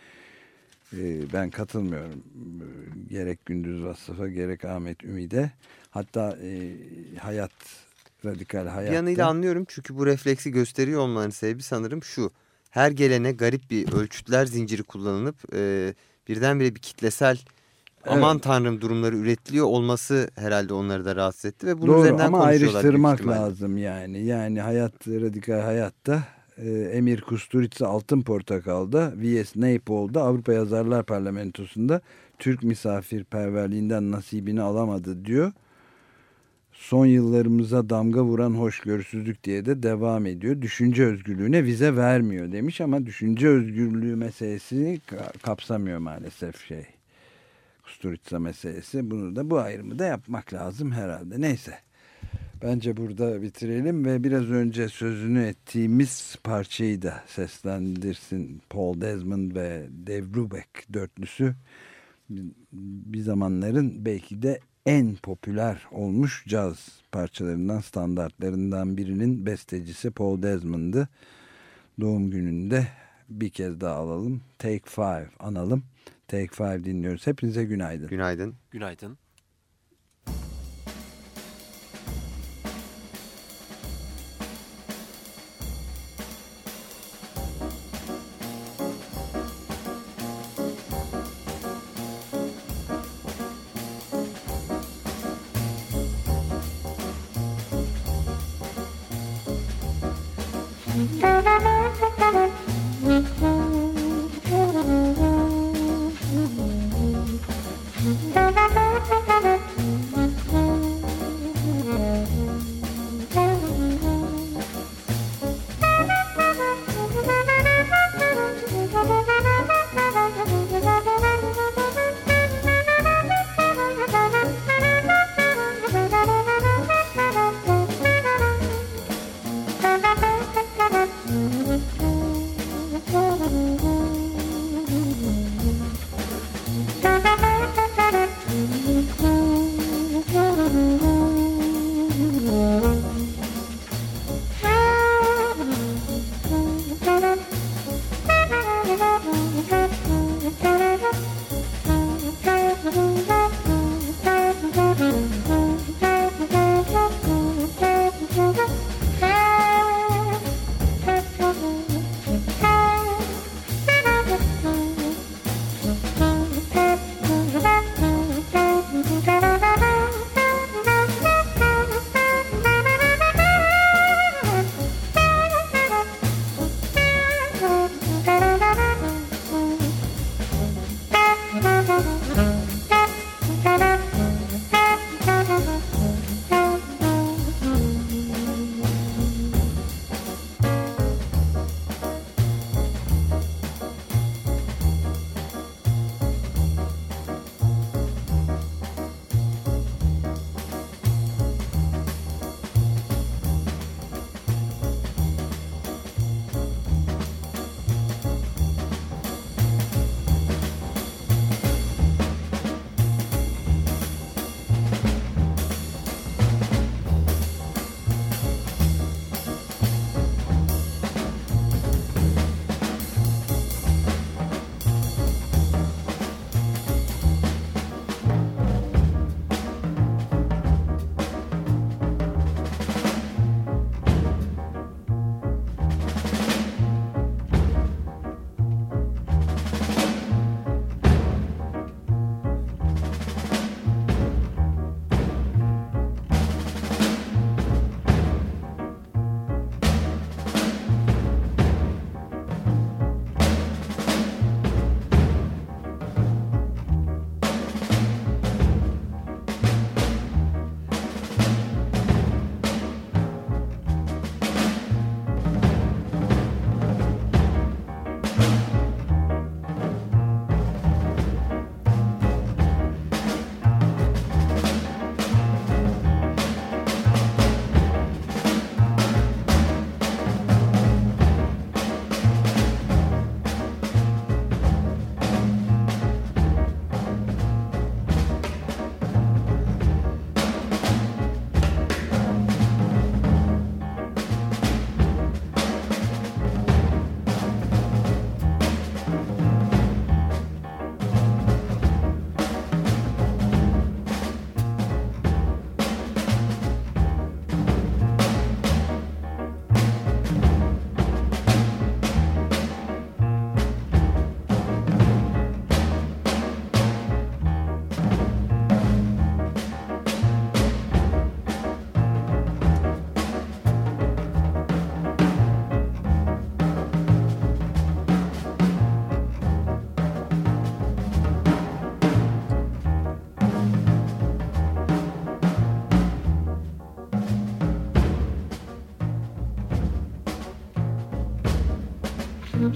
e, ben katılmıyorum. E, Gerek Gündüz Vassaf'a gerek Ahmet Ümit'e. Hatta e, hayat, radikal hayat. bir yanıyla anlıyorum çünkü bu refleksi gösteriyor olmanın sebebi sanırım şu. Her gelene garip bir ölçütler zinciri kullanılıp e, birdenbire bir kitlesel aman tanrım durumları üretiliyor olması herhalde onları da rahatsız etti ve bunun Doğru üzerinden ama ayrıştırmak lazım yani. Yani hayat, radikal hayatta e, Emir Kusturica Altın Portakal'da, V.S. Naipaul'da Avrupa Yazarlar Parlamentosu'nda Türk misafirperverliğinden nasibini alamadı diyor. Son yıllarımıza damga vuran hoşgörüsüzlük diye de devam ediyor. Düşünce özgürlüğüne vize vermiyor demiş ama düşünce özgürlüğü meselesini ka- kapsamıyor maalesef şey. Kusturica meselesi. Bunu da bu ayrımı da yapmak lazım herhalde. Neyse. Bence burada bitirelim ve biraz önce sözünü ettiğimiz parçayı da seslendirsin Paul Desmond ve Dave Brubeck dörtlüsü. Bir zamanların belki de en popüler olmuş caz parçalarından, standartlarından birinin bestecisi Paul Desmond'ı doğum gününde bir kez daha alalım. Take Five analım. Take Five dinliyoruz. Hepinize günaydın. Günaydın. Günaydın.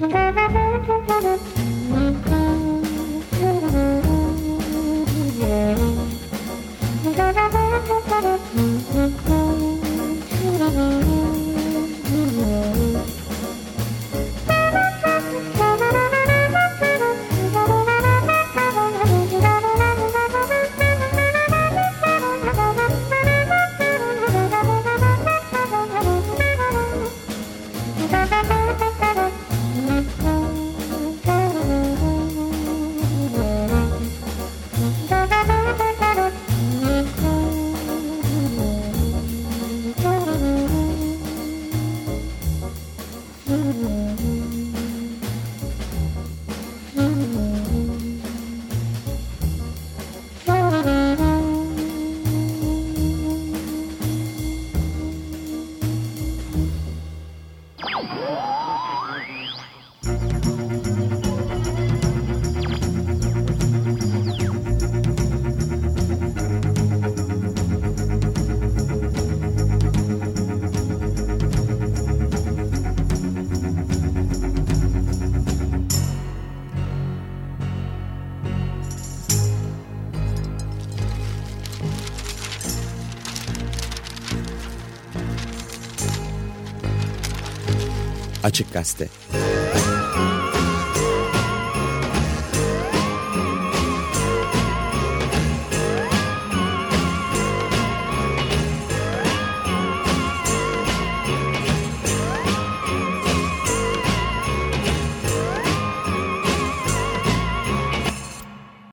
Thank you. Açık Gazete